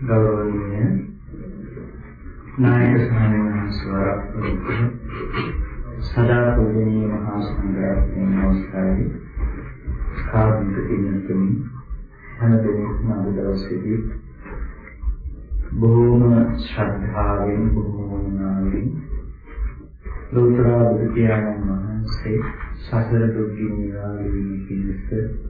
ගෞරවනීය නායක ස්වාමීන් වහන්සේ සදා පූජනීය මහා සංඝරත්නයන් වහන්සේයි කාර්මික දෙවියන් හැමදෙනාම අද දවසේදී බොහෝම ශ්‍රද්ධාවෙන් බොහෝමනාවෙන් ලෝතර බුදු පියාණන් වහන්සේ සසර දුකින් නිවාරණය පිණිස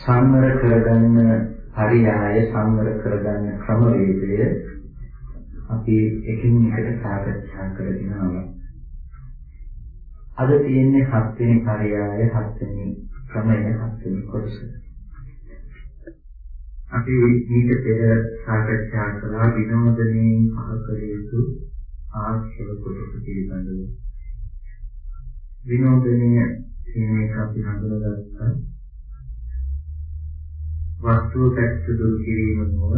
සංවර කරගන්න පරියාය සංවර කරගන්න ක්‍රමවේදය අපි එකින් එකට සාකච්ඡා කරගෙන ආවා. අද තියෙන්නේ හත්වෙනි පරියාය හත්වෙනි ක්‍රමය හත්වෙනි කොටස. අපි ඊට පෙර සාකච්ඡා කළා විනෝදනයෙන් පහ කළ යුතු ආශ්‍රව කොටස පිළිබඳව. විනෝදනය කියන එක අපි හඳුනගත්තා. වස්තුව පැත්ත දුරු කිරීම නොව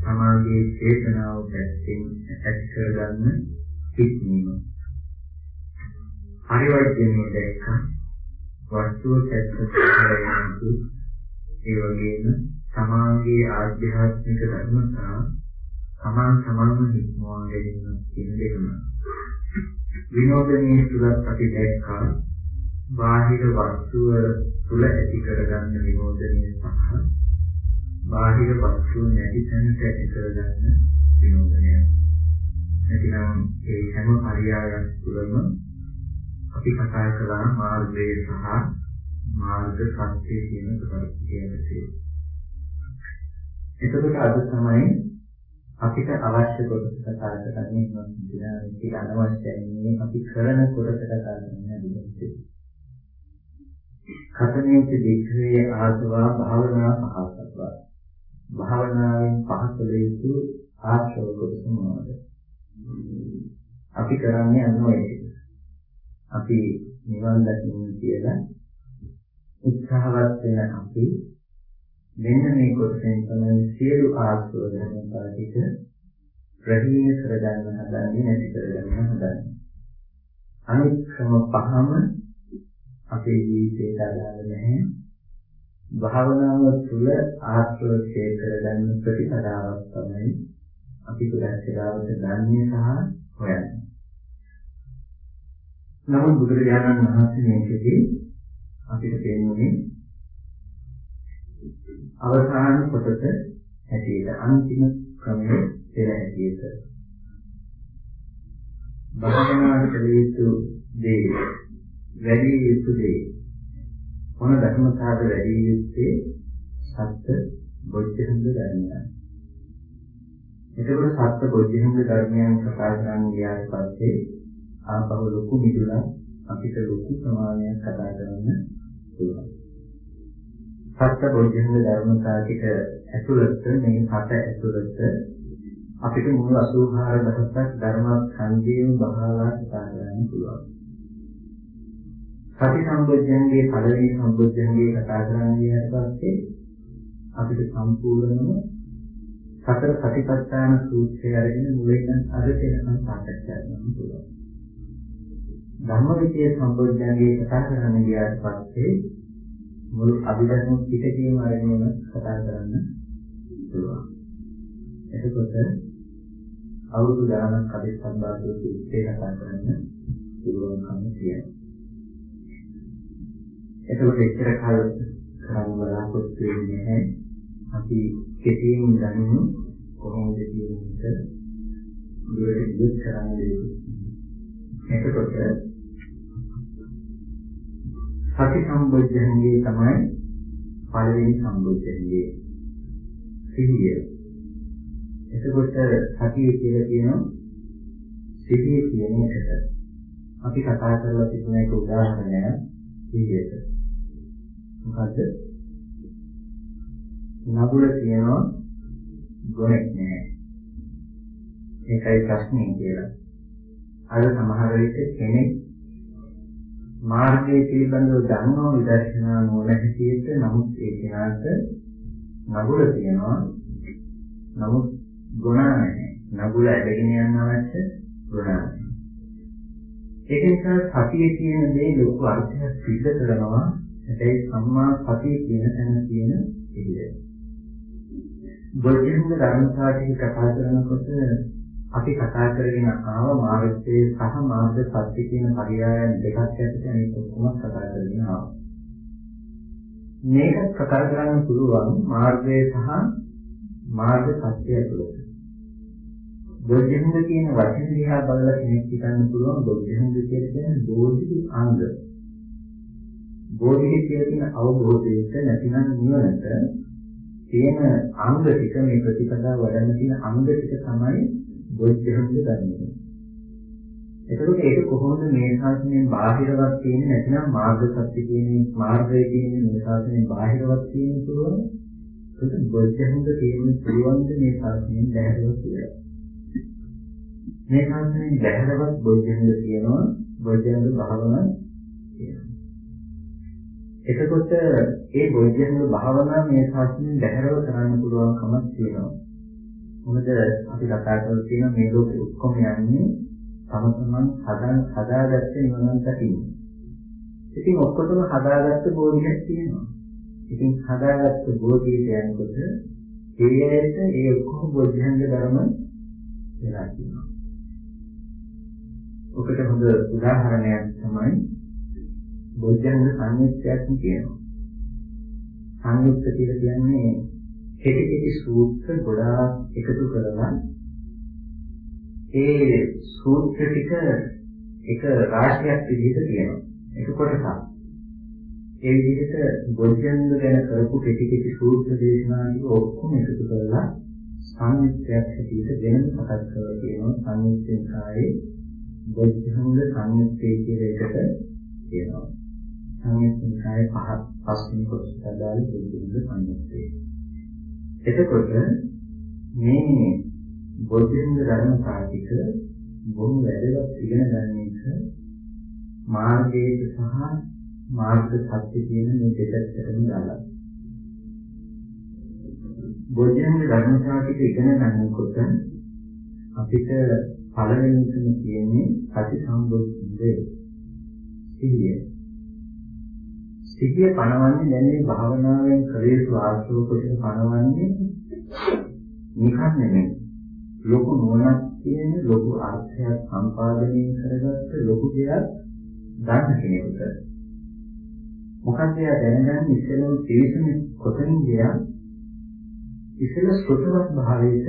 සමාගයේ චේතනාව පැත්තෙන් ඇති කරගන්න හික්මීම. පරිවර්තනයේ දැක්ක වස්තුව පැත්ත කරගෙන ඒ වගේම සමාගයේ ආධ්‍යාත්මික ධර්මතා සමාන සමානව හික්මවා ගැනීම කියන දෙකම. විනෝදනයේ තුලත් අපි දැක්කා බාහිර වස්තුව තුල ඇති කරගන්න විනෝදනය සහ බාහිර වස්තුව නැති තැනට ඇති කරගන්න විනෝදනය. නැතිනම් ඒ හැම පරියායක් තුළම අපි කතා කළා මාර්ගය සහ මාර්ග සත්‍ය කියන කොටස් එතකොට අද තමයි අපිට අවශ්‍ය කොටස කතා කරන්නේ මම හිතනවා මේක අනවශ්‍යයි මේ අපි කරන කොටස කතා කරන්න හදින්නේ. කතමේච දික්ඛවේ ආසවා භාවනා පහසත්වා. භාවනාවෙන් පහසල යුතු ආශ්‍රව කොටස මොනවද? අපි කරන්නේ අනවයි. අපි නිවන් දකින්න කියලා උත්සාහවත් වෙන අපි මෙන්න මේ කොටසෙන් තමයි සියලු ආශ්‍රව ධර්මතා ටික ප්‍රහීන කරගන්න හදන්නේ නැති කරගන්න හදන්නේ. අනිත් ක්‍රම පහම අපේ ජීවිතයට අදාළ නැහැ. භාවනාව තුළ ආශ්‍රව ඡේ කරගන්න ප්‍රතිපදාවක් තමයි අපි පුරාචරාවට දන්නේ සහ හොයන්නේ. නමුත් බුදුරජාණන් වහන්සේ මේකදී අපිට පෙන්වන්නේ අවසාන කොටස හැටියට අන්තිම ක්‍රමයේ පෙර හැටියට භාවනාවට කළ යුතු දේ වැඩි යුතු දේ මොන ධර්මතාවද වැඩි යුත්තේ සත්‍ය බොජ්ජංග ධර්මයන්. එතකොට සත්‍ය බොජ්ජංග ධර්මයන් කතා කරන්න ගියාට පස්සේ ආපහු ලොකු මිදුලා අපිට ලොකු ප්‍රමාණයක් කතා කරන්න පුළුවන්. සත්‍ය බොජ්ජංග ධර්මතා ටික ඇතුළත මේ හත ඇතුළත අපිට මුළු 84 දහසක් ධර්මස්කන්ධයම බහලා කතා කරන්න පුළුවන්. සති සම්බොජ්ජංගේ පළවෙනි සම්බොජ්ජංගේ කතා කරන්න ගියාට පස්සේ අපිට සම්පූර්ණම සතර සතිපට්ඨාන සූත්‍රය අරගෙන මුලින් අද තේරෙන සාකච්ඡා කරන්න පුළුවන්. ධම්මවිචේ සම්බොජ්ජංගේ කතා කරන්න ගියාට පස්සේ මුළු අභිධර්ම පිටකේම අරගෙන කතා කරන්න පුළුවන්. එතකොට අවුරුදු ගණනක් අපි සම්බන්ධව ඉස්සේ කතා කරන්න පුළුවන්කම තියෙනවා. එතකොට එච්චර කල් කරන්න බලාපොරොත්තු වෙන්නේ නැහැ. අපි කෙටියෙන් ගනිමු කොහොමද කියන එක දුරට ඉවත් කරන්න දෙන්නේ. එතකොට සති සම්බොජ්ජංගේ තමයි පළවෙනි සම්බොජ්ජංගේ සිහිය. එතකොට සතිය කියලා කියනවා සිහිය කියන එකට. අපි කතා කරලා තිබුණ එක උදාහරණයක් සිහියට. මොකද නබුල කියනවා ගොනෙක් නෑ. ඒකයි ප්‍රශ්නේ කියලා. අර සමහර විට කෙනෙක් මාර්ගයේ පිළිබඳව දන්නව විදර්ශනා නොවන හැටියට නමුත් ඒ කෙනාට නගුල තියෙනවා නමුත් ගුණ නැහැ නගුල ඇදගෙන යන්න අවශ්‍ය ගුණ නැහැ ඒක නිසා සතිය කියන දේ ලොකු අර්ථයක් සිද්ධ කරනවා හැබැයි සම්මා සතිය කියන තැන තියෙන පිළිවෙල බොජ්ජංග ධර්මතාවය කතා කරනකොට අපි කතා කරගෙන ආව මාර්ගයේ සහ මාර්ග සත්‍ය කියන පරයයන් දෙකක් ඇතුළත අනිත් ඔක්කොම කතා කරගෙන ආවා. මේක කතා කරන්න පුළුවන් මාර්ගයේ සහ මාර්ග සත්‍ය ඇතුළත. බොජ්ජංග කියන වචන දිහා බලලා කෙනෙක් හිතන්න පුළුවන් බොජ්ජංග කියලා කියන්නේ බෝධි අංග. බෝධි කියලා කියන අවබෝධයට නැතිනම් නිවනට තියෙන අංග ටික මේ ප්‍රතිපදාව වඩන්න තියෙන අංග ටික තමයි බොජ්ජංග ධර්මය. එතකොට ඒක කොහොමද මේ ශාසනයෙන් බාහිරවත් තියෙන්නේ නැතිනම් මාර්ග සත්‍ය කියන්නේ මාර්ගය කියන්නේ මේ ශාසනයෙන් බාහිරවත් තියෙන්න පුළුවන්. ඒක බොජ්ජංග කියන්නේ පුළුවන්ද මේ ශාසනයෙන් බාහිරව කියලා. මේ ශාසනයෙන් බාහිරවත් බොජ්ජංග කියනවා බොජ්ජංග භාවනා කියනවා. එතකොට ඒ බොජ්ජංග භාවනා මේ ශාසනයෙන් බාහිරව කරන්න පුළුවන් කමක් තියෙනවා. මොකද අපි කතා කරලා තියෙන මේ ලෝකෙ ඔක්කොම යන්නේ තම තමන් හදා හදාගත්ත නිවනක් දකින්න. ඉතින් ඔක්කොටම හදාගත්ත බෝධියක් තියෙනවා. ඉතින් හදාගත්ත බෝධියට යනකොට ඒ ඇයට ඒ ඔක්කොම බෝධිංග ධර්ම වෙලා තියෙනවා. ඔකට හොඳ උදාහරණයක් තමයි බෝධිංග සංයුක්තයක් කියනවා. සංයුක්ත කියලා කියන්නේ කෙටි කෙටි සූත්‍ර ගොඩාක් එකතු කරලා ඒ සූත්‍ර ටික එක රාශියක් විදිහට තියෙනවා. ඒක කොටසක්. ඒ විදිහට බොජ්ජංග ගැන කරපු කෙටි කෙටි සූත්‍ර දේශනා ටික ඔක්කොම එකතු කරලා සංයුක්තයක් හැටියට වෙනම සකස් කරලා තියෙනවා. සංයුක්තෙන් කායේ බොජ්ජංග සංයුක්තය කියලා එකට තියෙනවා. සංයුක්තෙන් කායේ පහ පස්වෙනි කොටසට අදාළ බොජ්ජංග සංයුක්තය. එතකොට මේ බොද්ධිංග ධර්ම සාහිතික බොහොම වැදගත් ඉගෙන ගන්න එක මාර්ගයේ සහ මාර්ග සත්‍ය කියන මේ දෙකටම දාලා. බොද්ධිංග ධර්ම සාහිතික ඉගෙන ගන්නකොට අපිට පළවෙනිම කියන්නේ සති සම්බුද්ධිය. සිහිය. සිහිය පණවන්නේ දැන් මේ භාවනාවෙන් කළ යුතු ආශ්‍රව කොට පණවන්නේ නිකන් නෙමෙයි. ලොකු නුවණක් තියෙන ලොකු අර්ථයක් සම්පාදනය කරගත්ත ලොකු දෙයක් දන්න කෙනෙකුට. මොකද එයා දැනගන්නේ ඉස්සෙල්ලම තේසුනේ කොතනින්ද එයා ඉස්සෙල්ල සුතවත් භාවයට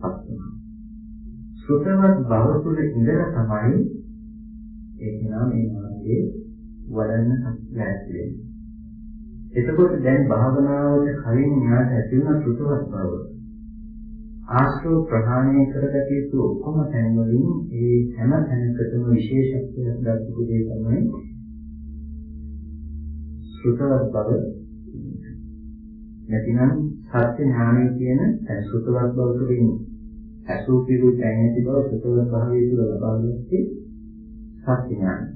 පත් වෙනවා. සුතවත් භව තුළ ඉඳලා තමයි ඒක නම් මේ මාර්ගයේ වඩන්න ලෑස්ති වෙන්නේ. එතකොට දැන් භාවනාවට කලින් ඥාත ඇති වෙන සුතවත් බව. ආශ්‍රව ප්‍රහාණය කරගත යුතු ඔක්කොම තැන්වලින් ඒ හැම තැනකටම විශේෂත්වයක් දක්වපු දේ තමයි සුතවත් බව. නැතිනම් සත්‍ය ඥානය කියන සුතවත් බව තුළින් අසූ පිරු තැනෙති බව සුතවත් භාවයේ තුල ලබා ගත්තේ සත්‍ය ඥානය.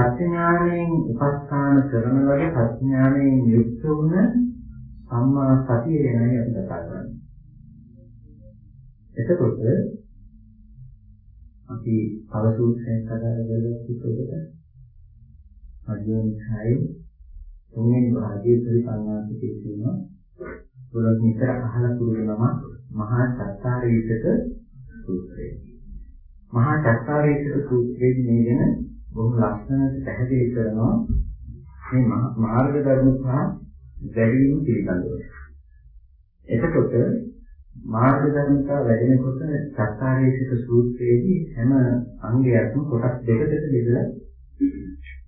සත්‍ය ඥාණයෙන් උපස්ථාන කරන වගේ සත්‍ය ඥාණයෙන් යුක්ත වුණ සම්මා සතිය ගැනයි අපි කතා කරන්නේ. එතකොට අපි පවසූත්‍රයෙන් කතා කරගත්තොත් මධ්‍යම නිකායේ තුන්වෙනි භාගයේ පරිසංවාදිතේ තියෙනවා ඒගොල්ලෝ නිතර අහලා පුරුදුනම මහා චත්තාරීසක සූත්‍රය. මහා චත්තාරීසක සූත්‍රයේ මේ ගැන බොහොම ලස්සනට පැහැදිලි කරනවා මේ මාර්ග ධර්ම සහ වැඩිම පිළිබඳව. එතකොට මාර්ග ධර්මතා වැඩෙනකොට චත්තාරීසක සූත්‍රයේදී හැම අංගයක්ම කොටස් දෙකකට බෙදලා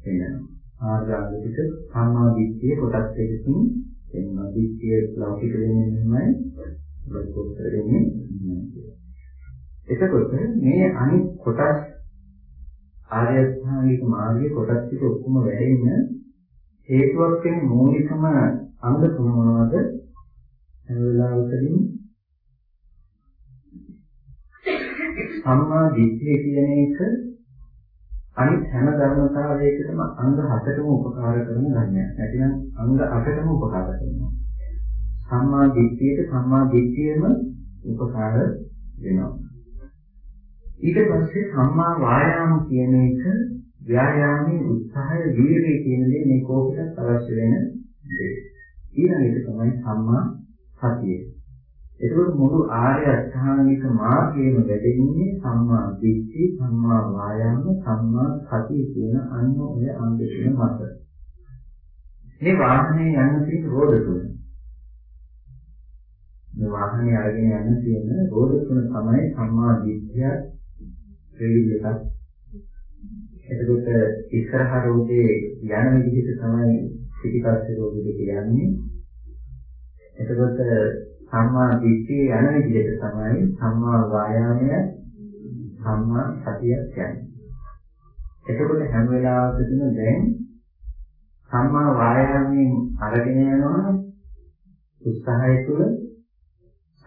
තියෙනවා. ආර්ගාලික සම්මා දිට්ඨිය කොටස් දෙකකින් එන්නා දිට්ඨිය ලෞකික දෙන්නේ නෙමෙයි ලෞකික දෙන්නේ එතකොට මේ අනිත් කොටස් ආර්ය අෂ්ටාංගික මාර්ගයේ කොටස් ටික ඔක්කොම වැඩෙන්න හේතුවක් වෙන මූලිකම අංග තුන මොනවද? හැම වෙලාවකදීම සම්මා දිට්ඨිය කියන එක අනිත් හැම ධර්මතාවයකටම අංග හතටම උපකාර කරන ධර්මයක්. නැතිනම් අංග අටටම උපකාර කරනවා. සම්මා දිට්ඨියට සම්මා දිට්ඨියම උපකාර වෙනවා. ඊට පස්සේ සම්මා වායාම කියන එක ව්‍යායාමයේ උත්සාහය වීර්යය කියන දේ මේ කෝපිතත් අවශ්‍ය වෙන දේ. ඊළඟ එක තමයි සම්මා සතිය. ඒකෝට මුළු ආර්ය අෂ්ටාංගික මාර්ගයේම වැඩෙන්නේ සම්මා දිට්ඨි, සම්මා වායාම, සම්මා සතිය කියන අන්න ඔය අංග තුන මත. මේ වාහනේ යන්න තියෙන රෝද තුන. මේ වාහනේ අරගෙන යන්න තියෙන රෝද තුන තමයි සම්මා දිට්ඨිය, ත්‍රිවිධ එකක්. එතකොට ඉස්සරහ රෝදේ යන විදිහට තමයි පිටිපස්සේ රෝදෙට යන්නේ. එතකොට සම්මා දිට්ඨිය යන විදිහට තමයි සම්මා වායාමය සම්මා සතිය කියන්නේ. එතකොට හැම වෙලාවකදීම දැන් සම්මා වායාමයෙන් අරගෙන යනවා උත්සාහය තුළ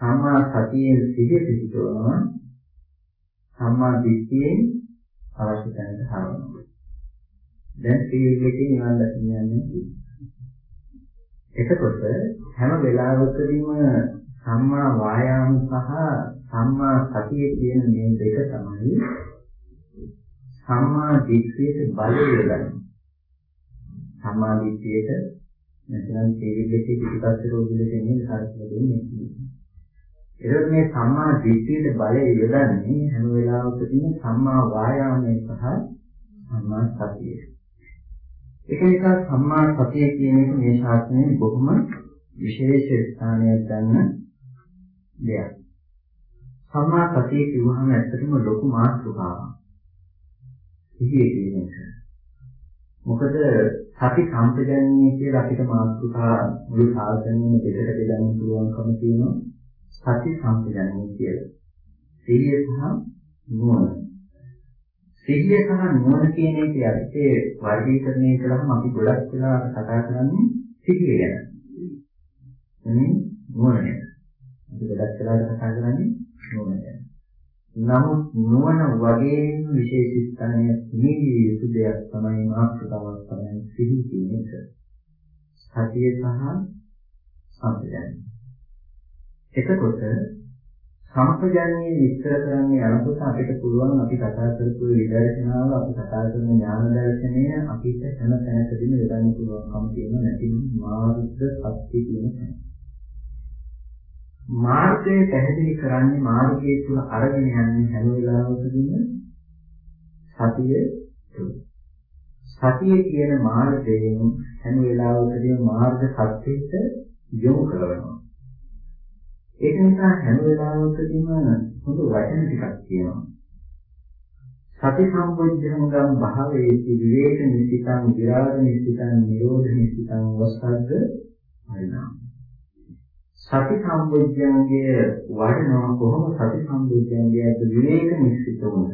සම්මා සතියෙන් සිහිය පිහිටවනවා සම්මා දිට්ඨියෙන් අවශ්‍ය තැනට හරවනවා. දැන් සීලෙකින් නිවන් දකින්න යන්නේ. එතකොට හැම වෙලාවකදීම සම්මා වායාම සහ සම්මා සතිය කියන මේ දෙක තමයි සම්මා දිට්ඨියට බලය යොදන්නේ. සම්මා දිට්ඨියට නැත්නම් සීලෙකේ පිටිපස්සේ රෝගිලට එන්නේ කාර්යය දෙන්නේ. ඒකත් මේ සම්මා දිට්ඨියට බලය යොදන්නේ හැම වෙලාවකදීම සම්මා වායාමයේ සහ සම්මා සතියේ. ඒක නිසා සම්මා සතිය කියන එක මේ ශාස්ත්‍රයේ බොහොම විශේෂ ස්ථානයක් ගන්න දෙයක්. සම්මා සතිය කියවහම ඇත්තටම ලොකු මාතෘකාවක්. සිහිය කියන එක. මොකද සති සම්පජන්ණය කියලා අපිට මාතෘකා මුළු සාසනයෙම දෙකට බෙදන්න පුළුවන්කම තියෙනවා. සති සම්පජන්ණය කියලා. සිහිය සහ නුවණ. සිහිය සහ නුවණ කියන එක යටතේ වර්ගීකරණය කළාම අපි ගොඩක් වෙලා කතා කරන්නේ සිහිය ගැන. එන්නේ නුවණ ගැන. අපි ගොඩක් වෙලා කතා කරන්නේ නුවණ ගැන. නමුත් නුවණ වගේම විශේෂ ස්ථානයක් නිවිය යුතු දෙයක් තමයි මාතෘකාවක් තමයි සිහි කියන එක. සතිය සහ සම්පජන්ණය. එතකොට සම්පජන්ණය විස්තර කරන්නේ යනකොට අපිට පුළුවන් අපි කතා කරපු විදර්ශනාව අපි කතා කරන ඥාන දර්ශනය අපිට හැම තැනකදීම යොදන්න පුළුවන්කම තියෙන නැති මාර්ග සත්‍ය කියන තැන. මාර්ගය පැහැදිලි කරන්නේ මාර්ගයේ තුල අරගෙන යන්නේ හැම වෙලාවකදීම සතිය තුල. සතිය කියන මාර්ගයෙන් හැම වෙලාවකදීම මාර්ග සත්‍යයට යොමු කරනවා. ඒක නිසා හැම වෙලාවකදීම හොඳ වචන ටිකක් කියනවා. සති සම්පොච්චංගම් භාවයේති විවේක නිසිතං විරාග නිසිතං නිරෝධ නිසිතං වස්සද්ද පරිණාම. සති සම්පොච්චංගයේ වඩනවා කොහොම සති සම්පොච්චංගයට විවේක නිසිත වුණ.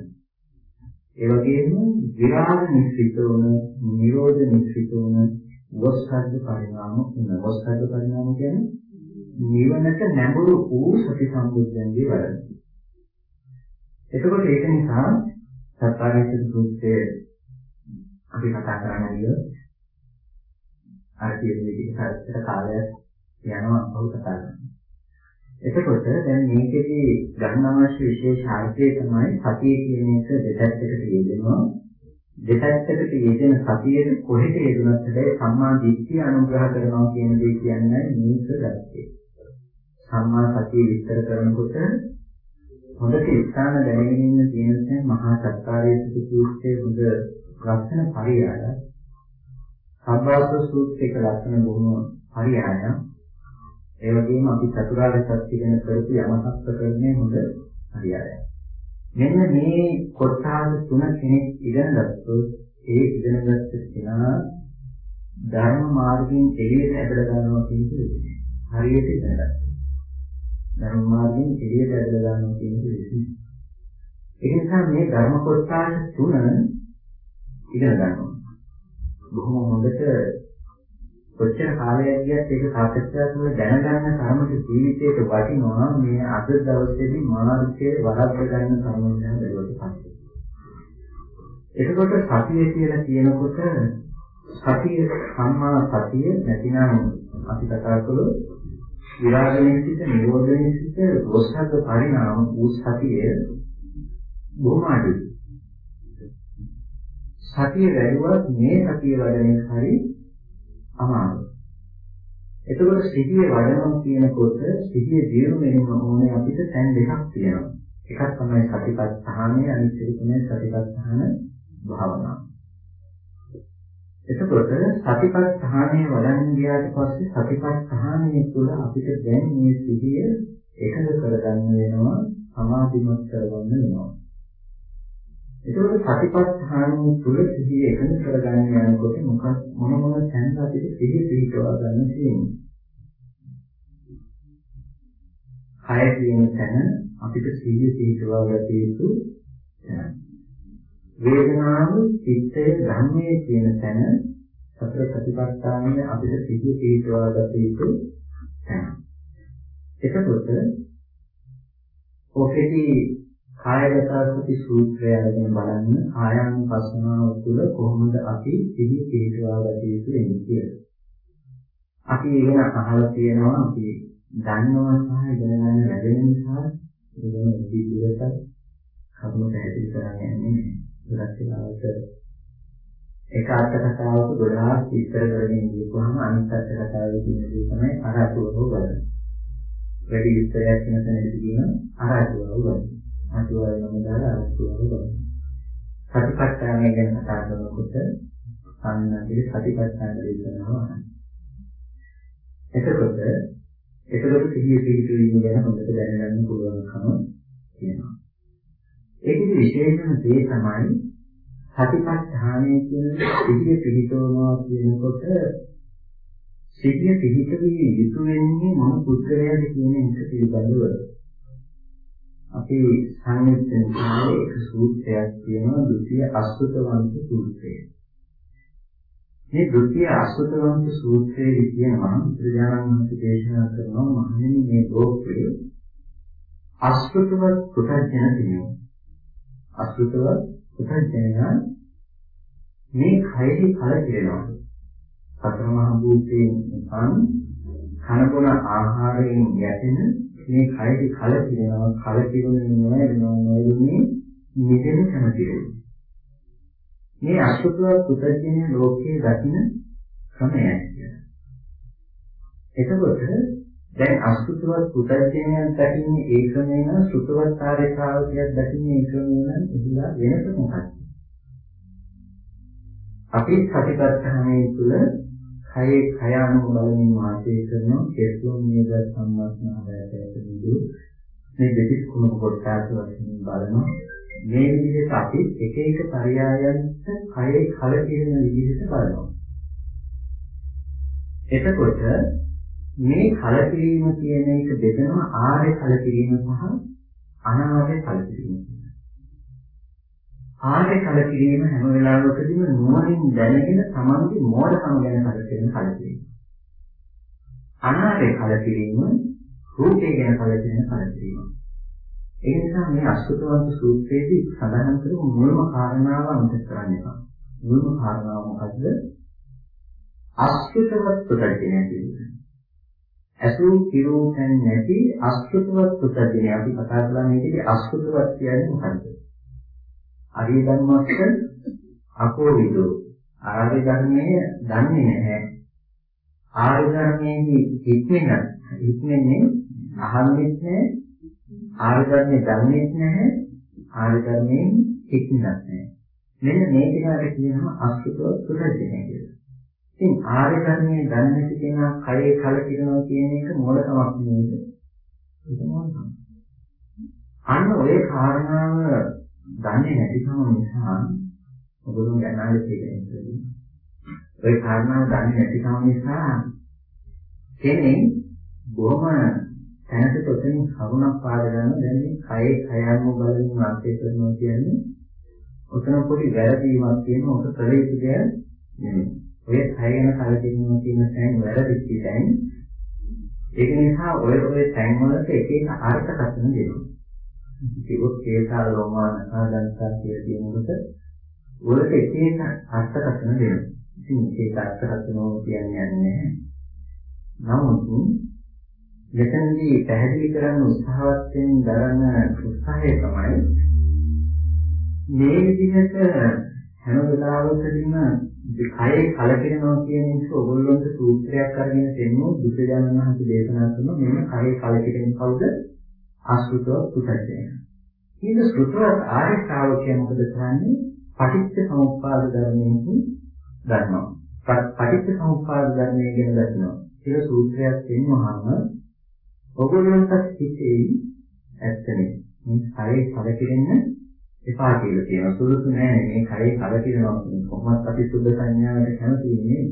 ඒ වගේම විරාග නිසිත වුණ, නිරෝධ නිසිත වුණ වස්සද්ද පරිණාම වුණ. වස්සද්ද පරිණාම කියන්නේ නිවනට නැඹුරු වූ සති සම්බුද්ධයන්ගේ වරද. එතකොට ඒක නිසා සත්‍යාරිත සූත්‍රයේ අපි කතා කරන්න ගියොත් අර කියන විදිහට හරියට කාලයක් යනවා අපව කතා කරනවා. එතකොට දැන් මේකෙදි ගන්න අවශ්‍ය විශේෂ ආර්ථය තමයි සතිය කියන එක දෙපැත්තකට යෙදෙනවා. දෙපැත්තකට යෙදෙන සතියේ කොහෙද යෙදුනත් හැබැයි සම්මා දිට්ඨිය අනුග්‍රහ කරනවා කියන දේ කියන්නේ මේක ගැත්තේ. සම්මා සතිය විස්තර කරනකොට හොඳට ස්ථාන දැනගෙන ඉන්න තියෙන තැන මහා සත්කාරයේ සූත්‍රයේ හොඳ ලක්ෂණ පරියාය. සබ්බාස සූත්‍රයක ලක්ෂණ බොහොම පරියාය. ඒ වගේම අපි චතුරාර්ය සත්‍ය ගැන කරපු යමක් ප්‍රකරණය හොඳ පරියාය. මෙන්න මේ කොටස තුන කෙනෙක් ඉගෙන ගත්තොත් ඒ ඉගෙනගත්ත කෙනා ධර්ම මාර්ගයෙන් එළියට ඇදලා ගන්නවා කියන එක හරියට ඉගෙනගත්තා. ධර්ම මාර්ගයෙන් එළියට ඇදලා ගන්නවා කියන එක විශ්ින්. ඒ නිසා මේ ධර්ම කොටස තුන ඉගෙන ගන්නවා. බොහොම හොඳට කොච්චර කාලයක් ගියත් ඒක සාකච්ඡා කරලා දැනගන්න තරමට ජීවිතයට වටිනවා මේ අද දවසේදී මානසිකව වරද්ද ගන්න සම්බන්ධයෙන් බැලුවට පස්සේ. එතකොට සතිය කියලා කියනකොට සතිය සම්මා සතිය නැතිනම් අපි කතා කළොත් විරාගයෙන් සිට නිරෝධයෙන් සිට රෝසග්ග පරිණාම වූ සතිය බොහොම අඩුයි. සතිය වැඩිවත් මේ සතිය වැඩෙන හරි අමාරුයි. එතකොට සිහිය වඩනවා කියනකොට සිහිය දියුණු වෙන්න ඕනේ අපිට තැන් දෙකක් තියෙනවා. එකක් තමයි සතිපට්ඨානය අනිත් එක තමයි සතිපට්ඨාන භාවනාව. එතකොට සතිපට්ඨානය වඩන්න ගියාට පස්සේ සතිපට්ඨානය තුළ අපිට දැන් මේ සිහිය එකඟ කරගන්න වෙනවා සමාධිමත් කරගන්න වෙනවා. එතකොට සතිපට්ඨානය තුළ සිහිය එකඟ කරගන්න යනකොට මොකක් මොන මොන තැන්ද අපිට සිහිය පිහිටවා ගන්න තියෙන්නේ? කය කියන තැන අපිට සිහිය පිහිටවා ගත යුතු තැන. වේදනාව චිත්තය ධම්මයේ කියන තැන සතර සතිපට්ඨානයේ අපිට සිහිය පිටවා ගත යුතු තැන. එතකොට ඔකෙදී කායගත සති සූත්‍රය අරගෙන බලන්න ආයනුපස්සනාව තුළ කොහොමද අපි සිහිය පිටවා ගත යුතු වෙන්නේ කියලා. අපි ඉගෙන අහලා තියෙනවා අපි දන්නවා සහ ඉගෙන ගන්න ලැබෙන නිසා ඉගෙන ඉදිරියට කරුණු පැහැදිලි කරන්න යන්නේ ගොඩක් වෙලාවට එක අර්ථ කතාවක ගොඩාක් විස්තර කරගෙන ගියපුවාම අනිත් අර්ථ කතාවේ තියෙන දේ තමයි අරහතුවව බලන. වැඩි විස්තරයක් වෙන තැනදී කියන අරහතුවව බලන. අරහතුවව නම දාලා අරහතුවව බලන. සතිපට්ඨානය ගැන කතා කරනකොට සම්මාදිරි සතිපට්ඨාන දේශනාව අහන්න. එතකොට එතකොට සිහිය පිහිටුවීම ගැන හොඳට දැනගන්න පුළුවන්කම තියෙනවා. ඒකේ විශේෂම දේ තමයි සතිපට්ඨානය කියන සිහිය පිහිටවනවා කියනකොට සිහිය පිහිටවී යුතු වෙන්නේ මොන පුද්ගලයාද කියන එක පිළිබඳව අපි සංයුත්තෙන් කාලේ එක සූත්‍රයක් තියෙනවා ဒုတိ ය අසුතවන්ත සූත්‍රය. මේ ဒုတိ ය අසුතවන්ත සූත්‍රයේ කියනවා බුදුරජාණන් වහන්සේ දේශනා කරනවා මහණෙනි මේ ලෝකයේ අසුතවත් පුතජන කෙනෙක් අසුතව පුතඥයා මේ කයෙහි කලකිරෙනවා. සතර මහා භූතයෙන් උපන් කනබුන ආහාරයෙන් යැපෙන මේ කයෙහි කලකිරෙනවා කලකිරුනේ නොවැරෙනවා නොවැරුනේ නිදෙන කැමතියි. මේ අසුතව පුතඥය ලෝකයේ දකින්න ක්‍රමයයි කියලා. එතකොට දැන් අසුතවත් පුතඥයන් දකින්නේ ඒ ක්‍රමේ නම් සුතවත් ආරේකාවකයක් දකින්නේ ඒ ක්‍රමේ නම් එහිලා වෙනස මොකක්ද? අපි සතිපට්ඨානයේ තුල කයේ කය අනුව බලමින් වාසය කරන කෙස්ලොම් නියද සම්මාස්නාවයට විදු මේ දෙතිස් කුණ කොටස් වශයෙන් බලනවා මේ විදිහට අපි එක එක පරයයන්ට කයේ කලකිරෙන විදිහට බලනවා එතකොට මේ කලකිරීම කියන එක බෙදෙනවා ආර්ය කලකිරීම සහ අනාර්ය කලකිරීම කියලා. ආර්ය කලකිරීම හැම වෙලාවකදීම නුවණින් දැනගෙන තමන්ගේ මෝඩකම ගැන කලකිරීම කලකිරීම. අනාර්ය කලකිරීම රූපේ ගැන කලකිරීම කලකිරීම. ඒ නිසා මේ අසුතවන්ත සූත්‍රයේදී සඳහන් කරපු මුල්ම කාරණාව අමතක කරන්න එපා. මුල්ම කාරණාව මොකද්ද? අසුතවත් ප්‍රතිඥා කියන්නේ. ඇසූ කිරෝකන් නැති අසුතවත් පුතජනේ අපි කතා කරලා මේකේ අසුතවත් කියන්නේ මොකද්ද? අරිය ධර්මස්ස අකෝවිදෝ ආර්ය ධර්මයේ දන්නේ නැහැ. ආර්ය ධර්මයේ ඉක්මන ඉක්මන්නේ අහන්නෙත් නැහැ. ආර්ය ධර්මයේ දන්නේත් නැහැ. ආර්ය ධර්මයෙන් හික්මනක් නැහැ. මෙන්න මේ ටිකට කියනවා අසුතව සුරජනය කියලා. ඉතින් ආර්ය ධර්මයේ දන්නේ නැති කෙනා කයේ කලකිරනවා කියන එක මොළකමක් නෙවෙයි. ඒක මොනවාද? අන්න ඔය කාරණාව දන්නේ නැතිකම නිසා ඔබතුන් ගැනාලේ තේරෙන්නේ. ඔය කාරණාව දන්නේ නැතිකම නිසා කෙනෙක් බොහොම තැනක තොටින් කරුණක් පාද ගන්න දැන් මේ කයේ කයම බලමින් වාසය කරනවා කියන්නේ ඔතන පොඩි වැරදීමක් තියෙන ඔක කළ යුතු දෙයක් නෙමෙයි. ඔය කය ගැන කලකිරීම කියන තැන් වැරදිච්ච තැන් ඒක නිසා ඔය ඔය තැන් වලට එක එක අර්ථකථන දෙනවා. ඒකෝ කේසා ලෝමා නහදන්තා කියලා කියනකොට වලට එක එක අර්ථකථන දෙනවා. ඉතින් ඒක අර්ථකථන කියන්නේ නැහැ. නමුත් මෙතනදී පැහැදිලි කරන්න උත්සාහවත් වෙන දරන උත්සාහය තමයි මේ විදිහට හැම වෙලාවකදීම කයේ කලකිරෙනවා කියන එක ඔයගොල්ලන්ට සූත්‍රයක් අරගෙන දෙන්නු බුදුජානක මහන්සිය දේශනා කරන මෙන්න කයේ කලකිරෙන කවුද ආශ්‍රිතව පුතජනය. ඊට සුත්‍රවත් ආර්ය ශ්‍රාවකයන් මොකද කරන්නේ? පටිච්ච සමුප්පාද ධර්මයෙන් දන්නවා. පටිච්ච සමුප්පාද ධර්මය ගැන දන්නවා. ඒක සූත්‍රයක් දෙන්නාම ඔගොල්ලන්ට හිතේ ඇත්තනේ මේ කයේ කලකිරෙන්න එපා කියලා කියනවා. සුදුසු නෑ මේ කයේ කලකිරෙනවා කොහොමත් අපි සුද්ධ සංඥාවට කැමති නෙමෙයි.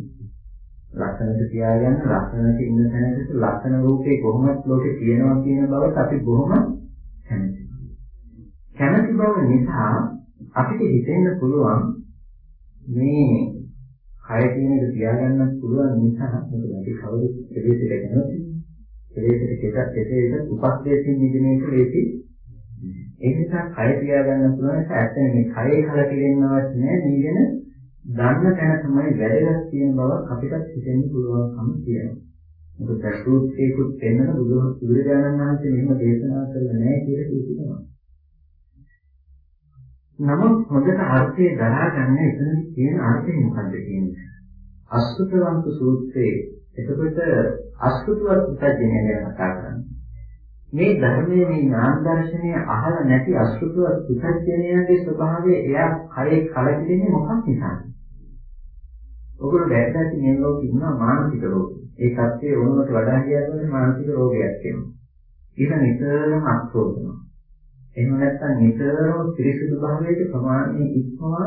ලක්ෂණට තියාගන්න ලක්ෂණට ඉන්න තැනකට ලක්ෂණ රූපේ කොහොමත් ලෝකේ තියෙනවා කියන බවට අපි බොහොම කැමතියි. කැමති බව නිසා අපිට හිතෙන්න පුළුවන් මේ කය කියන එක තියාගන්නත් පුළුවන් නිසා මොකද අපි කවුරුත් ප්‍රදේශයකට කැමති කෙලෙසට කෙටක් කෙසේද උපස්දේශින් නිදින එක ලේසි. ඒ නිසා කය තියාගන්න පුළුවන් එක ඇත්ත නෙමෙයි. කයේ කලකිරෙන්න අවශ්‍ය නැහැ. මේගෙන දන්න තැන තමයි වැදගත් කියන බව අපිට හිතෙන්න පුළුවන්කම තියෙනවා. මොකද සූත්‍රයකුත් වෙනන බුදුරජාණන් වහන්සේ මෙහෙම දේශනා කරලා නැහැ කියලා කියනවා. නමුත් හොඳට අර්ථය දරා ගන්න එතන තියෙන අර්ථය මොකක්ද කියන්නේ? අසුතවන්ත සූත්‍රයේ එතකොට අසුතුවත් පුතජනය ගැන කතා කරන්නේ. මේ ධර්මයේ මේ ඥාන දර්ශනය අහලා නැති අසුතුවත් පුතජනයගේ ස්වභාවය එයා කයේ කලකිරෙන්නේ මොකක් නිසාද? ඔගොල්ලෝ දැක්කත් මේ ලෝකෙ ඉන්න මානසික රෝග. ඒ කප්පේ ඕනකට වඩා කියනකොට මානසික රෝගයක් වෙනවා. ඒක නිතරම අත්සෝදනවා. එහෙම නැත්නම් නිතරම පිරිසිදු භාවයේ ප්‍රමාණය ඉක්මවා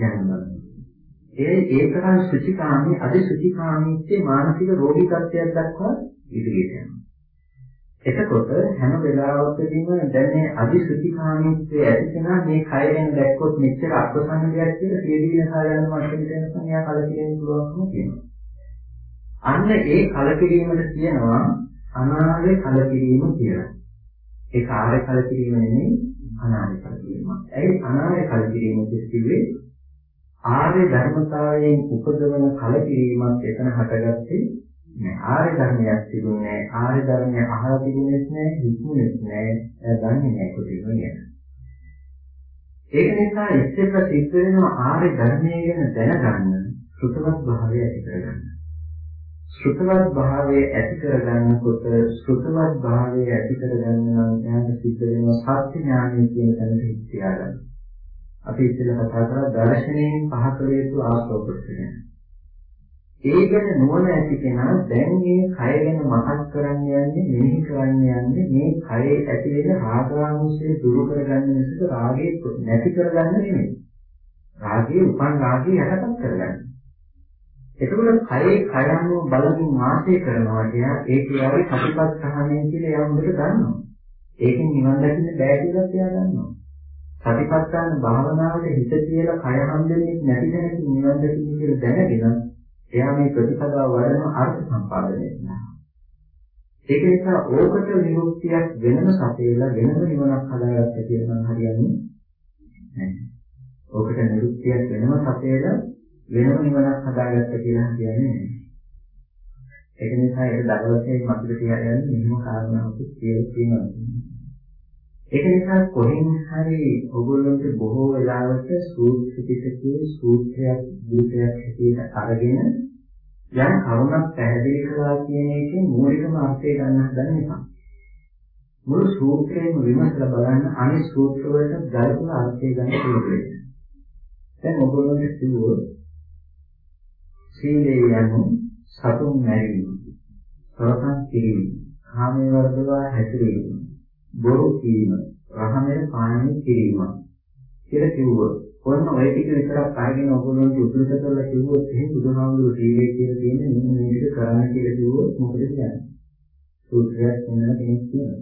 යනවා. ඒ ඒ තරම් සුචිකාමී අධි සුචිකාමීත්වයේ මානසික රෝගී තත්ත්වයක් දක්වා ඉදිරියට යනවා. එතකොට හැම වෙලාවකදීම දැන් මේ අධි සුචිකාමීත්වයේ ඇති කෙනා මේ කය ගැන දැක්කොත් මෙච්චර අප්‍රසන්න දෙයක් කියලා සියදින කාලයන් මට්ටමට යනකම් එයා කලකිරෙන්න පුළුවන්කම තියෙනවා. අන්න ඒ කලකිරීමට කියනවා අනාර්ය කලකිරීම කියලා. ඒ කාර්ය කලකිරීම නෙමෙයි අනාර්ය කලකිරීම. ඒ අනාර්ය කලකිරීම කිව්වේ ආර්ය ධර්මතාවයෙන් උපදවන කලකිරීමක් එතන හටගත්තේ නෑ. ආර්ය ධර්මයක් තිබුණේ නෑ. ආර්ය ධර්මය අහලා තිබුණෙත් නෑ, හිතුනේත් නෑ, දන්නේ නෑ කොටිම නේද? ඒක නිසා ඉස්සෙල්ලා සිද්ධ වෙනවා ආර්ය ධර්මය ගැන දැනගන්න, සුතවත් භාවය ඇති කරගන්න. සුතවත් භාවය ඇති කරගන්නකොට සුතවත් භාවය ඇති කරගන්න නම් ඥාන සිද්ධ වෙනවා සත්‍ය ඥානය කියන තැනට හිත තියාගන්න. අපි ඉස්සෙල්ලා කතා කරා දර්ශනයෙන් පහ කළ යුතු ආශ්‍රෝපෘෂ්ඨ ගැන. ඒ ගැන නුවණ ඇති කෙනා දැන් මේ කය ගැන මතක් කරන්න යන්නේ මෙනෙහි කරන්න යන්නේ මේ කයේ ඇති වෙන රාගාංශය දුරු කරගන්න මිසක රාගේ නැති කරගන්න නෙමෙයි. රාගේ උපන් රාගේ යටපත් කරගන්න. එතකොට කයේ කයano බලමින් වාසය කරනවා කියන ඒකේ ආවේ සතිපත් සහනය කියලා එයා හොඳට දන්නවා. ඒකෙන් නිවන් දකින්න බෑ කියලා එයා දන්නවා. සතිපට්ඨාන භාවනාවට හිත කියලා කය හම්බෙන්නේ නැති දැනකින් නිවන් දැකීම කියලා දැනගෙන එයා මේ ප්‍රතිපදාව වඩන අර්ථ සම්පාදනය කරනවා. ඒක නිසා ඕකට නිරුක්තියක් වෙනම සතේලා වෙනම නිවනක් හදාගත්ත කියලා නම් හරියන්නේ නැහැ. ඕකට නිරුක්තියක් වෙනම සතේලා වෙනම නිවනක් හදාගත්ත කියලා හරියන්නේ නැහැ. ඒක නිසා ඒක දවසේ මතක තියාගන්න මෙහෙම කාරණාවක් කියලා තියෙනවා. ඒක නිසා කොහෙන් හරි ඔයගොල්ලන්ට බොහෝ වෙලාවට සූත්‍ර පිටකයේ සූත්‍රයක් දීපයක් හැටියට අරගෙන යම් කරුණක් පැහැදිලි කළා කියන එකේ මූලිකම අර්ථය ගන්න හදන්න එපා. මුළු සූත්‍රයම විමසලා බලන්න අනිත් සූත්‍ර වලට ගලපලා අර්ථය ගන්න පුළුවන්. දැන් ඔයගොල්ලෝ කිව්වොත් සීලය යනු සතුන් මැරීම, සෝතන් කිරීම, කාමයේ වර්ධවා හැසිරීම, බොරු කීම, රහමෙන් පානීය කිරීම කියලා කිව්වොත් ඔන්න ඔය ටික විතරක් අරගෙන ඔයගොල්ලන්ට උද්දෘත කරලා කිව්වොත් එහෙනම් බුදුහාමුදුරු සීලය කියලා කියන්නේ මෙන්න මේ විදිහට කරන්න කියලා කිව්වොත් මොකද කියන්නේ? සූත්‍රයක් වෙනවා කෙනෙක් කියනවා.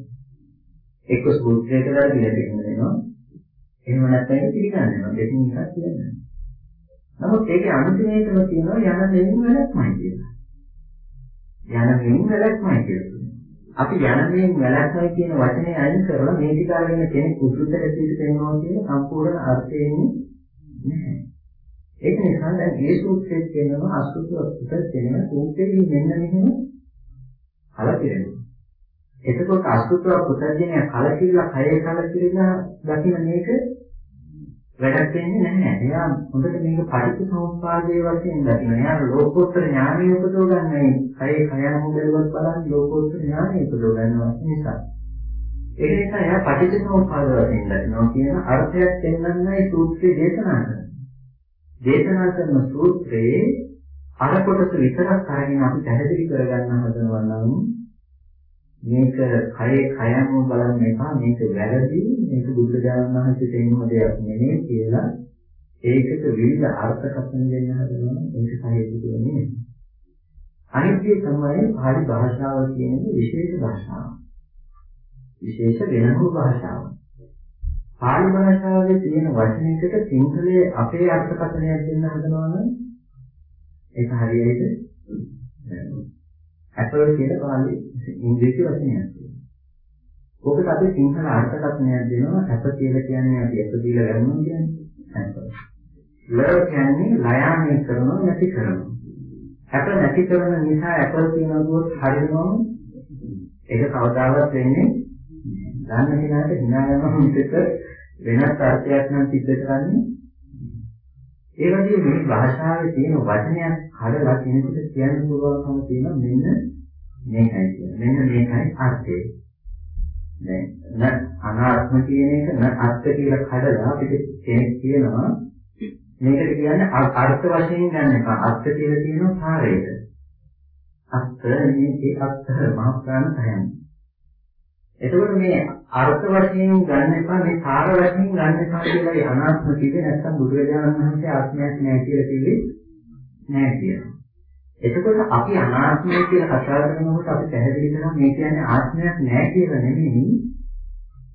එක්ක සූත්‍රයකට කියලා කියනවා. එහෙම නැත්නම් පිළිගන්න වෙනවා. දෙකින් එකක් කියන්නේ. නමුත් ඒකේ අන්තිමේටම කියනවා යන දෙයින් වැඩක්මයි කියලා. යන දෙයින් වැඩක්මයි කියලා. අපි යන දෙයින් වැඩක්මයි කියන වචනේ අයින් කරලා මේ දිගාගෙන කෙනෙක් උසුතට පිට වෙනවා කියන සම්පූර්ණ අර්ථයෙන් නැහැ. ඒක නිසා දැන් මේ සූත්‍රයේ කියනවා අසුතු අසුත කියන සූත්‍රයේ මෙන්න මෙහෙම කලකිරෙනවා. එතකොට අසුතු පුතඥය කලකිරලා කය කලකිරලා දකින්න මේක වැඩක් වෙන්නේ නැහැ. එයා හොඳට මේක පටිච්චසමුප්පාදයේ වශයෙන් දකින්න. එයා ලෝකෝත්තර ඥානය උපදව ගන්නයි. කයේ කයන මොදලවත් බලන් ලෝකෝත්තර ඥානය උපදව ගන්නවා නිසා. ඒ නිසා එයා පටිච්චසමුප්පාද වශයෙන් දකින්නවා කියන අර්ථයක් දෙන්නන්නයි සූත්‍රය දේශනා කරන්නේ. දේශනා කරන සූත්‍රයේ අර කොටස විතරක් අරගෙන අපි පැහැදිලි කරගන්න හදනවා නම් මේක කයේ කයම බලන්න එපා. මේක වැරදි. මේක බුද්ධ ඥානහසිත එන්නම දෙයක් නෙමෙයි කියලා ඒකට විවිධ අර්ථකථන දෙන්න හදනවා. මේක සාහිත්‍ය කියන්නේ අනිත්‍ය තමයි පාලි භාෂාව කියන්නේ විශේෂ භාෂාවක්. විශේෂ වෙනම භාෂාවක්. පාලි භාෂාවේ තියෙන වචනයකට සිංහලයේ අපේ අර්ථකථනයක් දෙන්න හදනවා නම් ඒක හරියට ඇපල් කියන පාලි ඉංග්‍රීසි වචනයක් තියෙනවා. ඔකට අපි සිංහල අර්ථකථනයක් දෙනවා ඇප කියලා කියන්නේ අපි ඇප දීලා ගන්නවා කියන්නේ ඇපල්. ලර් කියන්නේ ලයාණය කරනවා නැති කරනවා. ඇප නැති කරන නිසා ඇපල් කියනකොට හරිනවම ඒක කවදාවත් වෙන්නේ දන්න කෙනාට hina යනවා මිසක වෙනත් අර්ථයක් නම් සිද්ධ කරන්නේ ඒ වගේ මේ භාෂාවේ තියෙන වචනයක් හදලා කෙනෙකුට කියන්න පුළුවන්කම තියෙන මෙන්න මේකයි කියන්නේ. මෙන්න මේකයි අර්ථය. දැන් න අනාත්ම කියන එක න අර්ථ කියලා කඩලා අපිට කෙනෙක් කියනවා මේකට කියන්නේ අර්ථ වශයෙන් ගන්න එක. අර්ථ කියලා කියනවා සාරයට. අර්ථ මේ අර්ථ මහ ප්‍රාණ තයන්. එතකොට මේ අර්ථ වශයෙන් ගන්න එපා මේ සාර වශයෙන් ගන්න එපා කියලා අනාත්ම කිව්වේ නැත්නම් බුදුරජාණන් වහන්සේ ආත්මයක් නැහැ කියලා කිව්වේ නැහැ කියනවා. එතකොට අපි අනාත්මය කියලා කතා කරනකොට අපි පැහැදිලි කරනවා මේ කියන්නේ ආත්මයක් නැහැ කියලා නෙමෙයි.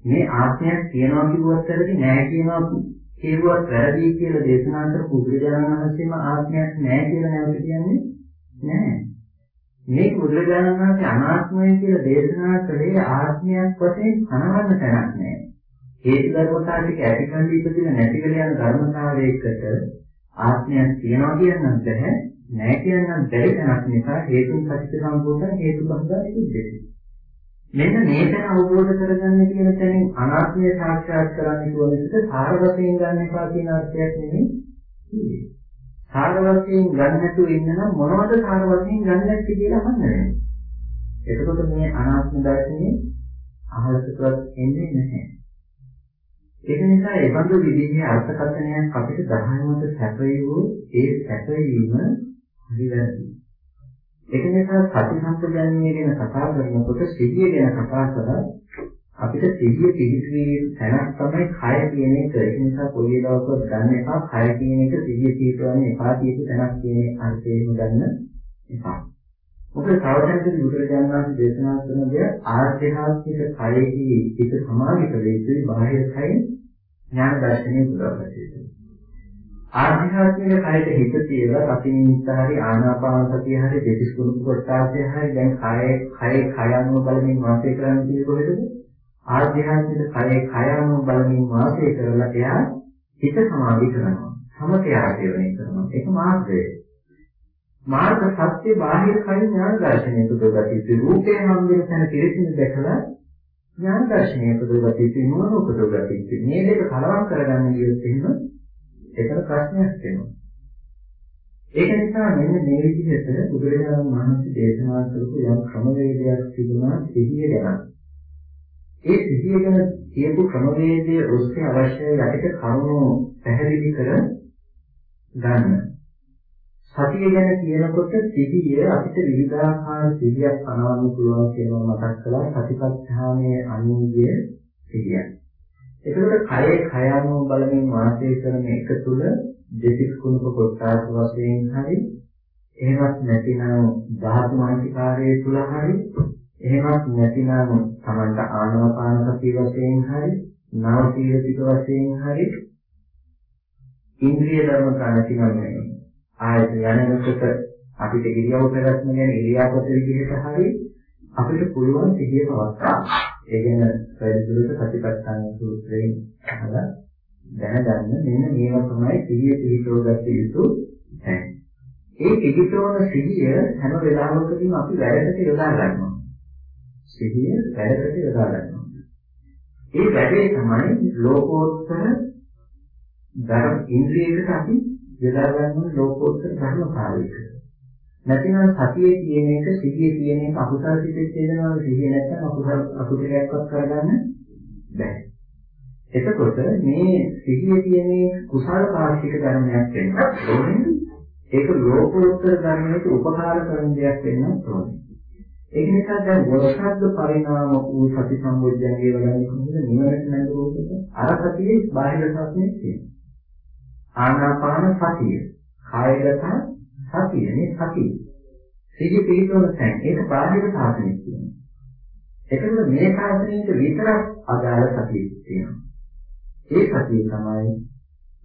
මේ ආත්මයක් තියෙනවා කිව්වත් වැරදි නැහැ කියනවා කියුවත් වැරදි කියලා දේශනා කරපු බුදුරජාණන් වහන්සේම ආත්මයක් නැහැ කියලා නැවත කියන්නේ නැහැ. මේ බුදුරජාණන් වහන්සේ අනාත්මය කියලා දේශනා කළේ ආත්මයක් වශයෙන් අනවන්න තැනක් නැහැ. හේතු ධර්මතා ටික ඇතිකල්ලි ඉපදින නැති වෙලා යන ධර්මතාවයකට ආත්මයක් තියෙනවා කියන්නත් බැහැ. නැහැ කියන්න බැරි තැනක් නිසා හේතුන් පටිච්ච සම්පූර්ණ හේතු බහදා සිද්ධ මෙන්න මේ තැන අවබෝධ කරගන්න කියන තැනින් අනාත්මය සාක්ෂාත් කරගන්න කියන විදිහට සාර වශයෙන් ගන්න එපා කියන අර්ථයක් නෙමෙයි. සාර වශයෙන් ගන්න නැතුව ඉන්න නම් මොනවද සාර වශයෙන් ගන්න නැති කියලා අහන්න වෙනවා. එතකොට මේ අනාත්ම දර්ශනේ අහලටවත් එන්නේ නැහැ. ඒක නිසා ඒ බඳු විදිහේ අර්ථකථනයක් අපිට දහමකට සැපයුවෝ ඒ සැපයීම හරි වැරදි. ඒක නිසා සති සම්පජාඤ්ඤය ගැන කතා කරනකොට සිහිය ගැන කතා කරලා අපිට සිහිය පිළිසිරී තැනක් තමයි කය කියන එක. ඒක නිසා කොයි දවසක ගන්න එපා කය කියන එක සිහිය පිටවන්නේ එපා කියන තැනක් කියන අර්ථයෙන් ගන්න එපා. මොකද තවදැනක බුදුරජාණන් වහන්සේ දේශනා කරන දේ ආධ්‍යාත්මික කයෙහි පිට සමාධි ප්‍රවේශී බාහිර කය ඥාන දර්ශනය පුරාපතියි. ආධ්‍යාත්මික කයට හිත තියලා සති නිමිත්ත හරි ආනාපාන සතිය හරි දෙතිස් කුණු කොටාසේ හරි දැන් කය කය කයano බලමින් වාසය කරන්න කියේ කොහෙද ආධ්‍යාත්මික කය කයano බලමින් වාසය කරලා එයා හිත සමාධි කරනවා සමතය ආශේවනය කරනවා ඒක මාර්ගය මාර්ග සත්‍ය බාහිර කය ඥාන දර්ශනය පුදගතිති රූපේ නම් වෙන තැන පිළිසින දැකලා ඥාන දර්ශනය පුදගතිති මොන උපදගතිති මේ දෙක කලවම් කරගන්න ගියොත් එහෙම ඒකට ප්‍රශ්නයක් වෙනවා. ඒක නිසා මෙන්න මේ විදිහට බුදුරජාණන් වහන්සේ දේශනා කරපු යම් ක්‍රමවේදයක් තිබුණා සිහිය ගැන. ඒ සිහිය ගැන කියපු ක්‍රමවේදයේ ඔස්සේ අවශ්‍ය යටිට කරුණු පැහැදිලි කර ගන්න. සතිය ගැන කියනකොට සිහිය අපිට විවිධාකාර සිහියක් පනවන්න පුළුවන් කියනවා මතක් කළා සතිපට්ඨානයේ අනුග්‍ය සිහිය. එතකොට කයේ කය අනුව බලමින් වාසය කරන එක තුල දෙතිස් කුණක කොටස් වශයෙන් හරි එහෙමත් නැතිනම් ධාතු මානසිකාරයේ තුල හරි එහෙමත් නැතිනම් තමන්ට ආනාපාන සතිය වශයෙන් හරි නව සීලතික වශයෙන් හරි ඉන්ද්‍රිය ධර්ම කාණතිනන්නේ ආයත යනකොට අපිට ඉරියව් ප්‍රගත්ම ගැන ඉරියාපත විදිහට හරි අපිට පුළුවන් සිහිය පවත්වා. ඒ කියන්නේ ප්‍රතිදුලක ප්‍රතිපත්තන සූත්‍රයෙන් අහලා දැනගන්න මෙන්න මේවා තමයි සිහිය පිළිතෝගත යුතු තැන්. ඒ පිළිතෝන සිහිය හැම වෙලාවකදීම අපි වැඩකට යොදා ගන්නවා. සිහිය වැඩකට යොදා ගන්නවා. ඒ වැඩේ තමයි ලෝකෝත්තර ධර්ම ඉන්ද්‍රියකට අපි යොදා ගන්න ලෝකෝත්තර ධර්මතාවයකට. නැතිනම් සතියේ තියෙන එක සිහියේ තියෙන එක අකුසල් සිතේ තියෙනවා සිහිය නැත්නම් අකුසල් අකුසලයක්වත් කරගන්න බැහැ. එතකොට මේ සිහියේ තියෙන කුසල පාර්ශික ධර්මයක් වෙනවා. ඒක ලෝකෝත්තර ධර්මයට උපකාර කරන දෙයක් වෙන්න ඕනේ. ඒක නිසා දැන් වර්ෂාද්ද පරිණාම වූ සති සම්බොධ්‍යංගේ වලන්නේ කොහොමද? නිවනට නැඹුරුවද අර සතියේ බාහිර සත්‍යයේ තියෙනවා ආනාපාන සතිය. කායගත සතිය මේ සතිය. සිහි පිළිතුරු තැන් ඒක බාහිර සාධනෙ තියෙනවා. එතකොට මේ සාධනෙට විතරක් අදාළ සතිය තියෙනවා. ඒ සතිය තමයි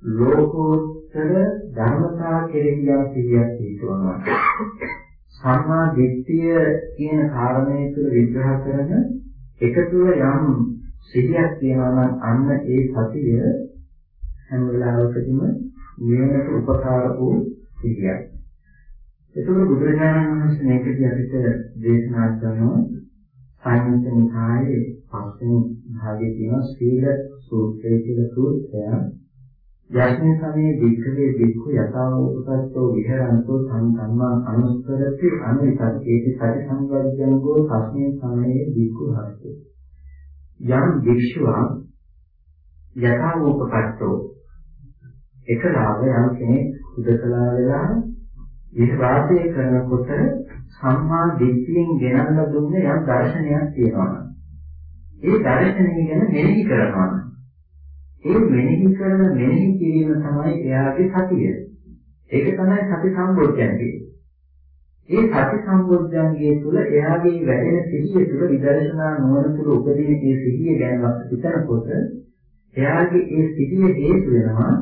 ලෝකෝත්තර ධර්මතා කෙරෙහි යම් සිහියක් පිටවනවා සම්මා දිට්ඨිය කියන කාරණය තුළ විග්‍රහ කරන එක තුළ යම් සිහියක් තියෙනවා නම් අන්න ඒ සතිය හැම වෙලාවකදීම නිවනට උපකාර වූ සිහියක්. ඒකවල බුදුරජාණන් වහන්සේ මේකදී අපිට දේශනා කරනවා සංයුත්නිකායේ පස්වෙනි භාගයේ තියෙන සීල සූත්‍රය කියලා සූත්‍රය යස්මින් සමයේ වික්ඛවේ වික්ඛු යථාවෝපසත්තෝ විහෙරන්තෝ සම්ධම්මා අනුස්තරති අනිසත්තේති සති සංවර්ධනගෝ තස්මින් සමයේ වික්ඛු හස්තේ යම් වික්ෂුවා යථාවෝපසත්තෝ එකලාව යම් කෙනෙක් උදකලා වෙලා විශ්වාසය කරනකොට සම්මා දිට්ඨියෙන් ගෙනල්ලා දුන්න යම් දර්ශනයක් තියෙනවා. ඒ දර්ශනය ගැන මෙනෙහි කරනවා. ඒ මෙනෙහි කරන මෙනෙහි කිරීම තමයි එයාගේ සතිය. ඒක තමයි සති සම්බොධ්‍යංගය. ඒ සති සම්බොධ්‍යංගය තුළ එයාගේ වැඩෙන සිහිය තුළ විදර්ශනා නුවණ තුළ උපදින ඒ සිහිය ගැන හිතනකොට එයාගේ ඒ සිහිය හේතු වෙනවා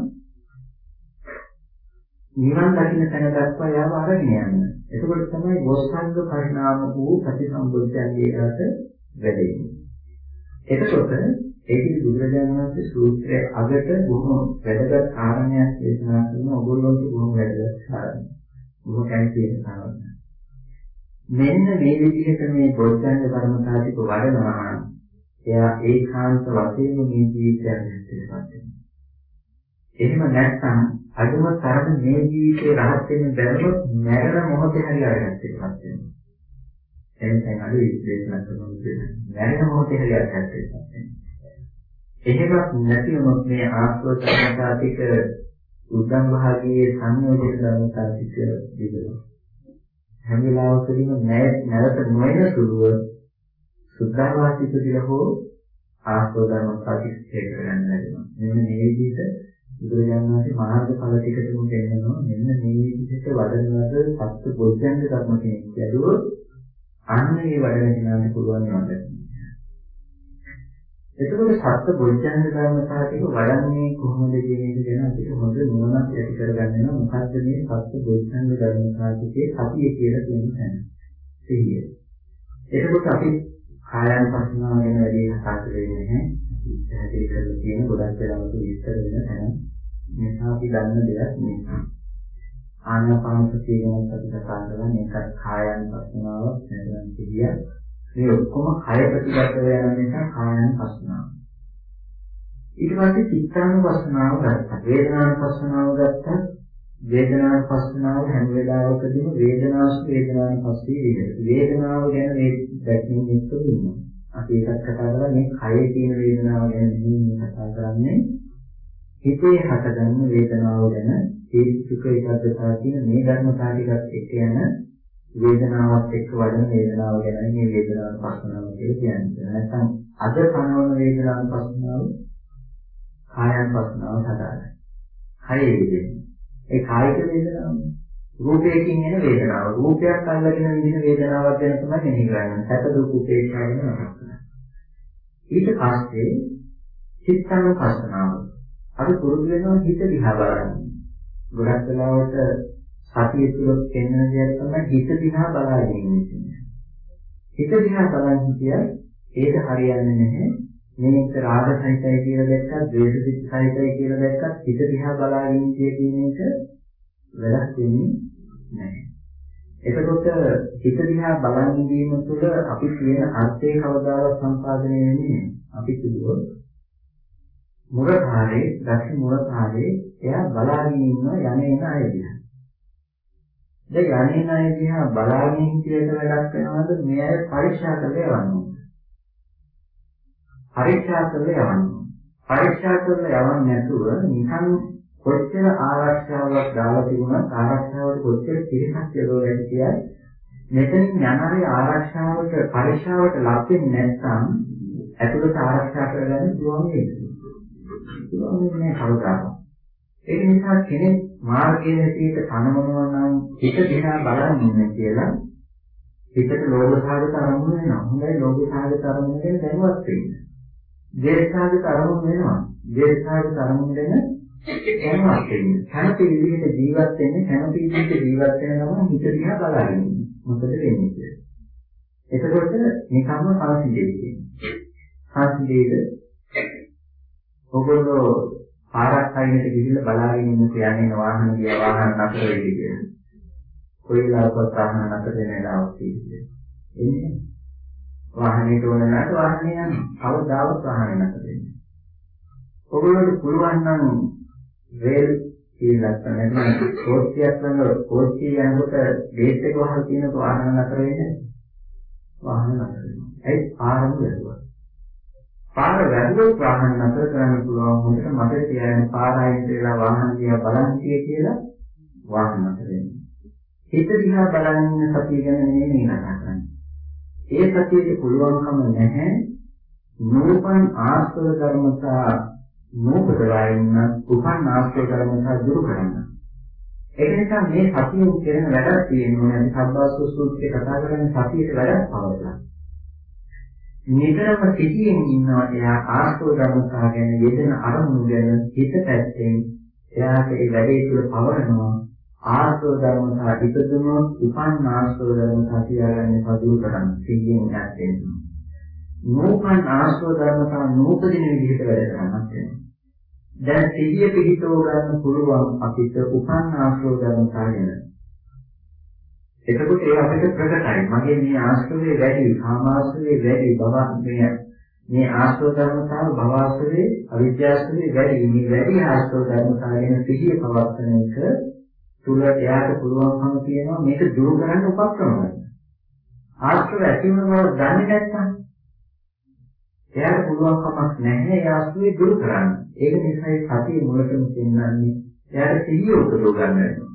නිවන් දකින්න තැන දක්වා යාව අරගෙන යන්න. එතකොට තමයි බොස්සංග පරිණාම වූ සති සම්බොධ්‍යංගයට වැඩෙන්නේ. එතකොට ඒකේ බුදුරජාණන් වහන්සේ සූත්‍රයේ අගට බොහොම වැදගත් කාරණයක් දේශනා කරන ඔයගොල්ලන්ට බොහොම වැදගත් කාරණයක්. බොහොම කැමති වෙන කාරණයක්. මෙන්න මේ විදිහට මේ බොද්ධංග ධර්මතාවික වඩනවා එයා ඒකාන්ත වශයෙන්ම මේ ජීවිතයක් නැතිවෙනවා. එහෙම නැත්නම් අදම තරම මේ ජීවිතේ රහත් වෙන්න බැරුව මරණ මොහොතේ හරි අරගත්තේ වෙනවා. එනිසා අද විශ්ලේෂණ කරනවා. මරණ මොහොතේ හරි අරගත්තේ වෙනවා. එහෙමත් නැති වුණොත් මේ ආස්වාද ධර්මතාතික උද්දම් භාගයේ සංයෝජක ධර්මතාතික විදිනවා. හැම වෙලාවකදීම නැවත නොයන සුළුව සුද්ධාවාසික කියලා හෝ ආස්වාද ධර්මතාතික ඡේද කරගන්න ලැබෙනවා. මෙන්න මේ විදිහට බුදුරජාණන් වහන්සේ මාර්ගඵල ටිකටම දෙන්නවා. මෙන්න මේ විදිහට වඩනවද සත්‍ය බොද්ධංග ධර්ම කෙනෙක් ඇදුවොත් අන්න ඒ වඩන කෙනාට පුළුවන් නේද? එතකොට සත්‍ය බොජ්ජංග ධර්මතාවයක වඩන්නේ කොහොමද කියන එක ගැන අපිට හොඳ නුවණක් ඇති කරගන්න වෙනවා. මොකද්ද මේ සත්‍ය බොජ්ජංග ධර්මතාවයේ සතිය කියලා කියන තැන. සිහිය. එතකොට අපි කායන පස්නාව ගැන වැඩි කතා කරන්නේ නැහැ. පැහැදිලි කරලා තියෙන ගොඩක් වෙලාවට විස්තර වෙන තැන. නිසා අපි දන්න දෙයක් නෙවෙයි. ආනාපාන සතිය ගැන අපි කතා කරලා මේකත් කායන පස්නාව නැත්නම් සිහිය මේ ඔක්කොම කය ප්‍රතිගත වෙන නිසා කායන පස්නාව. ඊට පස්සේ චිත්තානුපස්සනාව ගත්තා. වේදනානුපස්සනාව ගත්තා. වේදනානුපස්සනාව හැම වෙලාවකදීම වේදනාස් වේදනානුපස්සී විදිහට. වේදනාව ගැන මේ දැක්මෙන් යුක්තව ඉන්නවා. අපි ඒකත් කතා කරලා මේ කයේ තියෙන වේදනාව ගැන නෙමෙයි කතා කරන්නේ. හිතේ හටගන්න වේදනාව ගැන ඒ සුඛ ඒකත්වතා කියන මේ ධර්මතා ටිකත් එක්ක යන වේදනාවත් එක්ක වඩන වේදනාව ගැන මේ වේදනාව පස්සනාව කියලා කියන්නේ. නැත්නම් අද පනවන වේදනාව පස්සනාව කායයන් පස්සනාව හදාගන්න. කයේ වේදනාව. ඒ කායික වේදනාව රූපයකින් එන වේදනාව. රූපයක් අල්ලගෙන විඳින වේදනාවක් ගැන තමයි මෙහි කරන්නේ. සැප දුක් උපේක්ෂා ගැන මතක් කරනවා. ඊට පස්සේ චිත්තනුපස්සනාව. අර පුරුදු වෙනවා හිත දිහා බලන්න. ගොඩක් වෙලාවට සතිය තුළ පෙන්වන දෙයක් තමයි හිත දිහා බලාගෙන ඉන්නේ. හිත දිහා බලන් හිටියත් ඒක හරියන්නේ නැහැ. මේක රාග සහිතයි කියලා දැක්කත්, ද්වේෂ සහිතයි කියලා දැක්කත් හිත දිහා බලාගෙන කියන එක වැඩක් වෙන්නේ නැහැ. එතකොට හිත දිහා බලන් ඉඳීම තුළ අපි කියන අර්ථය කවදාවත් සම්පාදනය වෙන්නේ නැහැ. අපි කිව්වොත් මුරකාරේ, දක්ෂ මුරකාරේ එයා බලාගෙන ඉන්නවා යන්නේ නැහැ දිහා. දැන් යන්නේ නැහැ දිහා බලාගෙන හිටියට වැඩක් වෙනවද? මේ අය පරීක්ෂා කරලා යවන්න පරීක්ෂා කරලා යවන්න. පරීක්ෂා කරලා යවන්නේ නැතුව නිකන් කොච්චර ආරක්ෂාවක් දාලා තිබුණත් ආරක්ෂාවට කොච්චර පිළිසක් යොදවලා හිටියයි මෙතනින් යනාරේ ආරක්ෂාවට පරීක්ෂාවට ලක් වෙන්නේ නැත්නම් ඇතුළත ආරක්ෂා කරගන්න පුළුවන් වෙන්නේ. පුළුවන් වෙන්නේ නැහැ කවදාවත්. ඒක නිසා කෙනෙක් මාර්ගයේ හැටියට පනවනවා නම් හිත දිහා බලන් ඉන්න කියලා හිතට ලෝභ සාගත අරමුණ වෙනවා. හොඳයි ලෝභ සාගත අරමුණ ගැන දැනුවත් වෙන්න. දේශ සාගත අරමුණ වෙනවා. දේශ සාගත අරමුණ ගැන දැනුවත් වෙන්න. කැමති විදිහට ජීවත් වෙන්න කැමති විදිහට ජීවත් වෙන ගමන් හිත දිහා බලන් ඉන්න. මොකද වෙන්නේ කියලා. එතකොට නිකම්ම සංසිඳෙයි කියන්නේ. සංසිඳේද ඔගොල්ලෝ පාරක් අයිනට ගිහිල්ලා බලාගෙන ඉන්න කියන්නේ වාහන ගියා වාහන නතර වෙයි කියලා. කොයි වෙලාවකවත් වාහන නතර වෙන වෙලාවක් තියෙන්නේ. එන්නේ වාහනේ තෝරන නැට වාහනේ යනවා. කවදාවත් වාහනේ නතර වෙන්නේ. ඔයගොල්ලන්ට පුළුවන් නම් රේල් කියලා තමයි කෝච්චියක් ළඟ කෝච්චිය යනකොට ගේට් එක වහලා තියෙනකොට වාහන නතර වෙන්නේ වාහන නතර වෙනවා. ඒ පාරම වැදුවා. පාර වැදුනොත් වාහන නතර කරන්න පුළුවන් හොඳට මතක තියාගන්න පාර අයින් වෙලා වාහන දිහා බලන් කියලා වාහන නතර වෙනවා. හිත දිහා බලන් ඉන්න සතිය ගැන නෙමෙයි කතා කරන්නේ. ඒ සතියට පුළුවන්කම නැහැ නූපන් ආස්තව ධර්මතා නූපදලා ඉන්න උපන් ආස්තව ධර්මතා දුරු කරන්න. ඒ නිසා මේ සතිය කියන වැඩක් තියෙනවා. අපි සබ්බාසු සූත්‍රයේ කතා කරන්නේ සතියේ වැඩක් පවතලා. නිතරම සිටියෙන් ඉන්නවා එයා ආස්තෝ ධර්මතා ගැන යෙදෙන අරමුණු ගැන හිත පැත්තෙන් එයාට ඒ වැඩේ තුළ පවරනවා. ආස්තෝ ධර්මතා ඉපදුනොත් උපන් ආස්තෝ ධර්මතා තියාගන්න පදුරු කරන්න සිටියෙන් ඇත්තෙන් නූපන් ආස්තෝ ධර්මතා නූපදින විදිහට වැඩ කරන්නත් වෙනවා. දැන් සිහිය පිහිටව ගන්න පුළුවන් අපිට උපන් ආස්තෝ ධර්මතා ගැන එතකොට ඒ අපිට ප්‍රකටයි. මගේ මේ ආශ්‍රවයේ වැඩි, කාමාශ්‍රවයේ වැඩි, භව මේ මේ ආශ්‍රව ධර්මතාව භවආශ්‍රවයේ අවිද්‍යාශ්‍රවයේ වැඩි. මේ වැඩි ආශ්‍රව ධර්මතාව ගැන සිහිය පවත්වන එක තුල එයාට පුළුවන්කම තියෙනවා මේක දුරු කරන්න උපක්‍රම ගන්න. ආශ්‍රව ඇති වෙන බව දන්නේ නැත්නම් එයාට පුළුවන්කමක් නැහැ ඒ ආශ්‍රවය දුරු කරන්න. ඒක නිසා සතිය මුලටම පෙන්වන්නේ එයාට සිහිය උපදව ගන්න වෙනවා.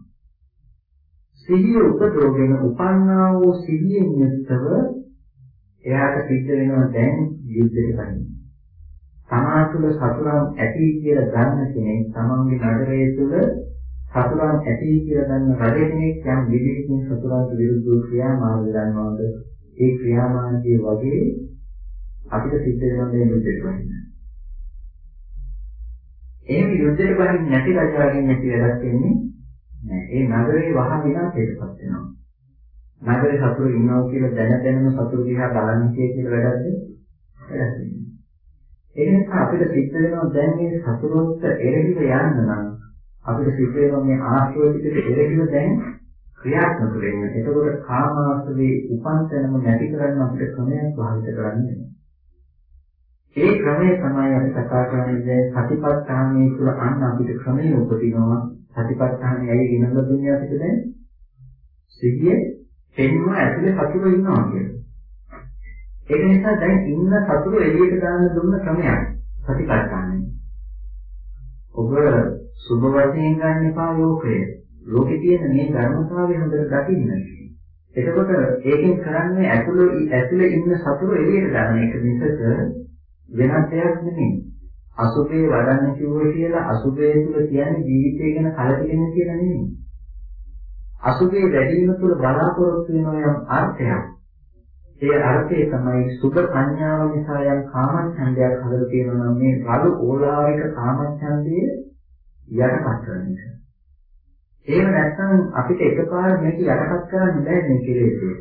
සිහිය උපදෝගෙන උපන්නා වූ සිහියෙන් යුක්තව එයාට සිද්ධ වෙනවා දැන් යුද්ධයට බහින්න. තමා තුළ සතුරන් ඇති කියලා දන්න කෙනෙක් තමන්ගේ නගරය තුළ සතුරන් ඇති කියලා දන්න රජ කෙනෙක් යම් විදිහකින් සතුරන්ට විරුද්ධව ක්‍රියාමාර්ග ගන්නවාද ඒ ක්‍රියාමාර්ගයේ වගේ අපිට සිද්ධ වෙනවා මේ යුද්ධයට බහින්න. එහෙම යුද්ධයට බහින්න නැති රජවගෙන් නැති වැඩක් වෙන්නේ නෑ. ඒ නගරේ වහන් විනාශයටපත් වෙනවා. නගරේ සතුරු ඉන්නවා කියලා දැන දැනම සතුරු දිහා බලන්නේ කියලා වැඩක්ද? වැඩක් නෙමෙයි. ඒ නිසා අපිට සිද්ධ වෙනවා දැන් මේ සතුරුත් එරෙහිව යන්න නම් අපිට සිද්ධ වෙනවා මේ ආශ්‍රෝතිකට එරෙහිව දැන් ක්‍රියාත්මක වෙන්න. එතකොට කාමාශ්‍රවේ උපන් තැනම නැති කරන්න අපිට ක්‍රමයක් භාවිත කරන්න වෙනවා. ඒ ක්‍රමය තමයි අපි කතා කරන්නේ සතිපට්ඨානයේ තුල අන්න අපිට ක්‍රමය උපදිනවා සතිපට්ඨානය ඇයි ගෙනල්ලා දුන්නේ අපිට දැන්? සිහිය පෙන්ව ඇතුලේ සතුරු ඉන්නවා කියලා. ඒක නිසා දැන් ඉන්න සතුරු එළියට දාන්න දුන්න ක්‍රමයක් ප්‍රතිපත්තානේ. ඔබ සුබ වශයෙන් ගන්න එපා ලෝකය. ලෝකේ තියෙන මේ ධර්මතාවය හොඳට දකින්න. එතකොට ඒකෙන් කරන්නේ ඇතුළේ ඇතුළේ ඉන්න සතුරු එළියට දාන එක මිසක වෙනත් දෙයක් නෙමෙයි. අසුභේ වඩන්න කිව්ව කියලා අසුභේ තුල කියන්නේ ජීවිතය ගැන කලකිරෙන්න කියලා නෙමෙයි. අසුභේ වැඩි වීම තුළ බලාපොරොත්තු වෙන යම් අර්ථයක්. ඒ අර්ථය තමයි සුභ සංඥාව නිසා යම් කාමච්ඡන්දයක් හදලා තියෙනවා නම් මේ රළු ඕලාරික කාමච්ඡන්දය යටපත් කරන එක. එහෙම නැත්නම් අපිට එකපාර මේක යටපත් කරන්න බෑ මේ කෙලෙසේ.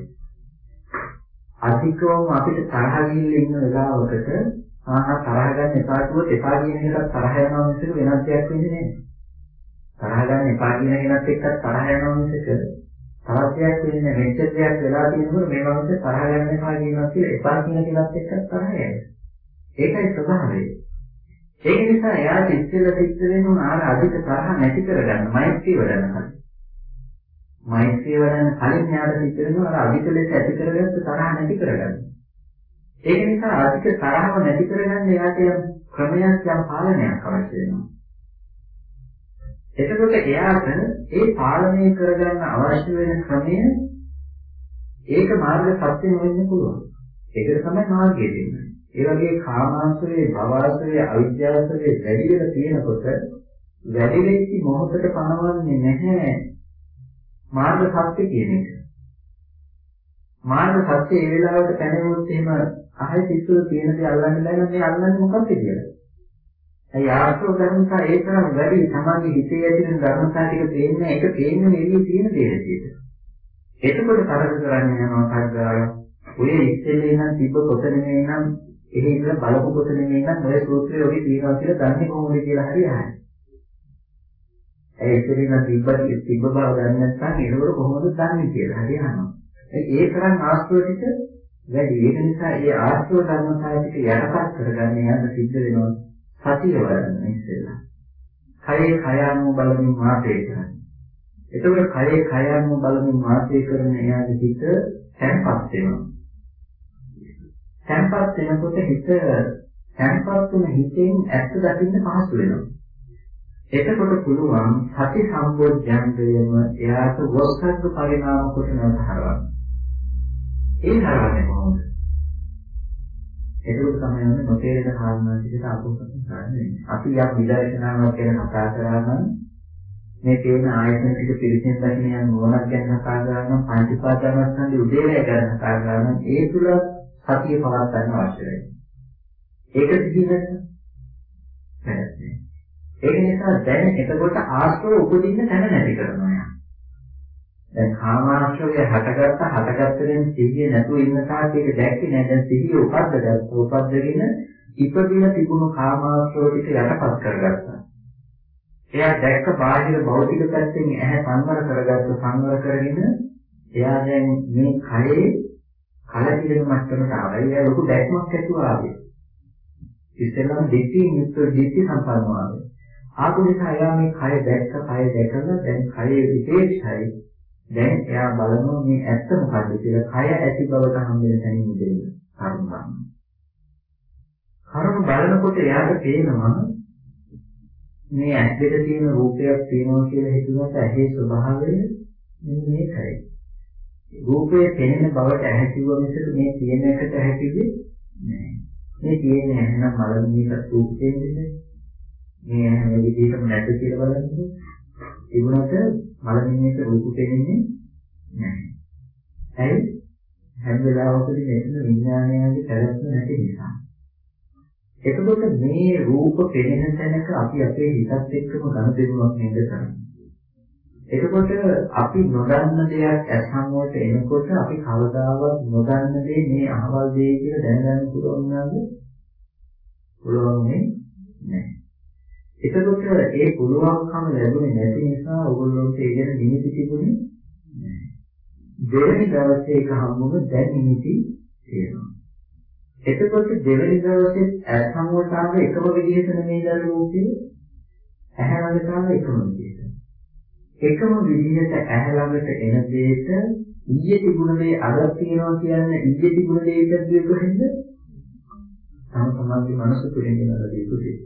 අධිකවම අපිට තරහ ගිහින් ඉන්න වෙලාවකට ආහා තරහ ගන්න එපා කිව්වොත් එපා කියන එකත් තරහ යනවා මිසක වෙනත් දෙයක් වෙන්නේ නැහැ. තරහ ගන්න එපා කියන එකත් එක්ක තරහ යනවා මිසක තවත් දෙයක් වෙන්නේ මෙච්චර දෙයක් වෙලා තියෙනකොට මේ වගේ තරහ ගන්න එපා කියනවා කියලා එපා කියන කෙනත් එක්ක තරහ යනවා. ඒකයි ස්වභාවය. ඒක නිසා එයා ඉස්සෙල්ල ඉස්සෙල්ලම ආර අධික තරහ නැති කරගන්න මෛත්‍රී වඩන්න කලින්. මෛත්‍රී වඩන්න කලින් යාට ඉස්සෙල්ලම අර අධික ලෙස ඇති කරගත්ත තරහ නැති කරගන්න. ඒක නිසා අධික තරහව නැති කරගන්න එයාට යම් ක්‍රමයක් යම් පාලනයක් අවශ්‍ය වෙනවා. එතකොට එයාට ඒ පාලනය කරගන්න අවශ්‍ය වෙන ක්‍රමය ඒක මාර්ග සත්‍ය වෙන්න පුළුවන්. ඒකට තමයි මාර්ගය දෙන්නේ. ඒ වගේ කාමාශ්‍රයේ, භවශ්‍රයේ, අවිද්‍යාශ්‍රයේ වැඩි වෙලා තියෙනකොට වැඩි වෙච්ච මොහොතට පනවන්නේ නැහැ මාර්ග සත්‍ය කියන එක. මාර්ග සත්‍ය ඒ වෙලාවට පැනෙවොත් එහෙම අහයි සිස්සුව තියෙන දේ අල්ලන්න බැහැ නම් මේ අල්ලන්නේ මොකක්ද කියලා. ඒ ආශ්‍රව ධර්මතා ඒ තරම් වැඩි තමන්ගේ හිතේ ඇතිවෙන ධර්මතා ටික තේන්නේ ඒක තේන්නේ නෙවෙයි තියෙන දේ හැටියට. එතකොට තරක කරන්නේ යනවා සද්දාය. ඔය ඉස්සෙල්ලේ නම් තිබ්බ පොත නෙමෙයි නම් එහෙ ඉඳලා බලපු පොත නෙමෙයි නම් ඔය සූත්‍රය ඔගේ තියෙනවා කියලා දන්නේ කොහොමද කියලා හරි අහන්නේ. ඒ ඉස්සෙල්ලේ නම් තිබ්බ තිබ්බ බව දන්නේ නැත්නම් ඒකවල කොහොමද දන්නේ කියලා හරි අහනවා. ඒ තරම් ආශ්‍රව ටික වැඩි. ඒක නිසා ඒ ආශ්‍රව ධර්මතාවය ටික යටපත් කරගන්න යන්න සිද්ධ වෙනවා. සතිය වඩන්න ඉස්සෙල්ලා. කයේ කය අනුව බලමින් වාසය කරන්න. එතකොට කයේ කය අනුව බලමින් වාසය කරන එයාගේ හිත තැන්පත් වෙනවා. තැන්පත් වෙනකොට හිත තැන්පත් වෙන හිතෙන් ඇත්ත දකින්න පහසු වෙනවා. එතකොට පුළුවන් සති සම්බොධ්‍යංගයම එයාට වස්සග්ග පරිණාම කොට නැවත හරවන්න. ඒ හරවන්නේ කොහොමද? ඒක තමයි ඔන්නේ නොතේරෙන කාරණා ටිකට අකුසල කරන්නේ. අපි යම් විදර්ශනාවක් ගැන කතා කරා නම් මේ තේන ආයතන ටික පිළිසින් දකින්න යන මොනක් ගැන කතා කරා නම් පංචපාදවස්තන්ගේ උදේවැය ගැන කතා කරා නම් ඒ තුල සතිය පවත් ගන්න අවශ්‍යයි. ඒක සිහිනක ඒක නිසා දැන් එතකොට ආශ්‍රව උපදින්න තැන නැති කරනවා. දැන් කාමාශ්‍රය හටගත්ත හටගත්තෙන් සිහිය නැතුව ඉන්න තාක් ඒක දැක්කේ නැහැ. දැන් සිහිය උපද්දගත්ත උපද්දගෙන ඉපදින තිබුණු කාමාශ්‍රව ටික යටපත් කරගත්තා. එයා දැක්ක බාහිර භෞතික පැත්තෙන් ඇහැ සංවර කරගත්ත සංවර කරගෙන එයා දැන් මේ කයේ කලකිරෙන මට්ටමට ආවා. එයා ලොකු දැක්මක් ඇතුව ආවේ. ඉස්සෙල්ලාම දෙකකින් යුක්ත දෙකක් සම්පන්නව ආවේ. ආපු නිසා එයා මේ කය දැක්ක කය දැකලා දැන් කයේ විශේෂයි දැන් එයා බලනවා මේ ඇත්ත මොකද්ද කියලා කය ඇති බවට හම්බෙන තැනින් ඉඳින්න කර්ම බලනවා. කර්ම බලනකොට එයාට පේනවා මේ ඇත්තට තියෙන රූපයක් තියෙනවා කියලා හිතුවට ඇහි ස්වභාවය මෙන්න මේකයි. රූපය පෙනෙන බවට ඇහැකිව මිසක මේ තියෙන එකට ඇහැකිවි නෑ. මේ තියෙන ඇහෙනම් බලන්නේ රූපයෙන් මේ හැම විදිහකම නැති කියලා බලන්නේ. තිබුණාට මලමිණියට රූප පෙනෙන්නේ නැහැ. ඇයි? හැම වෙලාවකදී මෙතන විඥානයගේ පැවැත්ම නැති නිසා. එතකොට මේ රූප පෙනෙන තැනක අපි අපේ හිතත් එක්කම ගනුදෙනුවක් නේද කරන්නේ. එතකොට අපි නොදන්න දෙයක් අසම්මෝට එනකොට අපි කවදාවත් නොදන්න දේ මේ අහවල් දේ කියලා දැනගන්න පුළුවන් නේද? පුළුවන් නේ? එතකොට ඒ පුළුවන්කම ලැබුණේ නැති නිසා ඔයගොල්ලන්ට ඒ ගැන නිමිති තිබුණේ නැහැ. දෙවෙනි දවසේ එක හම්බුන දැන් නිමිති තියෙනවා. එතකොට දෙවෙනි දවසේ සම්මෝතාව එකම විදිහට නෙමෙයි දරුවෝකේ ඇහැ ළඟට ආව එකම විදිහට. එකම විදිහට ඇහැ ළඟට එන දෙයට ඊයේ තිබුණ දේ අද තියෙනවා කියන්නේ ඊයේ තිබුණ දේ විතරද කොහෙන්ද? තම තමන්ගේ මනස තුළින් ගෙනල්ලා දීපු දේ.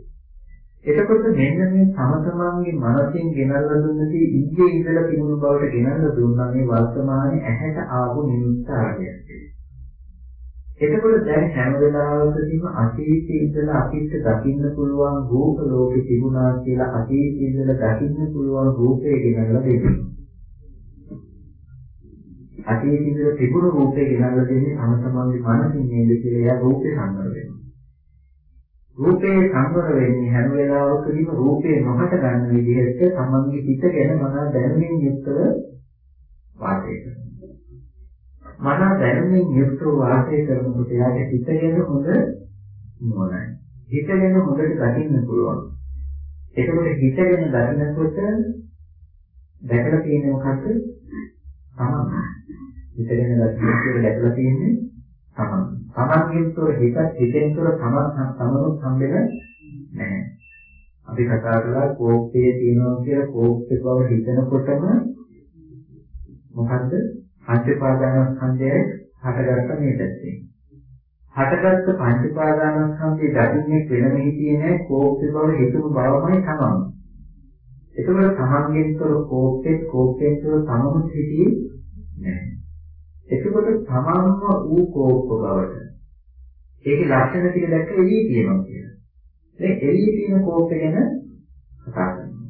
එතකොට මෙන්න මේ තම තමන්ගේ මනසින් ගෙනල්ලා දුන්නදී ඊයේ ඉඳලා තිබුණු බවට ගෙනල්ලා දුන්නා මේ වර්තමානයේ ඇහැට ආපු නිමිත්ත ආරයක්. එතකොට දැන් හැම වෙලාවකදීම අතීතයේ ඉඳලා අපිට දකින්න පුළුවන් රූප ලෝකෙ තිබුණා කියලා අතීතයේ ඉඳලා දකින්න පුළුවන් රූපේ ගෙනල්ලා දෙනවා. අතීතයේ ඉඳලා තිබුණු රූපේ ගෙනල්ලා දෙන්නේ තම තමන්ගේ මනසින් නේද කියලා එයා රූපේ සංවර වෙනවා. රූපේ සංවර වෙන්නේ හැම වෙලාවකදීම රූපේ නොහට ගන්න විදිහට තමන්ගේ හිත ගැන මනා දැනුමින් යුක්තව වාසය කරනවා. මනා දැනුමින් යුක්තව වාසය කරනකොට එයාගේ හිත ගැන හොඳ නෝනයි. හිත ගැන හොඳට දකින්න පුළුවන්. එතකොට හිත ගැන දකිනකොට දැකලා තියෙන්නේ මොකද්ද? තමයි. හිතගෙන දැක්කේ කියලා දැකලා තියෙන්නේ තමන්. තමන්ගෙන් තොර හිතත් හිතෙන් තොර තමන් තමනුත් හම්බෙන්නේ නැහැ. අපි කතා කළා කෝපයේ තියෙනවා කියලා කෝපේ බව හිතනකොටම මොකද්ද? පංචපාදානස්කන්ධයයි හටගත්ත මේ පැත්තේ. හටගත්ත පංචපාදානස්කන්ධයේ දකින්නේ වෙනම හිතියේ නැහැ කෝපේ බව හිතුණු බවමයි තමන්. ඒකවල තමන්ගෙන් තොර කෝපේ කෝපයෙන් තොර තමනුත් හිතියේ නැහැ. එතකොට තමන්ම ඌ කෝප බවට ඒකේ ලක්ෂණ ටික දැක්ක එළියේ තියෙනවා කියලා. දැන් එළියේ තියෙන කෝපය ගැන කතා කරනවා.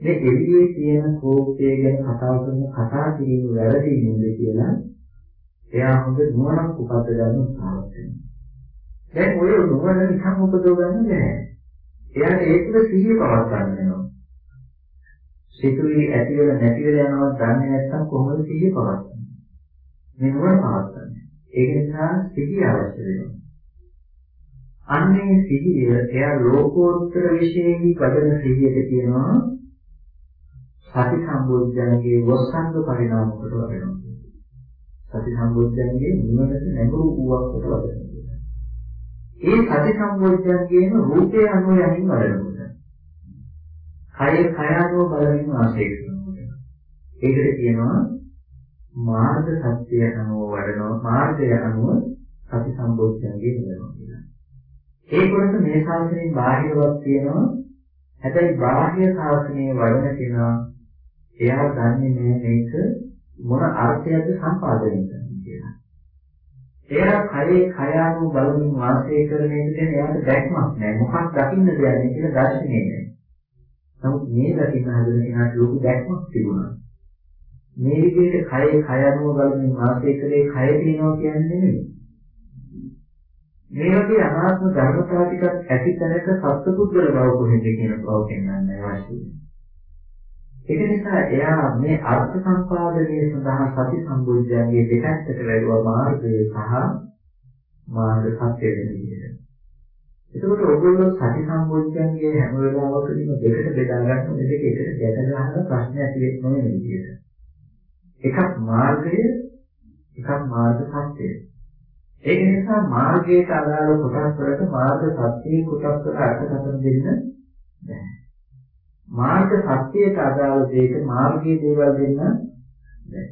මේ එළියේ තියෙන කෝපය ගැන කතා කරන කතා කිරීම වැරදි නේද කියලා එයා හොඳ නුවණක් උපද ගන්න උත්සාහවත් වෙනවා. දැන් ඔය නුවණ නිකන් උපදව ගන්න බෑ. එයාට ඒකද සිහිය පවත්වා ගන්න වෙනවා. සිතුවිලි ඇති වෙලා නැති වෙලා යනවා දන්නේ නැත්නම් කොහොමද සිහිය පවත්වන්නේ? මේ නුවණ පවත්වන්නේ. ඒක නිසා සිහිය අවශ්‍ය වෙනවා. අන්නේ සිහිය එයා ලෝකෝත්තර විශේෂී පදන සිහියට කියනවා සති සම්බෝධ්‍යංගයේ වසංග පරිණාම කොට වඩනවා. සති සම්බෝධ්‍යංගයේ නිවනට නැඹුරු වූවක් කොට වඩනවා. ඒ සති සම්බෝධ්‍යංගයේම රූපය අනුව යමින් වඩනකොට. කය කය අනුව බලමින් වාසය කරනකොට. ඒකට කියනවා මාර්ග සත්‍ය අනුව වඩනවා මාර්ගය අනුව සති සම්බෝධියන්ගේ වෙනවා කියලා. ඒ කොටස මේ ශාස්ත්‍රයෙන් බාහිරවත් තියෙනවා. හැබැයි බාහිර ශාස්ත්‍රයේ වඩන කෙනා එයා දන්නේ නැහැ මේක මොන අර්ථයක්ද සම්පාදනය කරන්නේ කියලා. එයා කයේ කය අනුව බලමින් වාසය කරන එක ගැන එයාට දැක්මක් නැහැ. මොකක් දකින්නද යන්නේ කියලා දර්ශනේ නැහැ. නමුත් මේ දකින්න හදන කෙනාට ලොකු දැක්මක් තිබුණා. මේ විදිහට කයේ කය අනුව බලමින් වාසය කළේ කය තියනවා කියන්නේ නෙමෙයි. මේ වගේ අනාත්ම ධර්මතා ටිකක් ඇති තැනක සත්පුද්ගල බව කොහෙද කියන බව පෙන්වන්නයි අවශ්‍යයි. ඒක නිසා එයා මේ අර්ථ සම්පාදනයේ සඳහා සති සම්බුද්ධයන්ගේ දෙකකට වැළුවා මාර්ගය සහ මාර්ග සත්‍ය වෙන විදිහට. එතකොට ඔයගොල්ලෝ සති සම්බුද්ධයන්ගේ හැම වෙලාවකදීම දෙකට බෙදා ගන්න මේ දෙක එකට ගැට ගන්න ප්‍රශ්න ඇති වෙන්නේ නැහැ විදිහට. එකක් මාර්ගය එකක් මාර්ග සත්‍යය. ඒක නිසා මාර්ගයට අදාළ කොටස් වලට මාර්ග සත්‍යයේ කොටස් වල අර්ථකථන දෙන්න බැහැ. මාර්ග සත්‍යයට අදාළ දෙයක මාර්ගයේ දේවල් දෙන්න බැහැ.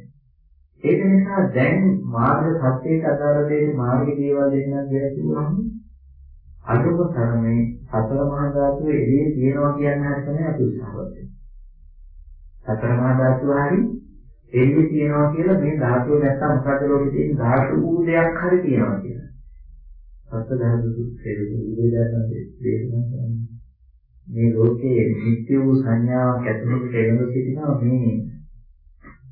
ඒක නිසා දැන් මාර්ග සත්‍යයට අදාළ දෙයක මාර්ගයේ දේවල් දෙන්න කියලා කිව්වම අදුම තරමේ සතර මහා ධාතු එළියේ තියෙනවා කියන හරිය තමයි අපි උත්සාහවත් වෙන්නේ. සතර මහා ධාතු හරියි එළිය තියනවා කියලා මේ ධාතුව නැත්තම් මොකද ලෝකෙ තියෙන ධාතු වූ දෙයක් හරි තියනවා කියලා. සත්‍ය ධාතු සුත්තේ විදේදාන දේශනා කරන්නේ. මේ ලෝකයේ නිත්‍ය වූ සංඥාවක් ඇතුළත දෙනු සිටිනවා මේ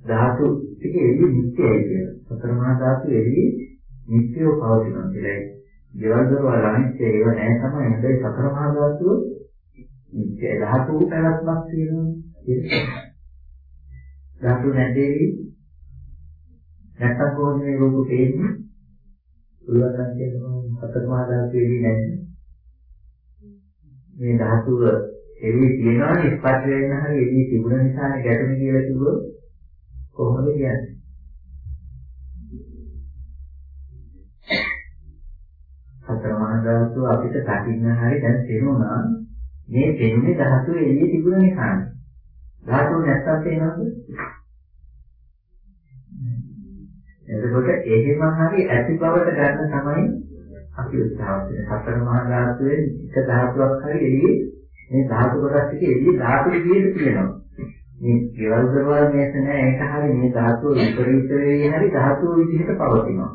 ධාතු ටික එළිය නිත්‍යයි කියලා. සතර මහා ධාතු එළිය නිත්‍යව පවතිනවා කියලා. දේවල් දරවල අනිත්‍ය ඒව නෑ තමයි. හැබැයි සතර මහා ධාතුව නිත්‍ය ධාතු පැවැත්මක් තියෙනවා. ධාතු නැදේවි. නැත්තම් කොහොමද මේ රූප පේන්නේ පුළුවන් නම් කියනවා හතර මහා ධාතු එවි නැද්ද? මේ ධාතුව එවි තියෙනවනේ ස්පර්ශ වෙන්න හරි එවි තිබුණ නිසානේ ගැටුනේ කියලා කිව්වොත් කොහොමද කියන්නේ? හතර මහා ධාතුව අපිට දකින්න හරි දැන් තේරුණා මේ දෙන්නේ ධාතුව එළියේ තිබුණ නිසානේ. ධාතුව නැත්තම් පේනවද? එතකොට එහෙම හරි ඇති බවට ගන්න තමයි අපි උත්සාහ කරන්නේ. සතර මහා ධාතුවේ එක ධාතුවක් හරි එළියේ මේ ධාතු කොටස් ටික එළියේ ධාතු විදිහට තියෙනවා. මේ කෙවල් දරවල් මේක නෑ ඒක හරි මේ ධාතුව විපරීත වෙයි හරි ධාතුව විදිහට පවතිනවා.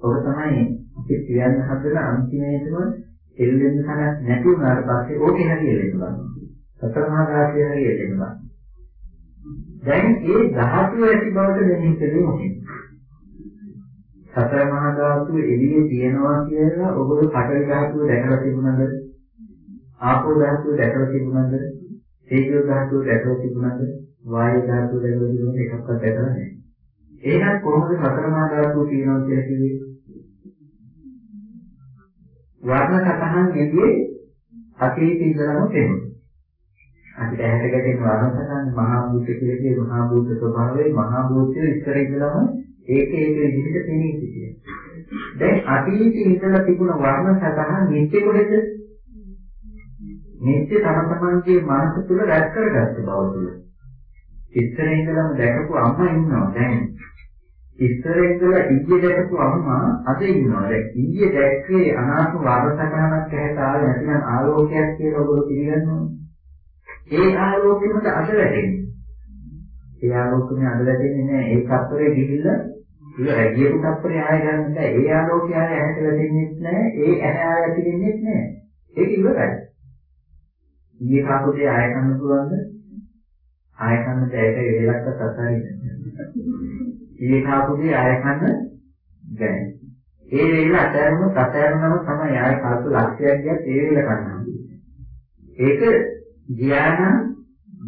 ඔබ තමයි අපි කියන්න හදන අන්තිමේටම එල්ලෙන්න තැනක් නැති වුණාට පස්සේ ඕකේ හරි එල්ලෙන්න ගන්නවා. සතර මහා ධාතුවේ හරි එල්ලෙන්න ගන්නවා. දැන් ඒ ධාතුව ඇති බවට මෙහෙම කළේ මොකද? සතර මහා ධාතුව එළියේ තියෙනවා කියලා ඔබගේ පඨවි ධාතුව දැකලා තිබුණාද? ආපෝ ධාතුව දැකලා තිබුණාද? තේජෝ ධාතුව දැකලා තිබුණාද? වායු ධාතුව දැකලා තිබුණාද? එකක්වත් දැකලා නැහැ. එහෙනම් කොහොමද සතර මහා ධාතුව තියෙනවා කියලා කිව්වේ? වර්ණ සතහන් එළියේ අතීතේ ඉඳලම තේරෙනවා. අපිට ඇහැට ගැටෙන වර්ණ සතහන් මහා භූත කියලා කියේ මහා භූත ස්වභාවයේ මහා භූතය ඉස්සර ඉඳලම ඒක ඒක විදිහට පෙනී සිටිය. දැන් අතීතයේ ඉඳලා තිබුණ වර්ණ සතහන් නිත්‍ය කොහෙද? නිත්‍ය තම තමන්ගේ මනස තුළ රැස් කරගත්ත බව තුළ. ඉස්සර ඉඳලම දැකපු අම්මා ඉන්නවා දැන්. ඉස්සර ඉඳලා ඊයේ දැකපු අම්මා අද ඉන්නවා. දැන් ඊයේ දැක්කේ අනාත්ම වර්ණ සතහනක් ඇහැට ආවේ නැතිනම් ආලෝකයක් කියලා ඔයගොල්ලෝ පිළිගන්නවා. ඒ ආලෝකෙකට අද වැටෙන්නේ. ඒ ආලෝකනේ අද වැටෙන්නේ නැහැ. ඒ කප්පරේ ගිහිල්ලා ඉතින් ගියපු තත්පරේ ආය ගන්න බෑ. ඒ ආලෝකය ආය ඇහැට වැටෙන්නේ නැහැ. ඒ ඇහැ ආය ඇතිවෙන්නේ නැහැ. ඒක ඉවරයි. ඊයේ කාපුදේ ආය ගන්න පුළුවන්ද? ආය ගන්න දෙයක වේලක්වත් අතාරින්න. ඊයේ කාපුදේ ආය ගන්න බෑ. ඒ වේල අතෑරුණොත් අතෑරුණම තමයි ආය කාපු ලක්ෂයක් ගියත් ඒ වේල ගන්නවා. ඒක ගියා නම්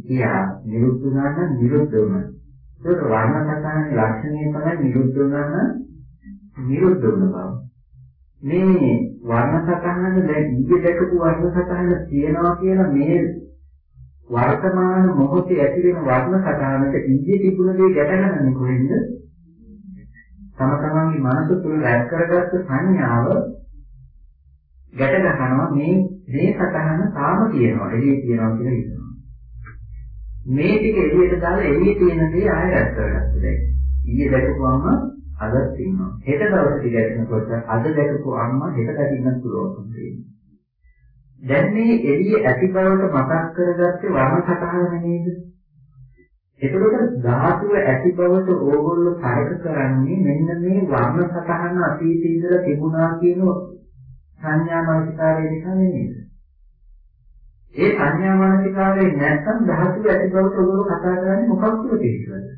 ගියා නිරුද්ධ වුණා නම් නිරුද්ධ වුණා. ඒක වර්ණ සතහනේ ලක්ෂණය තමයි නිරුද්ධ වුණාම නිරුද්ධ වුණ බව. මේ වර්ණ සතහන දැන් ඊයේ දැකපු වර්ණ සතහන තියනවා කියලා මේ වර්තමාන මොහොතේ ඇති වෙන වර්ණ සතහනට ඊයේ තිබුණ දේ ගැටගන්නේ කොහෙන්ද? තම තමන්ගේ මනස තුළ රැස් කරගත්ත සංඥාව ගැට ගන්නවා මේ මේ සතහන තාම තියෙනවා එළියේ තියෙනවා කියලා හිතනවා. මේ ටික එළියට දාලා එළියේ තියෙන දේ ආයෙ රැස් කරගත්ත දැන්. ඊයේ දැකපු අම්මා අදත් ඉන්නවා. හෙට දවසේ දැකනකොට අද දැකපු අම්මා හෙට දකින්නත් පුළුවන් තියෙනවා. දැන් මේ එළියේ ඇති බවට මතක් කරගත්තේ වර්ණ සටහන නේද? එතකොට ධාතුව ඇති බවට ඕගොල්ලෝ තරක කරන්නේ මෙන්න මේ වර්ණ සටහන අතීතයේ ඉඳලා තිබුණා කියන සංඥා මානසිකාරය නිසා නෙමෙයි. ඒ සංඥා මානසිකාරයෙන් නැත්තම් ධාතු ඇති බවට ඔයගොල්ලෝ කතා කරන්නේ මොකක්ද කියලා.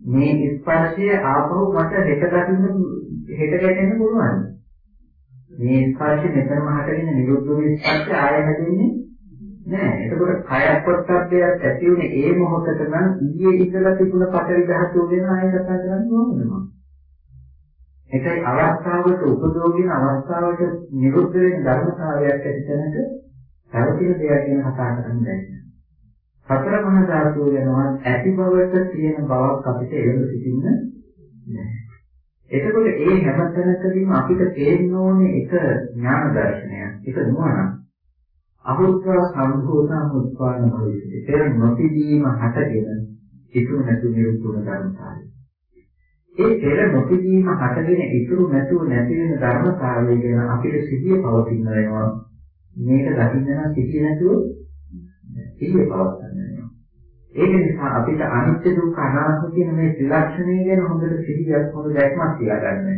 මේ ස්පර්ශය ආපහු මට හෙට දකින්න හෙට ගැටෙන්න පුළුවන්. මේ ස්පර්ශය මෙතනම හටගෙන නිරුද්ධ වෙන ස්පර්ශය ආය හැදෙන්නේ නෑ. එතකොට කයක් පොට්ටබ්බයක් ඇති උනේ ඒ මොහොතට නම් ඊයේ ඉඳලා තිබුණ පටවි ධාතුව ගැන ආයෙ කතා කරන්න ඕනම. ඒකයි අවස්ථාවක උපදෝගින අවස්ථාවට නිරුද්ධ වෙන ධර්මතාවයක් ඇති තැනක පැවතින දෙයක් ගැන කතා කරන්න බැහැ. සතර මහා ධාතුව වෙනවා ඇති බවට තියෙන බවක් අපිට එළඹ සිටින්න නැහැ. එතකොට ඒ හැම තැනකදීම අපිට තේරෙන්න ඕනේ එක ඥාන දර්ශනයක්, එක නුවණක්. අහුත්වා සම්භූතම උත්පාදන භවිෂ්‍යති. පෙර නොතිදීම හටගෙන හිතුව නැතු නිරුද්ධ වන ධර්මතාවය. ඒ පෙර නොතිබීම හටගෙන ඉතුරු නැතුව නැති වෙන ධර්මතාවය ගැන අපිට සිහිය පවතින වෙනවා. මේක දකින්න නම් සිහිය නැතුව සිහිය පවත්න්න වෙනවා. ඒක නිසා අපිට අනිත්‍ය දුක්ඛ අනාත්ම කියන මේ ත්‍රිලක්ෂණය ගැන හොඳට සිහියක් හොඳ දැක්මක් තියාගන්න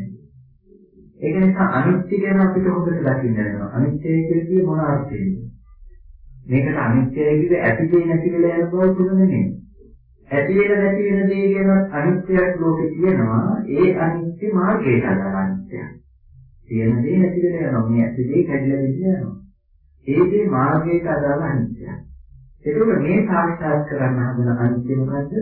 ඒක නිසා අනිත්‍ය ගැන අපිට හොඳට දකින්න වෙනවා. අනිත්‍ය කියන්නේ මොන අර්ථයෙන්ද? මේකට අනිත්‍යයි කිව්වේ ඇති දෙයක් නැති වෙලා යන බව තුන නෙමෙයි. ඇති වෙන නැති වෙන දේ ගැන අනිත්‍යයක් ලෝකේ තියෙනවා ඒ අනිත්‍ය මාර්ගයට අදාළ අනිත්‍යයක්. තියෙන දේ නැති වෙන යනවා මේ ඇති දේ කැඩිලා ගියනවා. ඒ දේ මාර්ගයට අදාළ අනිත්‍යයක්. ඒකම මේ සාක්ෂාත් කරන්න හදන අනිත්‍ය මොකද්ද?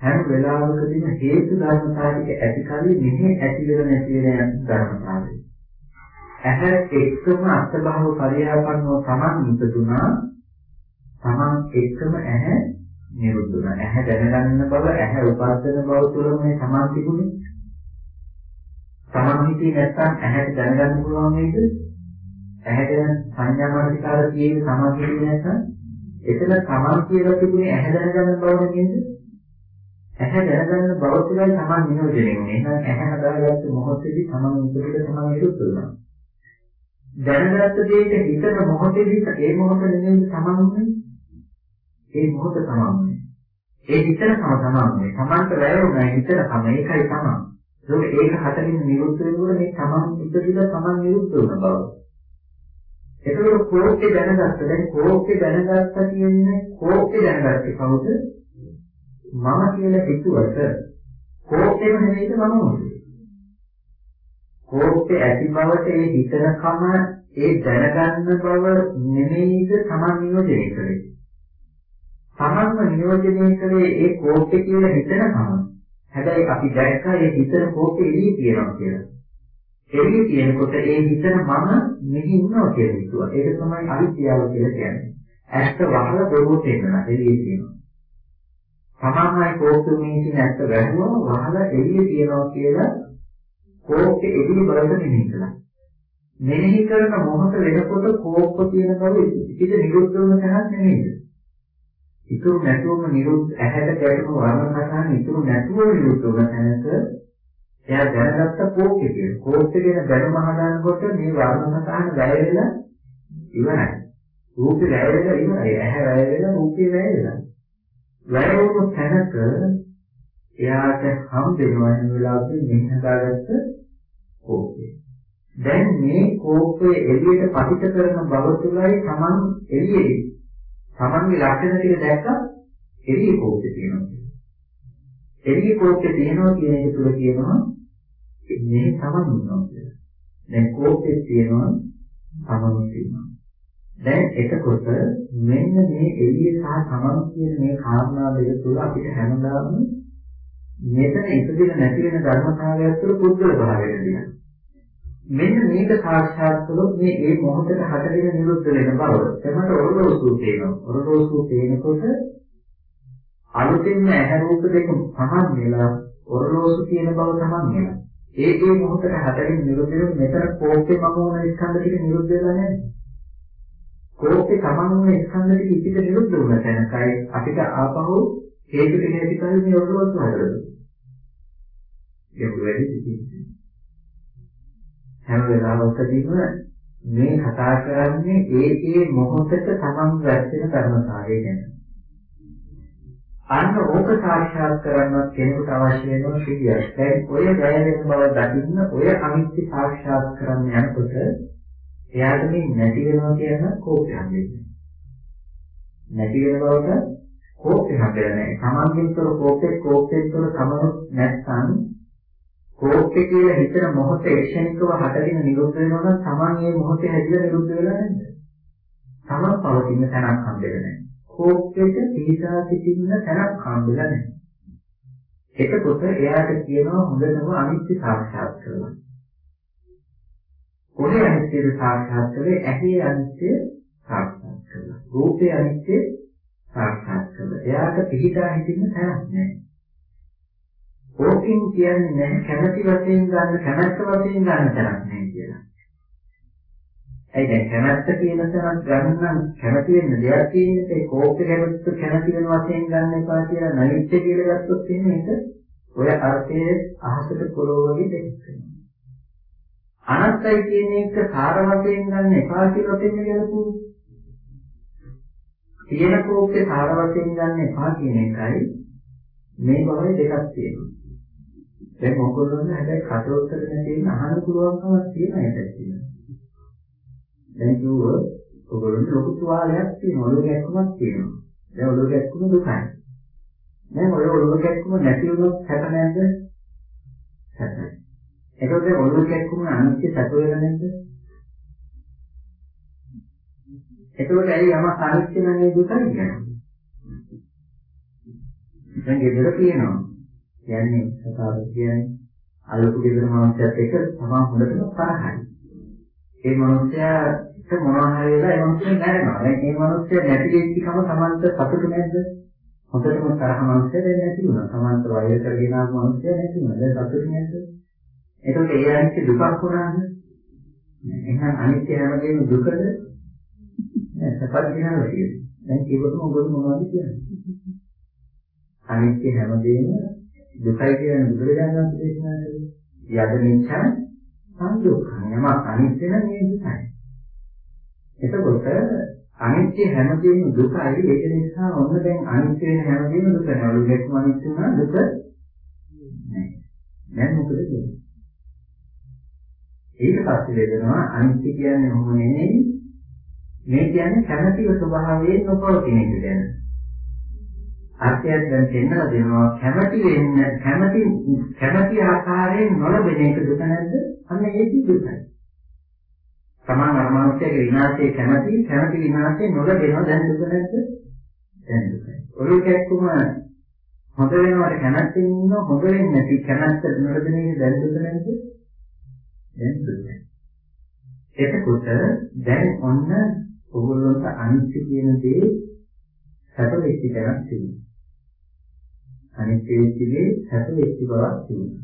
හැම වෙලාවකදීම හේතු ධර්මතාවික ඇති කලින් මෙහි ඇති වෙන නැති වෙන ධර්මතාවය. ඇහැ එක්කම අත්භව පරියාපන්නව තමන් ඉපදුනා තමන් එක්කම ඇහැ නිරුද්ධ වුණා. ඇහැ දැනගන්න බව, ඇහැ උපාදන බව තුළ මේ සමාධි තිබුණේ. තමන් හිතේ නැත්තම් ඇහැට දැනගන්න පුළුවන් වේද? ඇහැට සංඥා මානසිකාර තියෙන සමාධිය නැත්තම් එතන තමන් කියලා තිබුණේ ඇහැ දැනගන්න බව නේද? ඇහැ දැනගන්න බව තුළයි තමන් නියෝජනය වෙන්නේ. එහෙනම් ඇහැ හදාගත්ත මොහොතේදී තමන් උපදින තමන් ඉරුත් වෙනවා. දැනගත්ත දෙයක හිතන මොහොතේදී ඒ මොහොත නෙමෙයි තමන්න්නේ. ඒ මොහොත තමන්න්නේ. ඒ හිතන කම තමන්න්නේ. තමන්ට වැයුණා හිතන කම ඒකයි තමන්. ඒක ඒක හතරින් නිරුද්ධ වෙනකොට මේ තමන් ඉපදිලා තමන් නිරුද්ධ වෙන බව. එතකොට කෝපේ දැනගත්ත දැන් කෝපේ දැනගත්තා කියන්නේ කෝපේ දැනගත්තේ කවුද? මම කියලා හිතුවට කෝපෙම නෙමෙයිද මම උනේ. කෝපේ ඇති බවට ඒ හිතනකම ඒ දැනගන්න බව නෙමෙයිද Taman නියෝජනය කරේ. Tamanම නියෝජනය කරේ ඒ කෝපේ කියලා හිතනකම. හැබැයි අපි දැක්කා ඒ හිතන කෝපේ එළිය තියෙනවා කියලා. එළිය තියෙනකොට ඒ හිතන මම මෙහි ඉන්නවා කියලා හිතුවා. ඒක තමයි අවිද්‍යාව කියලා කියන්නේ. ඇත්ත වහලා දොරට එනවා එළිය තියෙනවා. තමන්මයි කෝප්පෙමින් ඉන්න ඇත්ත වැහුවා වහලා එළිය තියනවා කියලා කෝප්පේ එළිය බලන්න මෙනෙහි කළා. මෙනෙහි කරන මොහොත වෙනකොට කෝප්ප තියෙන බව ඉතින් නිරුද්ධ වෙන තැනක් නෙමෙයිද? ඉතුරු නැතුවම නිරුද්ධ ඇහැට ගැටුණු වර්ණ සටහන් ඉතුරු නැතුව නිරුද්ධ වෙන තැනක එයා දැනගත්ත කෝප්පේ කියන කෝප්පේ කියන දැනුම හදානකොට මේ වර්ණ සටහන් වැය වෙලා ඉවරයි. රූපේ වැය වෙලා ඉවරයි. ඇහැ වැය වෙලා රූපේ වැය වෙලා. වැය වුණු තැනක එයාට හම් වෙනවා වෙන වෙලාවදී මෙන්න හදාගත්ත කෝපය. දැන් මේ කෝපය එළියට පතිත කරන බව තුලයි Taman එළියේ Tamanගේ ලක්ෂණ ටික දැක්ක එළියේ කෝපය තියෙනවා. එළියේ කෝපය තියෙනවා කියන එක තුල කියනවා මේ Taman ඉන්නවා කියලා. දැන් කෝපය තියෙනවා Taman තියෙනවා. දැන් එතකොට මෙන්න මේ එළිය සහ තමන් කියන මේ කාරණා දෙක තුළ අපිට හැමදාම මෙතන ඉපදින නැති වෙන ධර්මතාවයක් තුළ පුද්ගල භාවය දෙනවා. මෙන්න මේක සාක්ෂාත් කළොත් මේ ඒ මොහොතේ හතරෙන නිරුද්ධ වෙන බව තමයි ඔරලෝසු තේනවා. ඔරලෝසු තේනකොට අලුතෙන්ම ඇහැ රූප දෙක පහන් වෙලා ඔරලෝසු කියන බව තමයි වෙනවා. ඒ ඒ මොහොතේ හතරෙන් නිරුද්ධ වෙන මෙතන කෝපේ මම වුණ ස්කන්ධ ටික නිරුද්ධ වෙලා නැහැ. කෝපේ සමන්වන ස්කන්ධ ටික ඉතිට නිරුද්ධ වුණ තැනකයි අපිට ආපහු හේතු ටික ඇති කරගෙන මේ ඔරලෝසු හදලා. ඒක වැඩි සිතින්. හැම වෙලාවකදීම මේ කතා කරන්නේ ඒ ඒ මොහොතක තමන් වැටෙන ධර්මතාවය ගැන. අන්න ඕක සාක්ෂාත් කරගන්නත් කෙනෙකුට අවශ්‍ය වෙන ශ්‍රීය. දැන් ඔය වැය වෙන බව දකින්න ඔය අනිත්‍ය සාක්ෂාත් කරන්න යනකොට එයාට මේ නැති වෙනවා කියන කෝපය හම්බෙන්නේ. නැති වෙන බවට කෝපය හම්බෙන්නේ නැහැ. සමාන්තර කෝපේ කෝපේතර සමනු නැත්නම් කෝපේ කියලා හිතන මොහොත ඒක්ෂණිකව හටගෙන නිරුද්ධ වෙනවා නම් Taman මේ මොහොතේ හැදිලා නිරුද්ධ වෙලා නැද්ද? Taman පවතින තැනක් හම්බෙන්නේ නැහැ. කෝපෙට පිහිටා සිටින්න තැනක් හම්බෙලා නැහැ. එතකොට එයාට කියනවා හොඳටම අනිත්‍ය සාක්ෂාත් කරගන්න. කොහේ අනිත්‍යද සාක්ෂාත් කරේ ඇහි අනිත්‍ය සාක්ෂාත් කරලා රූපේ අනිත්‍ය සාක්ෂාත් කරලා එයාට පිළිදා හිටින්න තැනක් නැහැ ඕකෙන් කියන්නේ නැහැ කැමැති වශයෙන් ගන්න කැමැත්ත වශයෙන් ගන්න තැනක් නැහැ කියලා ඒ දැන් කැමැත්ත කියන තරම් ගන්න කැමැති වෙන දෙයක් තියෙන්නේ ඒ කෝප්පේ කැමැත්ත කැමැති වෙන වශයෙන් ගන්න එපා කියලා නෛත්‍ය කියලා ගත්තොත් එහෙනම් ඒක ඔය අර්ථයේ අහසට පොළොව වගේ දෙයක් වෙනවා අනත්තයි කියන එක සාර වශයෙන් ගන්න එපා කියලා දෙන්න ගැලපුවා. තියෙන කෝපේ සාර වශයෙන් ගන්න එපා කියන එකයි මේ භවයේ දෙකක් තියෙනවා. දැන් මොකද හැබැයි කටවත්තර නැතිනම් අහන්න පුළුවන්කමක් තියෙන එකක් තියෙනවා. දැන් කිව්ව ඔයගොල්ලෝ ලොකු තුවාලයක් තියෙනවා ඔළුව ගැක්කමක් තියෙනවා. දැන් ඔළුව ගැක්කම දුකයි. දැන් ඔය ඔළුව ගැක්කම නැති වුණොත් හැප නැද්ද? හැපයි. එතකොට ඔළුව කැක්කුම අනිත්‍ය සැප වෙලා නැද්ද? එතකොට ඇයි යම අනිත්‍ය නැන්නේ දුකයි කියන්නේ? දැන් ගෙදර තියෙනවා. කියන්නේ කතාව කියන්නේ අලුත් ගෙදර මනුස්සයත් එක්ක තමා හොඳටම තරහයි. ඒ මනුස්සයාට මොනවා හරි වෙලා ඒ මනුස්සයා නැරෙනවා. දැන් ඒ මනුස්සයා නැති වෙච්චකම Tamanට සතුටු නැද්ද? හොඳටම තරහ මනුස්සයා දැන් නැති වුණා. Tamanට වෛර කරගෙන ආපු මනුස්සයා නැති වුණා. දැන් සතුටු නැද්ද? එතකොට ඒ අනිත්‍ය දුකක් වුණාද? එහෙනම් අනිත්‍ය හැමදේම දුකද? නෑ සපත් දිනවල තියෙන්නේ. දැන් ඒකටම ඔබට මොනවද කියන්නේ? අනිත්‍ය හැමදේම දුකයි කියන බුදුරජාණන් වහන්සේ දේශනා කළේ. යද නිච්ඡං සංදුක්ඛං. යම අනිත්‍ය නම් මේ දුකයි. එතකොට අනිත්‍ය හැමදේම දුකයි. ඒක නිසා ඔන්න දැන් අනිත්‍ය වෙන හැමදේම දුක නෑ. ලෙක්ම අනිත්‍ය වුණා දුක නෑ. දැන් මොකද වෙන්නේ? ඊට පස්සේ වෙනවා අනිත්‍ය කියන්නේ මොහොම නෙමෙයි. මේ කියන්නේ කැමැතිව ස්වභාවයෙන් නොපවතින එක ගැන. අර්ථයක් දැන් දෙන්නලා දෙනවා කැමැති වෙන්න කැමැති කැමැති ආකාරයෙන් නොලබෙන එක දුක නැද්ද? අන්න ඒක දුකයි. තමන් අරමානුෂ්‍යගේ විනාශයේ කැමැති කැමැති විනාශයේ නොලබෙනවා දැන් දුක නැද්ද? දැන් දුකයි. ඔය කැක්කුම හොඳ වෙනවට කැමැත්තෙන් ඉන්න හොඳ වෙන්නේ නැති කැමැත්ත නොලබෙන එක දැන් දුක නැද්ද? දැන් දුකයි. එතකොට දැන් ඔන්න ඔයගොල්ලන්ට අනිත්‍ය කියන දේ සැප වෙච්ච තැනක් තියෙනවා. අනිත්‍ය වෙච්ච දේ සැප වෙච්ච බවක් තියෙනවා.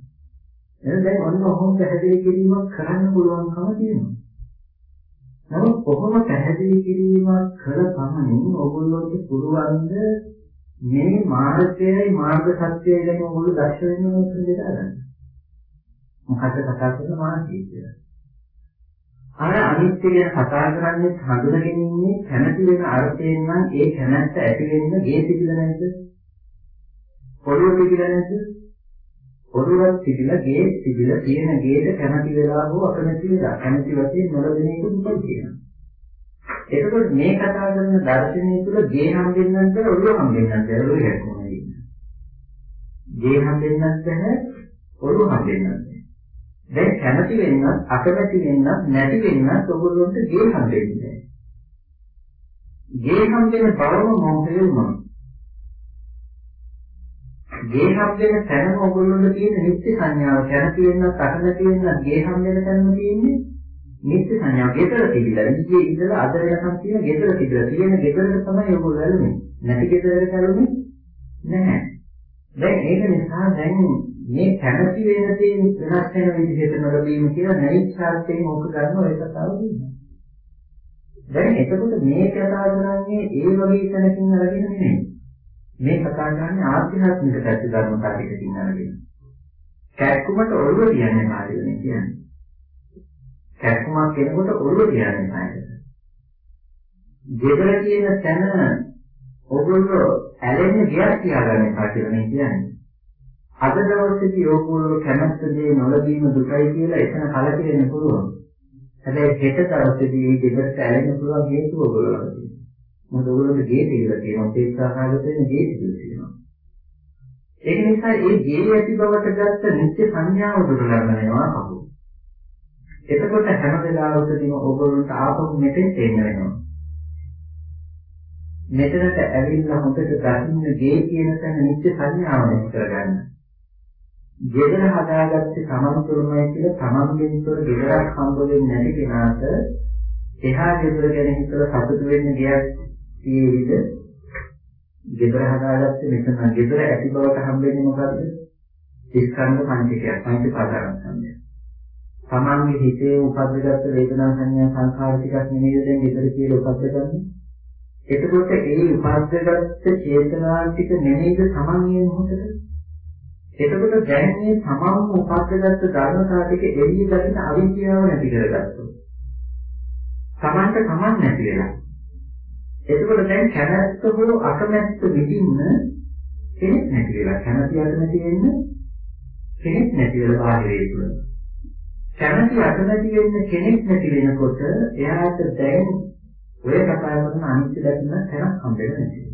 එහෙනම් දැන් ඔන්න ඔහොම පැහැදිලි කිරීමක් කරන්න පුළුවන්කම තියෙනවා. නමුත් කොහොම පැහැදිලි කිරීමක් කළ පමණින් ඔයගොල්ලන්ට පුළුවන් මේ මාර්ගයයි මාර්ග සත්‍යයයි ගැන ඔයගොල්ලෝ දක්ෂ වෙන්න ඕන කියලා ගන්න. මොකද්ද කතා කරන මාර්ගය කියලා. අර අනිත්‍ය ගැන කතා කරන්නේ හඳුනගෙන ඉන්නේ කැමැති වෙන අර්ථයෙන් නම් ඒ කැමැත්ත ඇති වෙන්න ගේ තිබිලා නැද්ද? පොළොව තිබිලා නැද්ද? පොළොවක් තිබිලා ගේ තිබිලා තියෙන ගේට කැමැති වෙලා හෝ අකමැති වෙලා කැමැති වශයෙන් නොලබෙන එක දුකයි කියනවා. එතකොට මේ කතා කරන දර්ශනය තුළ ගේ හම්බෙන්නත් බැහැ ඔළුව හම්බෙන්නත් බැහැ ඔළුව හැක්කමයි. ගේ හම්බෙන්නත් බැහැ ඔළුව හම්බෙන්නත් බැහැ. දැන් කැමති වෙන්නත් අකමැති වෙන්නත් නැති වෙන්නත් ඔයගොල්ලන්ට ගේ හම්බෙන්නේ ගේ හම්බෙන බවම මොහොතේ වුණා. ගේ හම්බෙන තැනම ඔයගොල්ලන්ට තියෙන නිත්‍ය සංඥාව කැමති වෙන්නත් අකමැති වෙන්නත් ගේ හම්බෙන තැනම තියෙන්නේ නිත්‍ය සංඥාව. ගෙදර තිබිලා ඉන්නේ ඉඳලා අද වෙනකම් තියෙන ගෙදර තිබිලා තියෙන ගෙදරට තමයි ඔයගොල්ලෝ ඇලුනේ. නැති ගෙදරට ඇලුනේ නැහැ. දැන් ඒක නිසා දැන් මේ කැමැති වෙන දේ වෙනස් වෙන විදිහට නොලබීම කියලා නැයිච්ඡාර්ථයෙන් ඕක ගන්න ඔය කතාව කියනවා. දැන් එතකොට මේ කතා කරන්නේ ඒ වගේ තැනකින් අරගෙන නෙමෙයි. මේ කතා කරන්නේ ආධ්‍යාත්මික පැති ධර්මතාවයකින් අරගෙන. කැක්කුමට ඔළුව කියන්නේ කාර්යනේ කියන්නේ. කැක්කුමක් කෙනෙකුට ඔළුව කියන්නේ කාර්යද? ගෙදර කියන තැන ඔගොල්ලෝ ඇලෙන්නේ ගියක් තියාගන්න කාර්යනේ කියන්නේ. අද දවසේදී ඕගොල්ලෝ කැමැත්ත දේ නොලැබීම දුකයි කියලා එතන කලකිරෙන්න පුළුවන්. හැබැයි හෙට දවසේදී මේ දෙකට ඇලෙන්න පුළුවන් හේතුව ඔයගොල්ලෝ ළඟ තියෙනවා. මොකද ඔයගොල්ලෝගේ ගේ පිළිලා තියෙනවා. උපේක්ෂාකාරක වෙන ගේ පිළිලා තියෙනවා. ඒක නිසා ඒ ගේ ඇති බවට ගත්ත නිත්‍ය සංඥාව දුර ගන්නවා කපු. එතකොට හැම වෙලාවකදීම ඔයගොල්ලන්ට ආපහු මෙතෙන් එන්න වෙනවා. මෙතනට ඇවිල්ලා හොඳට දකින්න ගේ කියන තැන නිත්‍ය සංඥාව නැති කරගන්න. ගෙදර හදාගත්තේ තමන් තුළමයි කියලා තමන්ගෙන් තොර ගෙදරක් හම්බ වෙන්නේ නැති කෙනාට එහා ගෙදර ගැන හිතලා සතුටු වෙන්න ගියක් තියෙයිද? ගෙදර හදාගත්තේ මෙතන ගෙදර ඇති බවට හම්බෙන්නේ මොකද්ද? ස්කන්ධ පංචකයක් පංචපාදාරස්කන්ධය. තමන්ගේ හිතේ උපද්දගත්ත වේදනා සංඥා සංඛාර ටිකක් නෙමෙයි දැන් ගෙදර කියලා උපද්දගන්නේ. එතකොට ඒ උපද්දගත්ත චේතනා ටික නෙමෙයිද තමන් මේ මොහොතේ එතකොට දැන් මේ තමන්ම උපද්දගත්ත ධර්මතාව ටික එළිය දකින්න අවිද්‍යාව නැති කරගත්තා. තමන්ට තමන් නැති වෙලා. එතකොට දැන් කැමැත්ත හෝ අකමැත්ත විඳින්න කෙනෙක් නැති වෙලා කැමැති අකමැති වෙන්න කෙනෙක් නැති වෙලා බාහිරේ තුල. කැමැති අකමැති වෙන්න කෙනෙක් නැති වෙනකොට එයාට දැන් ඔය කතා කරන අනිත්‍ය දැක්ම තැනක් හම්බෙන්නේ නැහැ.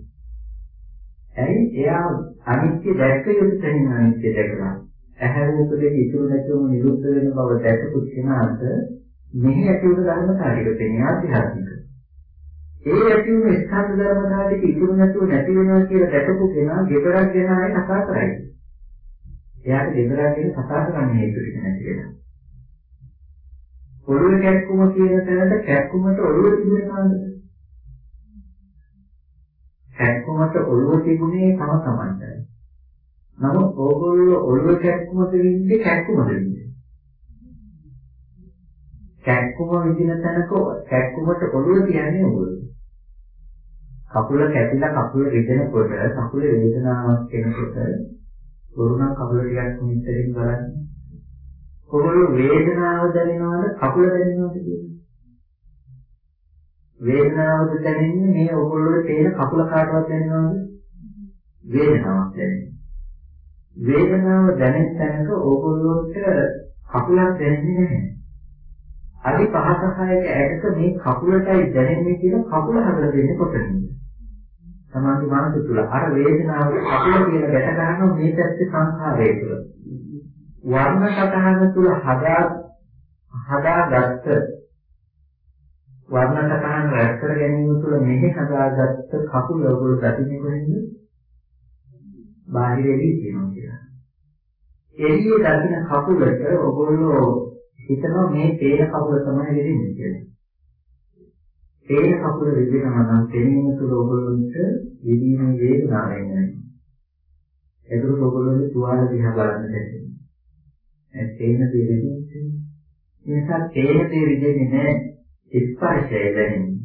ඇයි එයා අනිත්‍ය දැක්ක යුතු තැනින් අනිත්‍ය දැකලා ඇහැ රූප දෙක ඉතුරු නැතුවම නිරුද්ධ වෙන බව දැකපු කෙනාට මෙහි ඇති වුණු ධර්මතාවයක තියෙන ආධ්‍යාත්මික. ඒ ඇති වුණු ස්කන්ධ ධර්මතාවයක ඉතුරු නැතුව නැති වෙනවා කියලා දැකපු කෙනා ගෙදරක් ගැන ආයේ කතා කරයි. එයාට ගෙදරක් ගැන කතා කරන්න හේතු ටික නැති වෙනවා. ඔළුවේ කැක්කුම කියන තැනට කැක්කුමට ඔළුව තිබුණේ කාන්ද? කැක්කුමට ඔළුව තිබුණේ තම තමන්ටයි. නමුත් ඕගොල්ලෝ ඔළුව කැක්කුමද වින්දේ කැක්කුමද වින්දේ? කැක්කුම විදින තැනක කැක්කුමට ඔළුව තියන්නේ ඕගොල්ලෝ. කකුල කැපිලා කකුල රිදෙනකොට කකුල වේදනාවක් එනකොට වරුණා කකුල ටිකක් මෙතනින් බලන්න. කොහොමද වේදනාව දැනෙනවද කකුල දැනෙනවද කියන්නේ? වේදනාවද දැනෙන්නේ මේ ඔයගොල්ලෝ තේන කකුල කාටවත් දැනෙනවද? වේදනාවක් දැනෙන්නේ. වේදනාව දැනෙන තැනක ඕගොල්ලෝට කකුලක් දැනෙන්නේ නැහැ. අදි පහසහයක ඇටක මේ කකුලටයි දැනෙන්නේ කියලා කකුල හදලා දෙන්නේ කොතනින්ද? සමාධි මානස තුල අර වේදනාව කකුල කියලා ගැට ගන්නවා මේ පැත්තේ සංඛාරය තුල. වර්ණ සතහන තුල හදා හදාගත්ත වර්ණ සතහන රැස් කර ගැනීම තුළ මෙහි හදාගත්ත කකුල ඔයගොල්ලෝ දකින්නේ කොහෙන්ද? බාහිරෙදී තියෙනවා කියලා. එළියේ දකින්න කකුලට ඔයගොල්ලෝ හිතනවා මේ තේන කකුල තමයි වෙදින්නේ කියලා. තේන කකුල වෙදිනවා නම් තේනීම තුළ ඔයගොල්ලන්ට විදීමේ වේදනාවක් එන්නේ. ඒක ඔයගොල්ලෝගේ තුවාල දිහා බලන්න දෙන්නේ. ඒ තේන දේ වෙදින්නේ. ඒ නිසා තේන දේ වෙදින්නේ නැහැ ස්පර්ශය දැනෙන්නේ.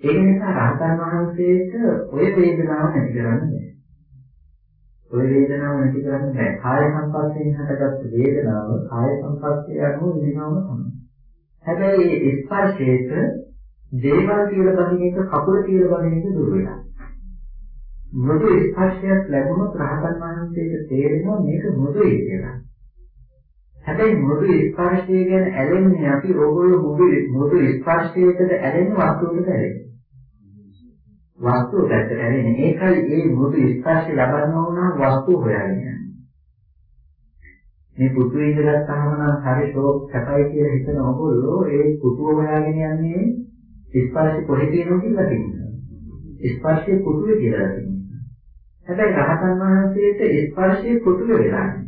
ඒ නිසා රහතන් වහන්සේට ඔය වේදනාව නැති කරන්නේ ඔය වේදනාව නැති කරන්නේ නැහැ. කාය සංපස්යෙන් හටගත්තු වේදනාව කාය සංපස්සේ අනුව විඳිනවම තමයි. හැබැයි මේ ස්පර්ශයට දේවල් කියලා බහින එක කකුල කියලා බහින එක දුර වෙනවා. මෘදු ස්පර්ශයක් ලැබුණොත් රහතන් වහන්සේට තේරෙනවා මේක මෘදුයි කියලා. හැබැයි මෘදු ස්පර්ශය ගැන ඇලෙන්නේ අපි ඕගොල්ලෝ මෘදු මෘදු ස්පර්ශයකට ඇලෙන වස්තුවකට ඇලෙන්නේ. වස්තුව පැත්තට ඇරෙන්නේ. ඒකයි ඒ මුදු ස්පර්ශය ලබන්න ඕන වස්තුව හොයාගෙන යන්නේ. මේ පුතු ඉඳගත්තාම නම් හරි ෂෝක් සැපයි කියලා හිතන ඔයගොල්ලෝ ඒ පුතුව හොයාගෙන යන්නේ ස්පර්ශය කොහෙද තියෙනවද කියලා දකින්න. ස්පර්ශයේ පුතුවේ කියලා දකින්න. හැබැයි රහතන් වහන්සේට ස්පර්ශයේ පුතුවේ වෙලා නැහැ.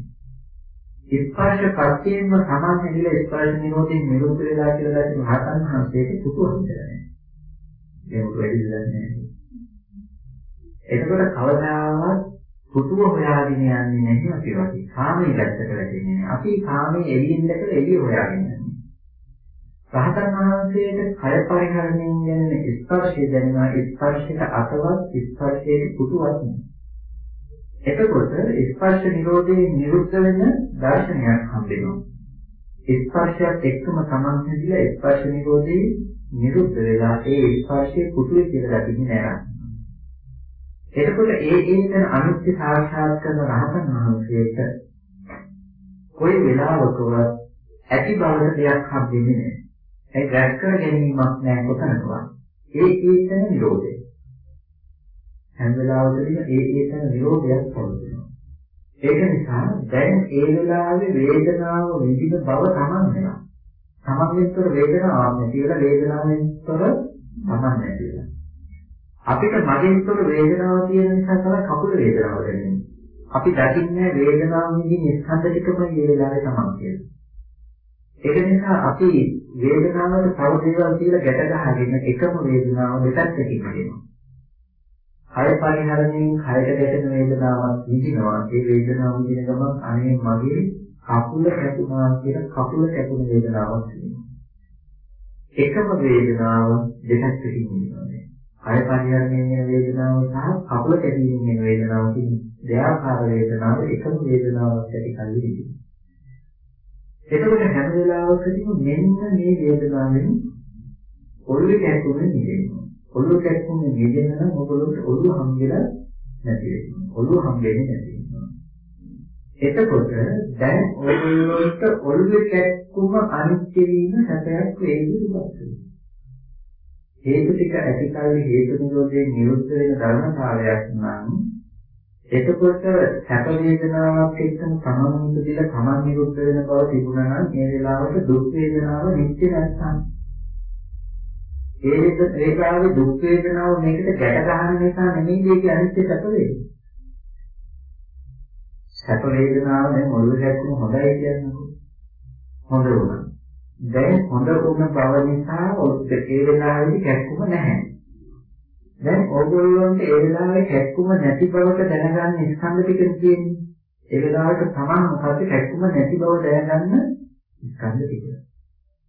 ස්පර්ශ ප්‍රත්‍යයෙන්ම සමාන හැදිලා ස්පර්ශ නිරෝධයෙන් නිරුද්ධ වෙලා කියලා දැක්කම රහතන් වහන්සේට පුතුව හිතලා නැහැ. ඒක වැඩි දෙයක් නෑ. එතකොට කවදාවත් පුතුව හොයාගෙන යන්නේ නැහැ අපි වගේ. කාමයේ පැත්තට වැටෙන්නේ නැහැ. අපි කාමයේ එළියෙන් දැකලා එළිය හොයාගෙන යන්නේ. රහතන් වහන්සේට කය පරිහරණයෙන් යන ස්පර්ශය දැනෙනවා ස්පර්ශයට අතවත් ස්පර්ශයේ පුතුවක් නෙවෙයි. එතකොට ස්පර්ශ නිරෝධයේ නිරුද්ධ වෙන දර්ශනයක් හම්බෙනවා. ස්පර්ශයත් එක්කම සමන්විතලා ස්පර්ශ නිරෝධයේ නිරුද්ධ වෙලා ඒ ස්පර්ශයේ පුතුවේ කියලා දකින්නේ නැහැ. එතකොට ඒ ඒතන අනිත්‍ය සාක්ෂාත් කරන රහතන් වහන්සේට කොයි වෙලාවකවත් ඇති බවට දෙයක් හම්බෙන්නේ නැහැ. ඒ රැස් කර ගැනීමක් නැහැ කොතනකවත්. ඒ ඒතන නිරෝධය. හැම වෙලාවකදීම ඒ ඒතන නිරෝධයක් පවතිනවා. ඒක නිසා දැන් ඒ වෙලාවේ වේදනාව විඳින බව තමන් වෙනවා. තමන්ගෙන්තර වේදනාවක් නැති වෙලා වේදනාවෙන්තර තමන් නැති වෙලා. අපිට මගෙන්තර වේදනාව තියෙන නිසා තමයි කකුල වේදනාව දැනෙන්නේ. අපි දකින්නේ වේදනාව නිදි ස්කන්ධ ටිකම මේ වෙලාවේ තමයි කියන්නේ. ඒක නිසා අපි වේදනාවට තව දේවල් කියලා ගැට ගහගෙන එකම වේදනාව දෙපැත්තකින් කියනවා. කය පරිහරණයෙන් කයට ගැටෙන වේදනාවක් විඳිනවා. ඒ වේදනාව විඳින ගමන් අනේ මගේ කකුල කැපුණා කියලා කකුල කැපුණ වේදනාවක් තියෙනවා. එකම වේදනාව දෙපැත්තකින් විඳිනවා. කය පරිහරණයෙන් එන වේදනාව සහ කකුල කැපීමෙන් එන වේදනාව කියන දෙආකාර වේදනාව එකම වේදනාවක් ඇති කල්ලි ඉතියි. එතකොට හැම වෙලාවකදීම මෙන්න මේ වේදනාවෙන් ඔළුවේ කැක්කුමේ නිදෙනවා. ඔළුව කැක්කුමේ නිදෙන නම් ඔයගොල්ලෝට ඔළුව හම්බෙලා නැති වෙනවා. ඔළුව හම්බෙන්නේ නැති වෙනවා. එතකොට දැන් ඔයගොල්ලෝට ඔළුවේ කැක්කුම අනිත්‍ය වීම සැපයක් වේවි දුක්ඛ හේතු ටික ඇතිකල්ලි හේතු නිරෝධයෙන් නිරුද්ධ වෙන ධර්මතාවයක් නම් එතකොට සැප වේදනාවක් එක්කම සමමුත දිල කමන් නිරුද්ධ වෙන බව තිබුණා නම් මේ වෙලාවට දුක් වේදනාව නිත්‍ය නැත්නම් ඒ වේදනාවේ දුක් වේදනාව මේකට ගැට ගන්න නිසා නෙමෙයි මේක අනිත්‍ය සැප වේදනාව. සැප වේදනාව දැන් ඔළුව දැක්කම හොඳයි කියන්නකො. හොඳ වුණා. දැන් හොඳ වුණ බව නිසා ඒ වෙලාවේදී කැක්කුම නැහැ. දැන් ඕගොල්ලන්ට ඒ වෙලාවේ කැක්කුම නැති බවට දැනගන්න ස්කන්ධ ටික තියෙන්නේ. ඒ වෙලාවට තමන් මොකද කැක්කුම නැති බව දැනගන්න ස්කන්ධ ටික.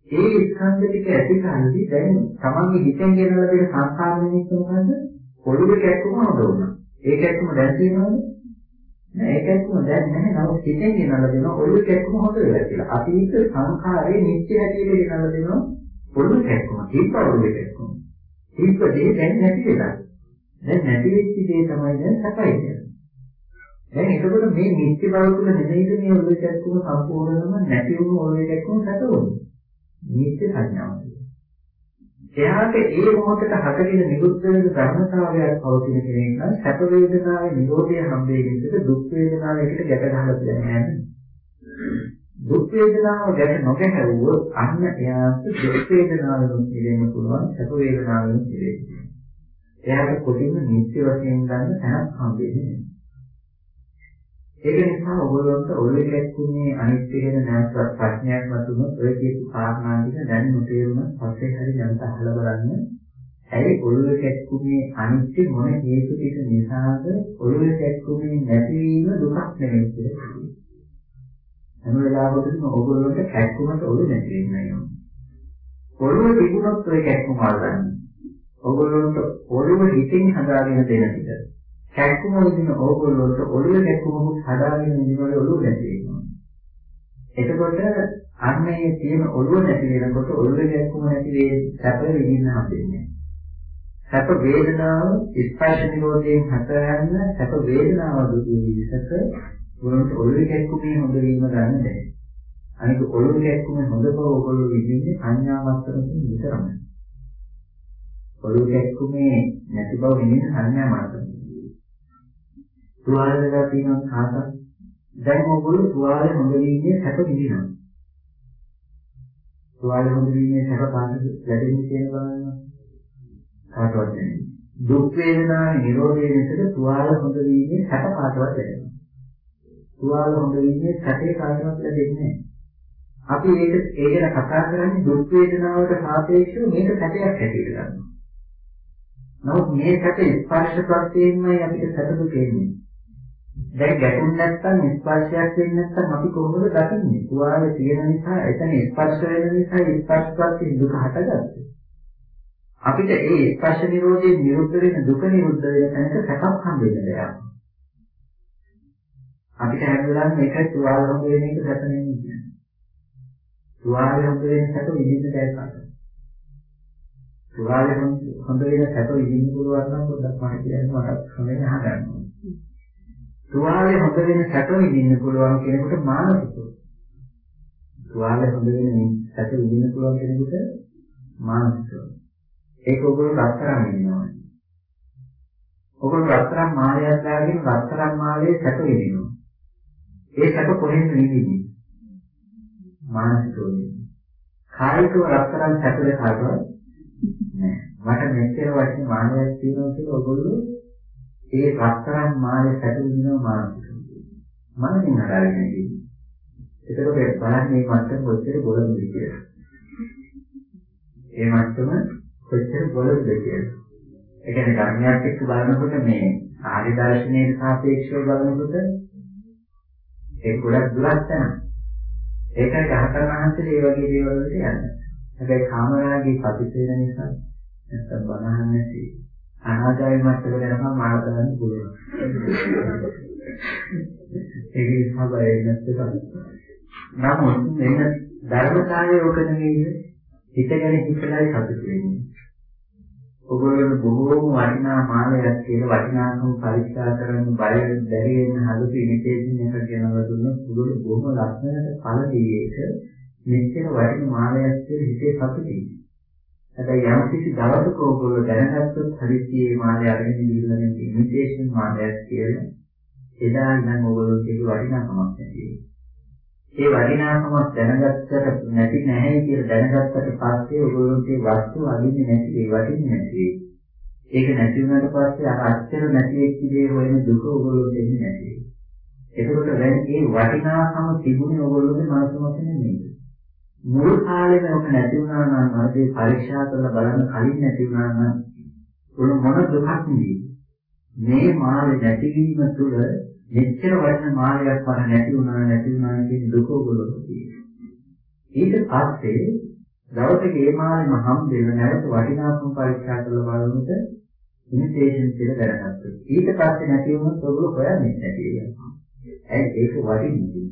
ඒ ස්කන්ධ ටික ඇති කල්ලි දැන් තමන්ගේ හිතෙන් ගෙනලා දෙන සංස්කාර නිමිත්ත මොකද්ද? පොළොවේ කැක්කුම හොඳ වුණා. ඒ කැක්කුම දැන් තියෙනවද? නෑ ඒ කැක්කුම දැන් නැහැ. නමුත් හිතෙන් ගෙනල්ලා දෙනවා ඔළුවේ කැක්කුම හොඳ වෙලා කියලා. අතීත සංඛාරයේ නිත්‍ය හැටියට ගෙනල්ලා දෙනවා පොළොවේ කැක්කුම. තිබ්බ ඔළුවේ කැක්කුම. තිබ්බ දේ දැන් නැති වෙලා. දැන් නැති වෙච්ච දේ තමයි දැන් සැපයි කියන්නේ. දැන් එතකොට මේ නිත්‍ය බව තුළ නෙමෙයිද මේ ඔළුවේ කැක්කුම සම්පූර්ණයෙන්ම නැති වුණු ඔළුවේ කැක්කුම සැපවුනේ. නිත්‍ය සංඥාව. එයාට ඒ මොහොතට හටගෙන නිරුද්ධ වෙන ධර්මතාවයක් පවතින කෙනෙක් නම් සැප වේදනාවේ නිරෝධය හම්බෙන්නේ දුක් වේදනාවකට ගැට ගහලා කියන්නේ දුක් වේදනාව ගැට නොගැහුවොත් අන්න එයාට දුක් වේදනාවෙන් මිදෙන්න පුළුවන් සැප වේදනාවෙන් මිදෙන්න. එයාට කොටින්ම නිත්‍ය වශයෙන් ගන්න තැනක් හම්බෙන්නේ නැහැ. ඒක නිසා ඔයගොල්ලන්ට ඔළුවේ ගැක්කුනේ අනිත්‍ය ගැන නැවත ප්‍රශ්නයක් වතුනොත් ඔය කියපු කාරණා ටික දැන් නොතේරුණා පස්සේ හරි දැනට අහලා බලන්න. ඇයි ඔළුවේ ගැක්කුනේ අනිත්‍ය මොන හේතු ටික නිසාද ඔළුවේ ගැක්කුනේ නැතිවීම දුකක් නෙමෙයි කියලා. හැම වෙලාවකදීම ඔයගොල්ලන්ට කැක්කුමට ඔළුව නැති වෙන්නේ නෑ. ඔළුව තිබුණොත් ඔය කැක්කුම අල්ලන්නේ. ඔයගොල්ලන්ට ඔළුව හිතින් හදාගෙන දෙන ටික. කැක්කුම විදින ඕගොල්ලෝට ඔළුව කැක්කුමකුත් හදාගෙන ඉන්නකොට ඔළුව නැති වෙනවා. එතකොට අන්නේ තියෙන ඔළුව නැති වෙනකොට ඔළුව කැක්කුම නැති වේ සැප විඳින්න හම්බෙන්නේ. සැප වේදනාව ස්පර්ශ නිරෝධයෙන් හතරන්න සැප වේදනාව දුකේ විසක උනට ඔළුව කැක්කුමේ හොඳ වීම ගන්න බැහැ. අනික ඔළුව කැක්කුමේ හොඳ බව ඔයගොල්ලෝ විඳින්නේ සංඥාවස්තරකින් විතරමයි. ඔළුව කැක්කුමේ නැති බව විඳින්නේ සංඥා මාත්‍රකින්. තුවාල වෙලා තියෙනවා කාටද? දැන් ඕගොල්ලෝ තුවාලේ හොඳ වීමේ සැප විඳිනවා. තුවාලේ හොඳ වීමේ සැප කාටද වැඩෙන්නේ කියන බලන්න. කාටවත් නෙමෙයි. දුක් වේදනාවේ නිරෝධයේ විතර තුවාල හොඳ වීමේ සැප කාටවත් වැඩෙනවා. තුවාල හොඳ වීමේ සැපේ කාටවත් ලැබෙන්නේ නැහැ. අපි ඒක ඒ ගැන කතා කරන්නේ දුක් වේදනාවට සාපේක්ෂව මේක සැපයක් හැටියට ගන්නවා. නමුත් මේ සැප ස්පර්ශ ප්‍රත්‍යයෙන්මයි අපිට සැප දුක එන්නේ. දැන් ගැටුම් නැත්තම් ස්පර්ශයක් වෙන්නේ නැත්තම් අපි කොහොමද දකින්නේ? තුවාලේ තියෙන නිසා එතන ස්පර්ශ වෙන නිසා ස්පර්ශපත් දුක හටගත්තේ. අපිට ඒ ස්පර්ශ නිරෝධයෙන් නිරුද්ධ වෙන දුක නිරුද්ධ වෙන තැනක සැපක් හම්බෙන්න දෙයක්. අපිට හැම වෙලාවෙම මේක තුවාල හම්බ වෙන එක සැප නෙමෙයි කියන්නේ. තුවාලේ හම්බ වෙන සැප විඳින්න බැහැ තුවාලේ හම්බ වෙන සැප විඳින්න පුළුවන් නම් පොඩ්ඩක් මට කියන්න මට කමෙන් අහගන්න. තුවාලේ හොඳ වෙන සැප විඳින්න පුළුවන් කෙනෙකුට මානසිකව. තුවාලේ හොඳ වෙන සැප විඳින්න පුළුවන් කෙනෙකුට මානසිකව. ඒක ඔයගොල්ලෝ රත්තරන් වෙනවා. ඔයගොල්ලෝ රත්තරන් මාලයක් දාගෙන රත්තරන් මාලයේ සැප විඳිනවා. ඒ සැප කොහෙන්ද විඳින්නේ? මානසිකව. කායිකව රත්තරන් සැපද කාටවත් නෑ. මට මෙච්චර වටින මානයක් තියෙනවා කියලා ඔයගොල්ලෝ ඒ රත්තරන් මාළේ පැටලෙනවා මානසිකව. මනසින් හදාගෙන ඉන්නේ. එතකොට බලන්න මේ මට්ටම කොච්චර බොළඳද කියලා. ඒ මට්ටම කොච්චර බොළඳද කියලා. ඒ කියන්නේ ධර්මයක් එක්ක බලනකොට මේ ආර්ය දර්ශනයේ සාපේක්ෂව බලනකොට ඒක ගොඩක් දුරක් යනවා. ඒකයි රහතන් වහන්සේ ඒ වගේ දේවල් වලට යන්නේ. හැබැයි කාමරාගී පතිත වෙන නිසා නැත්තම් බනහන් නැති අනාගාමී මට්ටම යනකම් මාන කරන්න පුළුවන්. ඒක නිසා බය නැත්නම් නමුත් මෙන්න ධර්මතාවය ඔක නෙවෙයි හිත ගැන හිතලයි සතුට වෙන්නේ. ඔබවල බොහෝම වටිනා මානයක් කියලා වටිනාකම පරික්ෂා කරන්න බය බැරි වෙන හදපු ඉමිටේෂන් එක කියනවා දුන්නොත් ඔබවල බොහොම ලක්ෂණට ඵල දෙයි ඒක මෙච්චර වටිනා මානයක් කියලා හිතේ සතුටින්. හැබැයි යම් කිසි දවසක ඔයගොල්ලෝ දැනගත්තොත් හදිස්සියේ මාය අරගෙන ඉන්න ඉමිටේෂන් මායයක් කියලා එදා ඉඳන් ඔයගොල්ලෝ ඒක වටිනාකමක් නැති ඒ වටිනාකමක් දැනගත්තට නැති නැහැ කියලා දැනගත්තට පස්සේ ඔයගොල්ලෝට ඒ වස්තුව අදින්නේ නැති ඒ වටින්නේ නැති. ඒක නැති වුණාට පස්සේ අර අච්චර නැති වෙච්ච දේ හොයන දුක ඔයගොල්ලෝට එන්නේ නැති. එතකොට දැන් ඒ වටිනාකම තිබුණේ ඔයගොල්ලෝගේ මනස මත නෙමෙයි. මුල් කාලෙම ඔක නැති වුණා නම් අරදී පරීක්ෂා කරලා බලන්න කලින් නැති වුණා නම් උන මොන දුකක් නෙවෙයි. මේ මාළේ නැතිවීම තුළ මෙච්චර වටින මාළයක් වර නැති වුණා නැති වුණා කියන දුක ඔයගොල්ලෝ තියෙනවා. ඊට පස්සේ දවසක මේ මාළෙම හම්බෙන්න නැවත වටිනාකම පරීක්ෂා කරලා බලනකොට ඉමිටේෂන් කියලා දැනගත්තා. ඊට පස්සේ නැති වුණොත් ඔයගොල්ලෝ හොයන්නේ නැති වෙනවා. ඇයි ඒක වටින්නේ?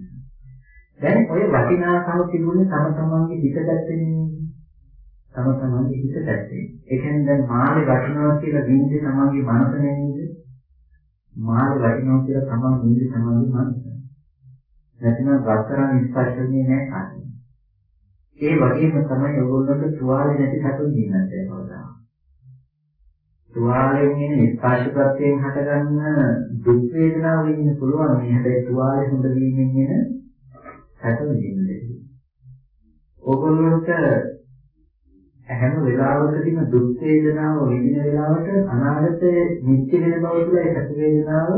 දැන් ඔය වටිනාකම තිබුණේ තම තමන්ගේ හිත දැක්කෙන්නේ තම තමන්ගේ හිත දැක්කේ. ඒ කියන්නේ දැන් මාළේ වටිනවා කියලා විඳින්නේ තමන්ගේ මනස නෙමෙයිද? මාළේ වටිනවා කියලා තමන් විඳින්නේ තමන්ගේ මනස. නැත්නම් රත්තරන් ස්පර්ශන්නේ නැහැ ඒ වගේම තමයි ඔයගොල්ලන්ට තුවාලේ නැති සතුන් දිනන්න වෙනවා. තුවාලයෙන් එන ස්පර්ශ ප්‍රත්‍යයෙන් හටගන්න දුක් වේදනාව වෙන්න පුළුවන්. මේ හැබැයි තුවාලේ හොඳ වීමෙන් එන සතුන් දිනන්නේ. ඔයගොල්ලන්ට හැම වෙලාවකදීම දුක් වේදනාව විඳින වෙලාවට අනාගතයේ නිත්‍ය වෙන බව තුළ ඒ සතු වේදනාව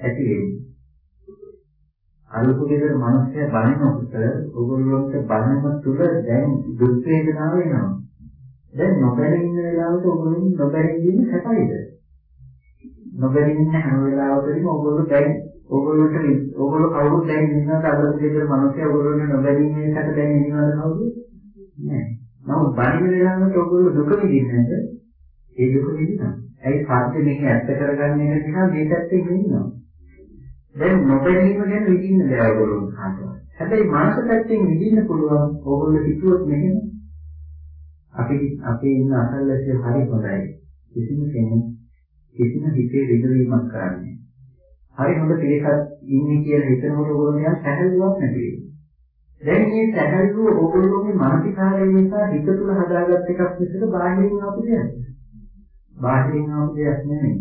ඇති වෙන්නේ. අල්ප ගෙදර මිනිස්සු බලනකොට ඔයගොල්ලන්ට බලන තුල දැන් දුක් වේදනාව එනවා. දැන් නොබැරි ඉන්න වෙලාවට ඔයගොල්ලෝ නොබැරි ඉන්නේ සැපයිද? නොබැරි ඉන්න හැම වෙලාවකදීම ඔයගොල්ලෝ දැන් ඔයගොල්ලෝට ඔයගොල්ලෝ කවුරුත් දැන් ඉන්නවද අල්ප ගෙදර මිනිස්සු ඔයගොල්ලෝට නොබැරි ඉන්න එකට දැන් ඉන්නවද කවුද? නෑ. නමුත් බණින වෙලාවට ඔයගොල්ලෝ දුක විඳින්නද? ඒ දුක විඳිනවා. ඇයි සාධ්‍ය මේක ඇත්ත කරගන්න එක නිසා මේ පැත්තේ ඉන්නවා. දැන් නොබැලීම ගැන විඳින්න බෑ ඔයගොල්ලෝ කාටවත්. හැබැයි මානස පැත්තෙන් විඳින්න පුළුවන් ඕගොල්ලෝ හිතුවොත් මෙහෙම අපි අපේ ඉන්න අසල්වැසිය හරි හොඳයි. කිසිම කෙනෙක් කිසිම හිතේ රිදවීමක් කරන්නේ. හරි හොඳ පිළිසක් ඉන්නේ කියලා හිතනකොට ඕගොල්ලෝ නිකන් සැහැල්ලුවක් නැති වෙනවා. දැන් මේ සැහැල්ලුව ඕගොල්ලෝගේ මානසිකාරය නිසා හිත තුළ හදාගත් එකක් විතර බාහිරින් ආපු දෙයක්. බාහිරින් ආපු දෙයක් නෙමෙයි.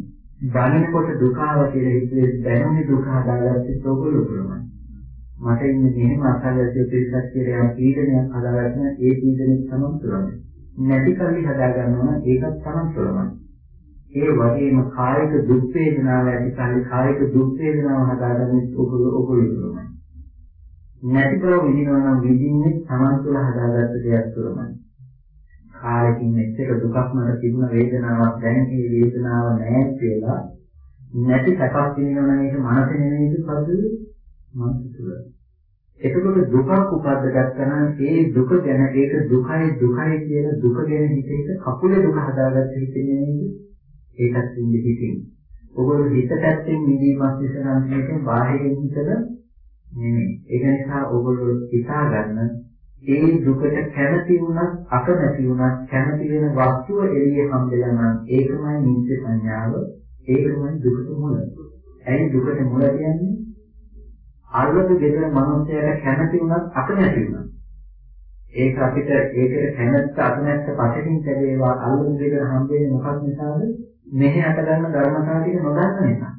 බලනකොට දුක ආවා කියලා හිතුවේ දැනුනේ දුක හදාගත්තේ ඔයගොල්ලෝ තමයි. මට ඉන්නේ මෙහෙම අසල්වැසිය පිරිසක් කියලා පීඩනයක් හදාගන්න ඒ පීඩනෙත් තමයි තුරන්නේ. නැති කල්ලි හදාගන්නවා නම් ඒකත් තමයි තුරන්නේ. ඒ වගේම කායික දුක් වේදනාව ඇති කල්ලි කායික දුක් වේදනාව හදාගන්නේ ඔයගොල්ලෝ ඔයගොල්ලෝ තමයි. නැති බව විඳිනවා නම් විඳින්නේ තමන් තුළ හදාගත්ත දෙයක් තුරමයි. කාලෙකින් මෙච්චර දුකක් මට තිබුණ වේදනාවක් දැන් ඒ වේදනාව නැහැ කියලා නැති සැපක් විඳිනවා නම් ඒක මනස නෙමෙයිද පරිදි මනස තුළ. එතකොට දුකක් උපද්ද ගන්න ඒ දුක ගැන ඒක දුකයි දුකයි කියලා දුක ගැන හිතේක කකුලේ දුක හදාගත්ත හිතේ නේද? ඒකත් ඉන්නේ හිතින්. ඔබගේ හිත පැත්තෙන් නිදීමක් විසනම් මේකෙන් බාහිරින් හිතන නෙමෙයි. ඒක නිසා ඔබගේ හිතා ගන්න ඒ දුකට කැමති වුණත් අකමැති වුණත් කැමති වෙන වස්තුව එළිය හම්බෙලා නම් ඒකමයි නිත්‍ය සංඥාව ඒකමයි දුකට මුල. ඇයි දුකට මුල කියන්නේ? අල්ලපු ගෙදර මනුස්සයට කැමති වුණත් අකමැති වුණත් ඒක අපිට ඒකට කැමැත්ත අකමැත්ත පසකින් ලැබේවා අල්ලපු ගෙදර හම්බෙන්නේ මොකක් නිසාද? මෙහි අට ගන්න ධර්මතාව ටික නොදන්න නිසා.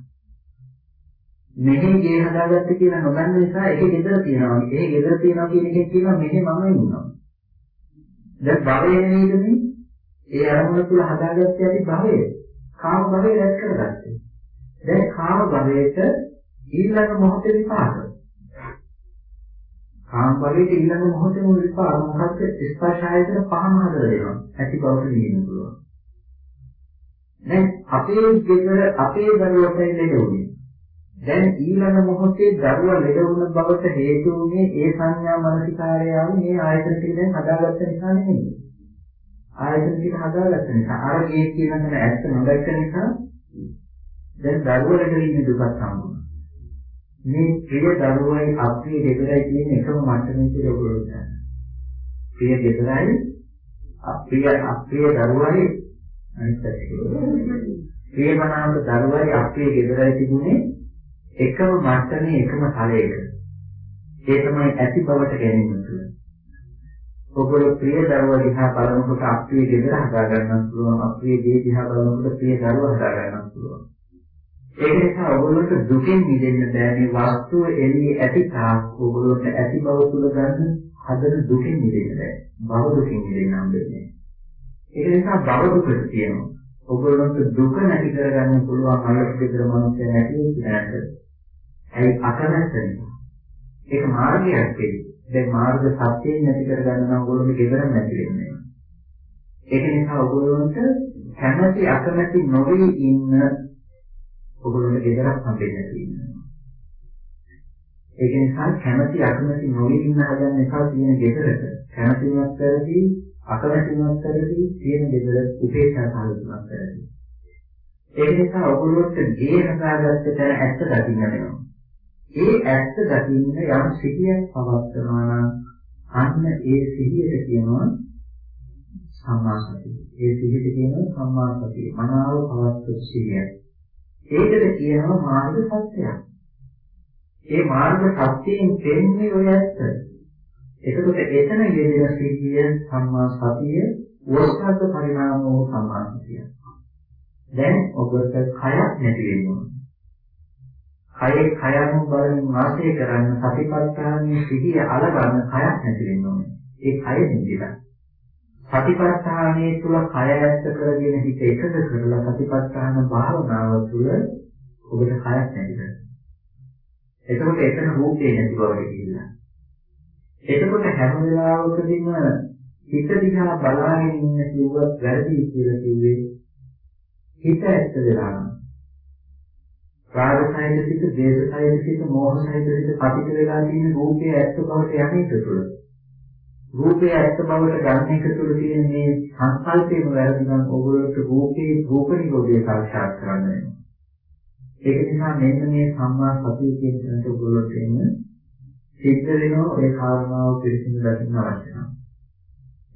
මෙහි ගේ හදාගත්ත කියලා නොදන්න නිසා ඒකේ ගෙදර තියෙනවා. ඒ ගෙදර තියෙනවා කියන එකෙන් කියනවා මෙහි මම ඉන්නවා. දැන් භවය නේද මේ? ඒ අරමුණ තුල හදාගත්තේ අපි භවය. කාම භවය රැස් කරගත්තේ. දැන් කාම භවයට ඊළඟ මොහොතේ විපාක. කාම භවයට ඊළඟ මොහොතේ මුල් විපාක මොකක්ද? ස්පර්ශ ආයතන පහම හදලා දෙනවා. ඇති බවට නිදින්න පුළුවන්. දැන් අපේ ගෙදර අපේ දරුවට ලැබෙන්නේ දැන් ඊළඟ මොහොතේ දරුවා ලෙඩ වුණ බවට හේතු වුණේ ඒ සංඥා මානසිකාරයාව මේ ආයතන ටික දැන් හදාගත්ත නිසා නෙමෙයි. ආයතන ටික හදාගත්ත නිසා අර ඒ කියන තැන ඇත්ත නොදැක්ක නිසා දැන් දරුවා ලෙඩ ඉන්න දුකක් හම්බුනා. මේ ප්‍රිය දරුවයි අප්‍රිය දෙකයි තියෙන එකම මට්ටමේ කියලා ඔයගොල්ලෝ දන්නවා. ප්‍රිය දෙකයි අප්‍රිය අප්‍රිය දරුවයි අනිත් පැත්තේ. ප්‍රියමනාප දරුවයි අප්‍රිය දෙකයි තිබුණේ එකම මට්ටමේ එකම තලයක. ඒ තමයි ඇති බවට ගැනීම තුළ. ඔබගේ ප්‍රිය දරුවා දිහා බලනකොට අප්‍රිය ගෙදර හදා ගන්නත් පුළුවන් අප්‍රිය ගේ දිහා බලනකොට ප්‍රිය දරුවා හදා ගන්නත් පුළුවන්. ඒක නිසා ඔයගොල්ලන්ට දුකින් මිදෙන්න බෑනේ වස්තුව එළියේ ඇති තාක් ඔයගොල්ලන්ට ඇති බව තුල ගන්න හදන දුකින් මිදෙන්න බෑ. භව දුකින් මිදෙන්න හම්බෙන්නේ. ඒක නිසා භව දුකට තියෙනවා. ඔයගොල්ලන්ට දුක නැති කරගන්න පුළුවන් අලස් දෙකර මනස නැති වෙන්නේ ඇයි අකමැත්ත නිසා. ඒක මාර්ගයක් වෙන්නේ. දැන් මාර්ග සත්‍යයෙන් නැති කරගන්න නම් ඔයගොල්ලෝ ගෙදර නැති වෙන්නේ. ඒක නිසා ඔයගොල්ලන්ට කැමැති අකමැති නොවි ඉන්න ඔයගොල්ලෝ ගෙදරක් හම්බෙන්නේ තියෙනවා. ඒක නිසා කැමැති අකමැති නොවි ඉන්න හදන්න එපා තියෙන ගෙදරට. කැමැතිමත් කරදී අකමැතිමත් කරදී තියෙන ගෙදර උපේක්ෂා සාධනයක් කරදී. ඒ නිසා ඔයගොල්ලොන්ට ගේ හදාගත්ත තැන ඇත්ත දකින්න වෙනවා. ඒ ඇත්ත දකින්න යම් සිහියක් පවත්නවා නම් අන්න ඒ සිහියට කියනවා සම්මා සතිය. ඒ සිහියට කියනවා සම්මා සතිය. මනාව පවත්වපු සිහිය. ඒකද කියනවා මාර්ග සත්‍යයක්. ඒ මාර්ග සත්‍යයෙන් දෙන්නේ ඔය ඇත්ත. එතකොට එතන යෙදෙන සිහිය සම්මා සතිය වස්තක පරිණාමෝ සම්මා සතිය. දැන් ඔබට කයක් නැති වෙනවා. කයේ කයම බලමින් වාසය කරන්න සතිපට්ඨානයේ සිහිය අලගන්න කයක් නැති වෙනවා. ඒ කය නිදිලා. සතිපට්ඨානයේ තුල කය ඇත්ත කරගෙන හිත එකද කරලා සතිපට්ඨාන භාවනාව තුල ඔබට කයක් නැති වෙනවා. එතකොට එතන රූපේ නැති බවට කියනවා. එතකොට හැම වෙලාවකදීම හිත දිහා බලාගෙන ඉන්න කිව්වත් වැරදි කියලා කිව්වේ හිත ඇත්ත වෙලා නම් රාගසහිත සිත, දේශසහිත සිත, මෝහසහිත සිත පතිත වෙලා තියෙන රූපයේ ඇත්ත බවට යන්නේ තුළ. රූපයේ ඇත්ත බවට ගන්න එක තුළ තියෙන මේ සංකල්පයම වැරදි නම් ඔයගොල්ලෝට රූපේ රූප නිරෝධය සාක්ෂාත් කරන්න වෙනවා. ඒක නිසා මෙන්න මේ සම්මා සතිය කියන තැනට ඔයගොල්ලෝට එන්න සිද්ධ වෙනවා ඒ කාරණාව පිළිසිඳ දකින්න අවශ්‍ය නම්.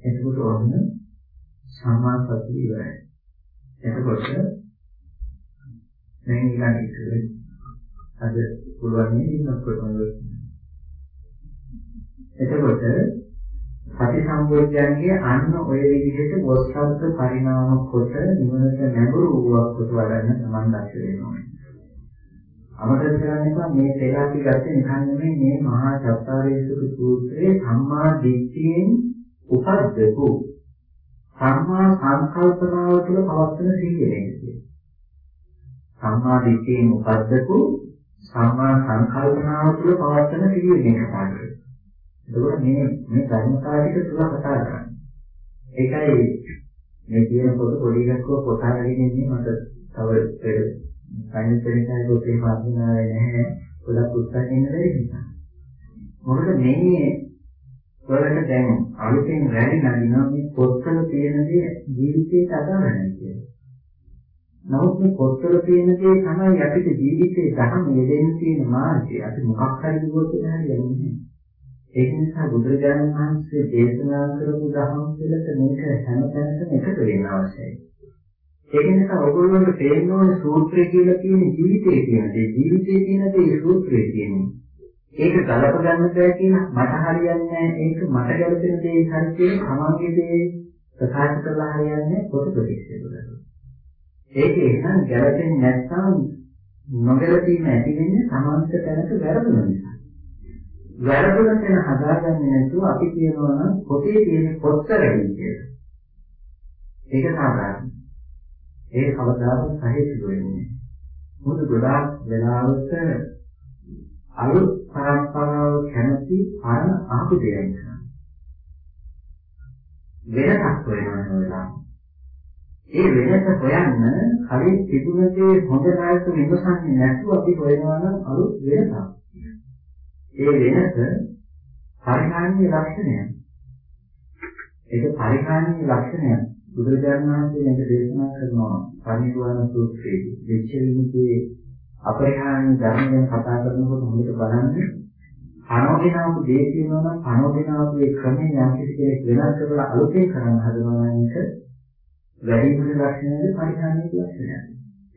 එතකොට ඔන්න සම්මා සතිය ඉවරයි. එතකොට දැන් ඊළඟ ඉස්සරේ අද පුළුවන් ඉන්නත් කොහොමද එතකොට සති සම්බෝධයන්ගේ අන්න ඔය විදිහට වස්සද්ද පරිණාම කොට නිවනට නැඹුරු වූවක් කොට වඩන්න තමන් දැක්ක වෙනවා. අමතක කරන්න එපා මේ තේලාපි ගත්තේ නිකන් නෙමෙයි මේ මහා චත්තාරේසුක සූත්‍රයේ සම්මා දිට්ඨියෙන් උපද්දපු සම්මා සංකල්පනාව තුළ පවත්වන සීලය. සම්මා දිට්ඨියෙන් උපද්දපු සම්මා සංකල්පනාව තුළ පවත්වන පිළිවෙලක් කතා කරනවා. එතකොට මේ මේ ධර්මතාවික තුල කතා කරන්නේ. ඒකයි මේ කියන පොත පොඩි එකක් පොත අරගෙන ඉන්නේ මට තව පෙර සයින්ස් පරීක්ෂාවේ පොතේ පාස්ුණාවේ නැහැ. පොඩක් උත්සාහ කරන්න බැරි නිසා. මොකද මේ වලට දැන් අලුතෙන් රැලි නගිනවා මේ පොත්වල තියෙන දේ ජීවිතේට අදාළ නැහැ කියලා. නමුත් මේ පොත්වල තියෙන දේ තමයි අපිට ජීවිතේ ධර්ම යෙදෙන්න තියෙන මාර්ගය. අපි මොකක් හරි දුවොත් හරියන්නේ නැහැ. ඒක නිසා බුදුරජාණන් වහන්සේ දේශනා කරපු ධර්ම වලට මේක හැම තැනකම එකතු වෙන්න අවශ්‍යයි. ඒක නිසා ඔයගොල්ලන්ට තේරෙන්න ඕනේ සූත්‍රය කියලා කියන ජීවිතේ කියන දේ. ජීවිතේ කියන දේ සූත්‍රය කියන්නේ. ඒක ගලප ගන්න බෑ කියන මට හරියන්නේ නැහැ. ඒක මට ගැලපෙන දේ හරි කියන කමංගේ දේ ප්‍රකාශ කරලා හරියන්නේ පොත ප්‍රතික්ෂේප කරනවා. ඒක එහෙනම් ගැලපෙන්නේ නැත්නම් නොගැලපීම ඇති වෙන්නේ සමාන්ත තැනක වැරදුන නිසා. වැරදුන තැන හදාගන්නේ නැතුව අපි කියනවා නම් පොතේ තියෙන පොත්තරයි කියලා. ඒක සාධාරණයි. ඒක කවදාවත් සහිත වෙන්නේ මොකද ගොඩාක් වෙලාවට අලුත් පරම්පරාව කැමති අර අහු දෙයක් නිසා. වෙනසක් වෙනවා නේද? ඒ වෙනස හොයන්න කලින් තිබුණ දේ හොඳ නරක විමසන්නේ නැතුව අපි හොයනවා නම් අලුත් වෙනසක්. ඒ වෙනස පරිහානියේ ලක්ෂණයක්. ඒක පරිහානියේ ලක්ෂණයක්. බුදුරජාණන් වහන්සේ මේක දේශනා කරනවා පරිනිර්වාණ සූත්‍රයේදී. දෙච්චවිනිගේ අපරිහානීය ධර්ම ගැන කතා කරනකොට හොඳට බලන්න අනෝදිනාවු දේ කියනවා නම් අනෝදිනාවු ඒ ක්‍රමයේ යම් කිසි කෙනෙක් වෙනස් කරලා අලුතෙන් කරන්න හදනවා නම් ඒක වැඩිමන ලක්ෂණයද පරිහානීය ලක්ෂණයද?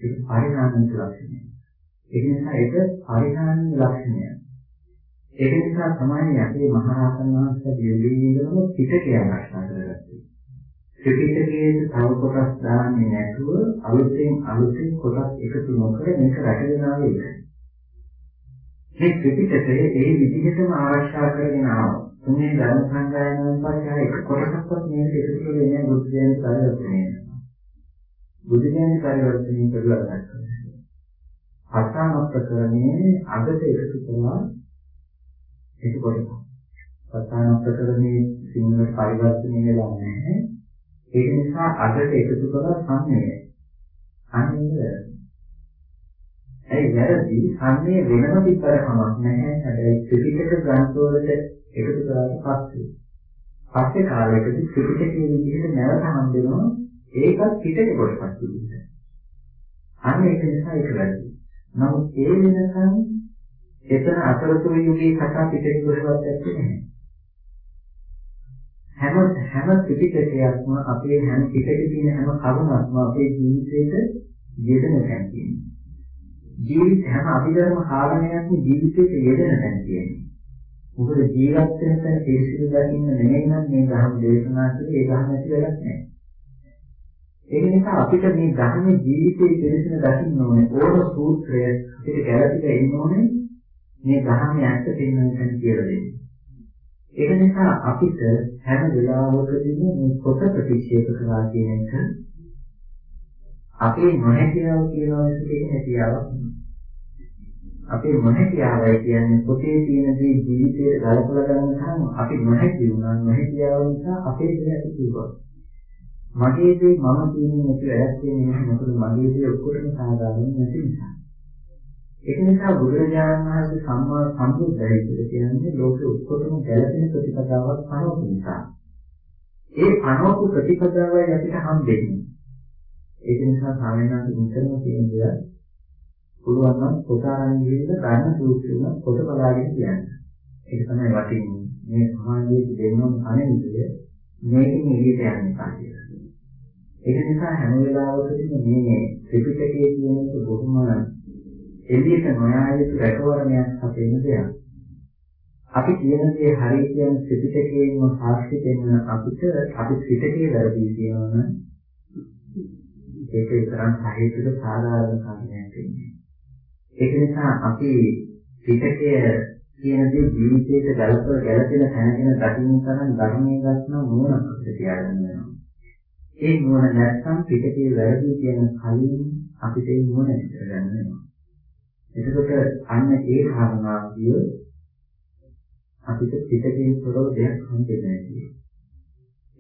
ඒක පරිහානීය ලක්ෂණය. ඒ නිසා ඒක පරිහානීය ලක්ෂණය. ඒක නිසා තමයි අපේ මහරහතන් වහන්සේ දෙවියන් ඉඳලම පිටකයක් ආශා කරගත්තේ. ත්‍රිපිටකයේ තව කොටස් දාන්නේ නැතුව අලුතෙන් අලුතෙන් කොටස් එකතු නොකර මේක රැකගෙන ආවේ. මේ ත්‍රිපිටකයේ ඒ විදිහටම ආරක්ෂා කරගෙන ආවා. මේ ධර්ම සංගායනාවෙන් පස්සේ ආයෙ එක කොටසක්වත් මේක එකතු කරගෙන නෑ බුද්ධ ධර්ම පරිවර්තනය. බුද්ධ ධර්ම පරිවර්තනය කරලා ගන්නවා. පස්සානොත්කරණයේ අගට එකතු කරලා ඒක කොටස. පස්සානොත්කරණයේ සිංහල පරිවර්තනය වෙලා නැහැ. ඒක නිසා අගට එකතු කරලා සංයමය. අන්නේ ඒ වැරදි සංයේ වෙනම පිටර කමක් නැහැ. හැබැයි ත්‍රිපිටක ග්‍රන්ථවලට එකතු කරාට පස්සේ පස්සේ කාලයකදී ත්‍රිපිටකයේ විදිහට නැවත හම්බෙනවා ඒකත් පිටේ කොටසක් විදිහට. අන්න ඒක නිසා ඒක වැරදි. නමුත් ඒ වෙනකන් එතන අතරතුර යුගයේ කතා පිටින් දුරවත් ඇත්තේ නැහැ. හැම හැම ත්‍රිපිටකයක්ම අපේ හැම පිටකේ තියෙන හැම කරුණක්ම අපේ ජීවිතේට යෙදෙන තැන් තියෙනවා. ජීවිත හැම අභිධර්ම කාරණයක්ම ජීවිතේට යෙදෙන තැන් තියෙනවා. මොකද ජීවත් වෙන තැන පිළිසිදු දකින්න නෙමෙයි නම් මේ ධර්ම දේශනා කරේ ඒ ධර්ම ඇති වෙලක් නැහැ. ඒ නිසා අපිට මේ ධර්මයේ ජීවිතයේ පිළිසින දකින්න ඕනේ ඕන සූත්‍රය අපිට ගැළපෙලා ඉන්න ඕනේ මේ ධර්මයේ ඇත්ත පෙන්වන්න තැන කියලා දෙන්නේ. ඒක නිසා අපිට හැම වෙලාවකදීම මේ කොට ප්‍රතික්ෂේප කරලා කියන එක අපේ නොහැකියාව කියනවා කියන හැකියාවක් අපේ නොහැකියාවයි කියන්නේ පොතේ තියෙන දේ ජීවිතයට ගලපලා ගන්න තරම් අපි නොහැකි වුණා. නොහැකියාව නිසා අපේ දෙයක් කිව්වා. මගේ දේ මම කියන්නේ නැති වැඩක් වෙන්නේ නැහැ. මොකද මගේ දේ ඔක්කොටම සාධාරණ නැති නිසා. ඒක නිසා බුදුරජාණන් වහන්සේ සම්මා සම්බුද්ධයි කියලා කියන්නේ ලෝකෙ ඔක්කොටම ගැළපෙන ප්‍රතිපදාවක් පනවපු නිසා. ඒ පනවපු ප්‍රතිපදාවයි අපිට හම්බෙන්නේ. ඒක නිසා සාමාන්‍යයෙන් මුලින්ම කියන දේ පුළුවන් නම් පොත අරන් ගිහින් ගන්න සූත්‍රය පොත බලාගෙන කියන්න. ඒක තමයි වටින්නේ. මේ සමාජයේ දෙන්නම අනෙවිදය මේකෙන් එළියට යන්න පාඩිය. ඒක නිසා හැම වෙලාවකදීම මේ ත්‍රිපිටකයේ කියන එක බොහොම එළියට නොයා යුතු රැකවරණයක් අපේන දෙයක්. අපි කියන දේ හරිය කියන ත්‍රිපිටකයෙන්ම සාක්ෂි දෙන්න අපිට අපි ත්‍රිපිටකයේ වැරදි කියනවනම් ඒක විතරක් සාහිත්‍යක සාධාරණ කාරණයක් වෙන්නේ. ඒක නිසා අපි ත්‍රිපිටකය කියන දේ ජීවිතයට ගලප ගැලපෙන තැනකින් දකින්න තරම් ධර්මයේ දක්න නුවණක් අපිට තියාගන්න වෙනවා. ඒ නුවණ නැත්නම් පිටකේ වැරදි කියන කලින් අපිට ඒ නුවණ ඇති කරගන්න වෙනවා. එතකොට අන්න ඒ කාරණාවිය අපිට පිටකින් තොරව දෙයක් හම්බෙන්නේ නැහැ.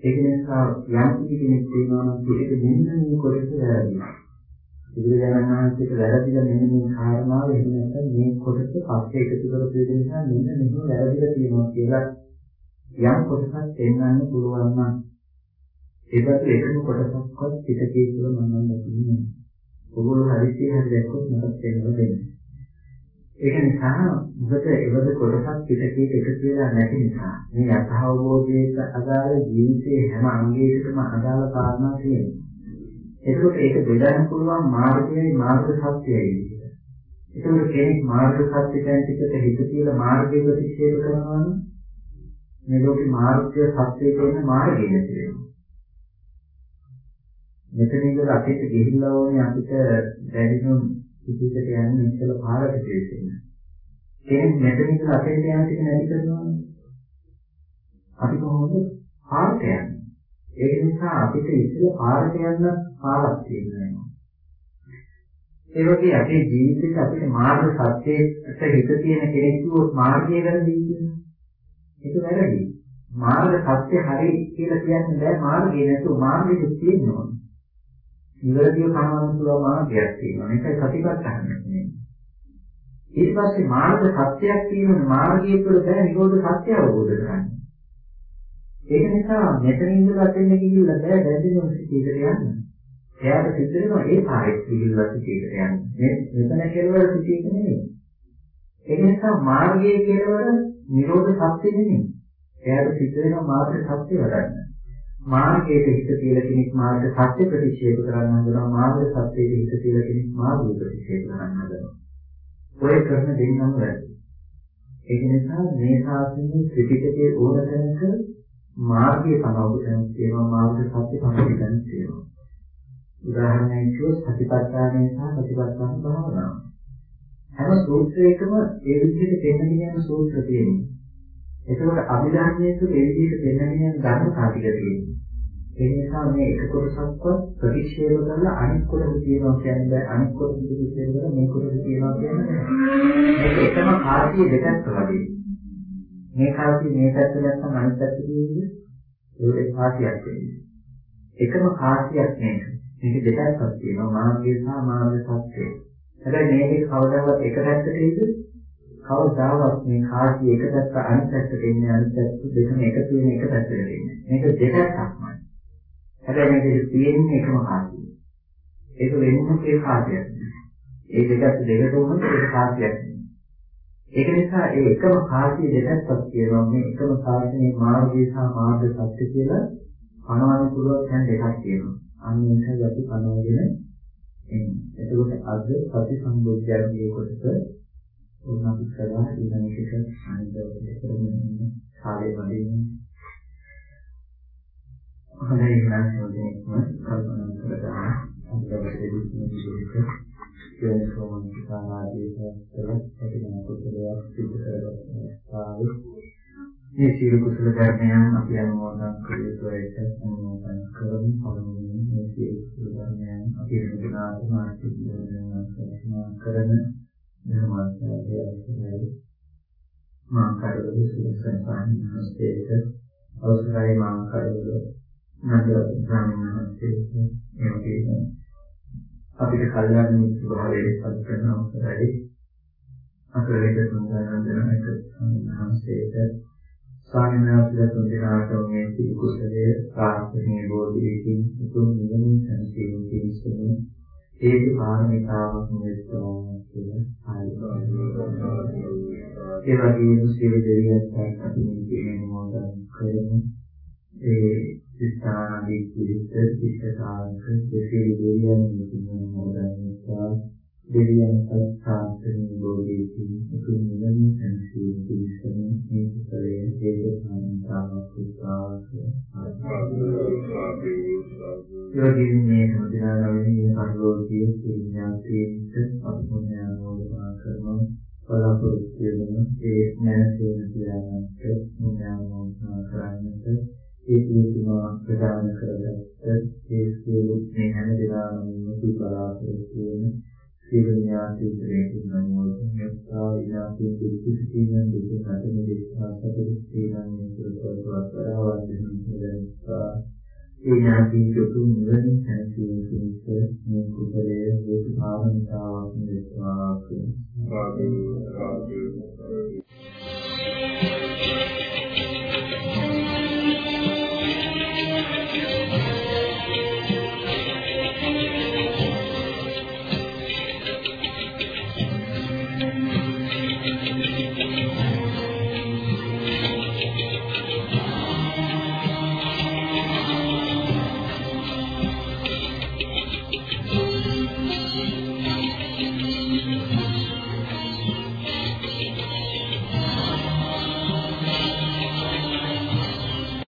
ඒක නිසා යම් කෙනෙක් කියනවා නම් පිටක මෙන්න මේ කොටස වැරදිලා. බුදුරජාණන් වහන්සේට වැරදිලා මෙන්න මේ කාරණාව එහෙම නැත්නම් මේ කොටස පස්සේ එකතු කරපු දෙය නිසා මෙන්න මෙහෙම වැරදිලා තියෙනවා කියලා යම් කොටසක් දෙන්නන්න පුළුවන් නම් ඒකට එකම කොටසක්වත් පිටකේ තුල මම නම් නැතිනේ. ඔගොල්ලෝ හරිසිය හරි දැක්කොත් මට තේරෙනවා දෙන්නේ. ඒක නිසා මොකද ඒවද කොටසක් පිටකේට එකතු වෙලා නැති නිසා මේ යථාවබෝධයට අදාළ ජීවිතයේ හැම අංගයකටම අදාළ කාරණා තියෙනවා. ඒකත් ඒක බෙදන්න පුළුවන් මාර්ගයයි මාර්ග සත්‍යයයි කියලා. ඒකෝට කෙනෙක් මාර්ග සත්‍ය කියන එකට හිත කියලා මාර්ගය ප්‍රතික්ෂේප කරනවා නම් මේ ලෝකේ මාර්ගය සත්‍ය කියන මාර්ගය නැති වෙනවා. මෙතන ඉඳලා අපිට ගිහිල්ලා ඕනේ අපිට දැනෙන පිටිකට යන්නේ ඉස්සෙල්ලා පාරට දෙන්න. කෙනෙක් මෙතන ඉඳලා අතෙන් යන ටික නැති කරනවානේ. අපි කොහොමද පාරට යන්නේ? ඒක නිසා අපිට ඉස්සෙල්ලා පාරට යන්න පාරක් තියෙනවා. ඒ වගේ අපේ ජීවිතේට අපිට මාර්ග සත්‍යයට හිත තියෙන කෙනෙක් කිව්වොත් මාර්ගය ගැන දෙන්නේ. ඒක වැරදි. මාර්ග සත්‍ය හරි කියලා කියන්නේ බෑ මාර්ගය නැතුව මාර්ගෙ තියෙනවා. නිවැරදිව කනවන්න පුළුවන් මාර්ගයක් තියෙනවා. මේකයි සතිපට්ඨාන කියන්නේ. ඊට පස්සේ මාර්ග සත්‍යයක් තියෙන මාර්ගය තුළ බෑ නිරෝධ සත්‍ය අවබෝධ කරගන්න. ඒක නිසා මෙතන ඉඳලා අතෙන් ගිහිල්ලා බෑ දැඩිම සිටිකට යන්න. එයාට සිද්ධ වෙනවා ඒ පාරේ ගිහිල්ලා සිටිකට යන්න. මේ මෙතන කෙලවර සිටික නෙමෙයි. ඒක නිසා මාර්ගයේ කෙලවර නිරෝධ සත්‍ය නෙමෙයි. එයාට සිද්ධ වෙනවා මාර්ග සත්‍ය වඩන්න. මාර්ගයට හිත තියලා කෙනෙක් මාර්ග සත්‍ය ප්‍රතික්ෂේප කරන්න හදනවා මාර්ග සත්‍යයට හිත තියලා කෙනෙක් මාර්ගය ප්‍රතික්ෂේප කරන්න හදනවා. ඔය කරන දෙන්නම වැරදි. ඒක නිසා මේ ශාසනයේ ත්‍රිපිටකයේ ඕන තැනක මාර්ගයේ පනවපු තියෙනවා මාර්ග සත්‍ය පනවපු තියෙනවා. උදාහරණයක් කිව්වොත් සතිපට්ඨානය සහ සතිපට්ඨාන භාවනාව. හැම සූත්‍රයකම ඒ විදිහට දෙන්නගෙන යන සූත්‍ර තියෙනවා. එතකොට අභිධර්මයේ තුල ඒ විදිහට දෙන්නගෙන යන ධර්ම කාටික තියෙනවා. ඒ නිසා මේ එක කොටසක්වත් ප්‍රතික්ෂේප කරලා අනිත් කොටස කියනවා කියන්නේ බෑ. අනිත් කොටස ප්‍රතික්ෂේප කරලා මේ කොටස කියනවා කියන්නේ මේක එකම කාර්යය දෙකක් වගේ. මේ කාර්යය මේ පැත්ත නැත්නම් අනිත් පැත්ත කියන්නේ ඒක කාර්යයක් වෙන්නේ එකම කාර්යයක් මේක. මේක දෙකක් තියෙනවා. මාර්ගය සහ මාර්ග සත්‍යය. හැබැයි මේකේ කවදාවත් එක පැත්තට ඉද කවදාවත් මේ කාර්යය එක පැත්ත අනිත් පැත්තට එන්නේ අනිත් පැත්ත දෙකම එකතු වෙන එක පැත්තට එන්නේ මේක දෙකක් තමයි හැබැයි මේක තියෙන්නේ එකම කාර්යය. ඒක වෙන්නේ ඒ කාර්යයක්. ඒ දෙකත් දෙකට වුණොත් ඒක කාර්යයක් නෙමෙයි. ඒක නිසා ඒ එකම කාර්ය දෙකක්වත් කියනවා මේ එකම කාර්යයේ මාර්ගය සහ මාර්ග සත්‍ය කියලා පනවන්න පුළුවන් දැන් දෙකක් තියෙනවා. අන්න ඒකයි අපි පනවගෙන එන්නේ. එතකොට අද සති සම්බුද්ධයන්ගේ කොටස උන් අපි කරලා ඊළඟ එක අනිත් දවසේ කරමින් කාලේ වදින්න. හොඳයි ඉන්නකොටම කල්පනා කරලා අද දවසේ මේ විදිහට යෝනිසෝමන සාමාජික සත්‍යයක් ඇතිවෙන කුසලයක් සිදු කරගන්නවා. මේ සීල කුසල ධර්මයන් අපි අනුමෝදන් කළ යුතුයි අනුමෝදන් කරමු පළමුවෙන් මේ සීල කුසල ධර්මයන් අපි වෙනදාට මානසික ජීවනය කරන ධර්මාර්ථය අවශ්‍යයි. මා කරවල සුසංසාරණ හස්තේක අවසරයි මා කරවල නගර ග්‍රාමීණ හස්තේක එවැනි අපිට කල්යනා මිත්‍ර භාවයේ පත් කරන අවසරයි අකලේක සුන්දරනන්දනක සංහසේක ස්වාමීන් වහන්සේලා තුන් දෙනාට මේ සිල් කුසලයේ සාර්ථකී බෝධියකින් උතුම් නිවන සංසීම පිණිසම හේතු කාරණිකාවක් වෙනවා කියලා ආයතනය. ඒ වගේම සියලු දෙවියන්ට අපි මේ කියන මොහොතක් කරමු. ඒ ස්ථානදී පිළිත් ඉෂ්ඨකාරක දෙසියලු දෙවියන් විසින් මොදන්සා දෙවියන්ට සාන්තනි බෝධියකින් උතුම් නිවන සංසීම පිණිසම මේ කුසලයේ හේතු කාරණිකාවක් යෝගීන් මේ සම්පූර්ණවන්නේ පරිලෝකීය සිඥාතියට අපුණ්‍යානෝදනා කරනවා. බලාපොරොත්තු වෙන ඒ නැසෙන තියාගන්නට පුණ්‍යානෝදනා කරන්නට ඒ පිළිතුමා ප්‍රදාන කරගත්ත ඒ සියලු මේ හැම දිනම මුතු බලාපොරොත්තු වෙන සිරුණ්‍යාසී ශ්‍රේණි නමෝතනය ප්‍රාණාසී දුක්ඛිතිනං දුක්ඛාතන විස්සාසකේ සීලං සුරතවත් කරවන්නේ නිරන්තර සීනාදී දුතු නිවන සංසීතිස මේ කුසලයේ හේතු භාවනාවක් නිර්වාක රාජු රාජු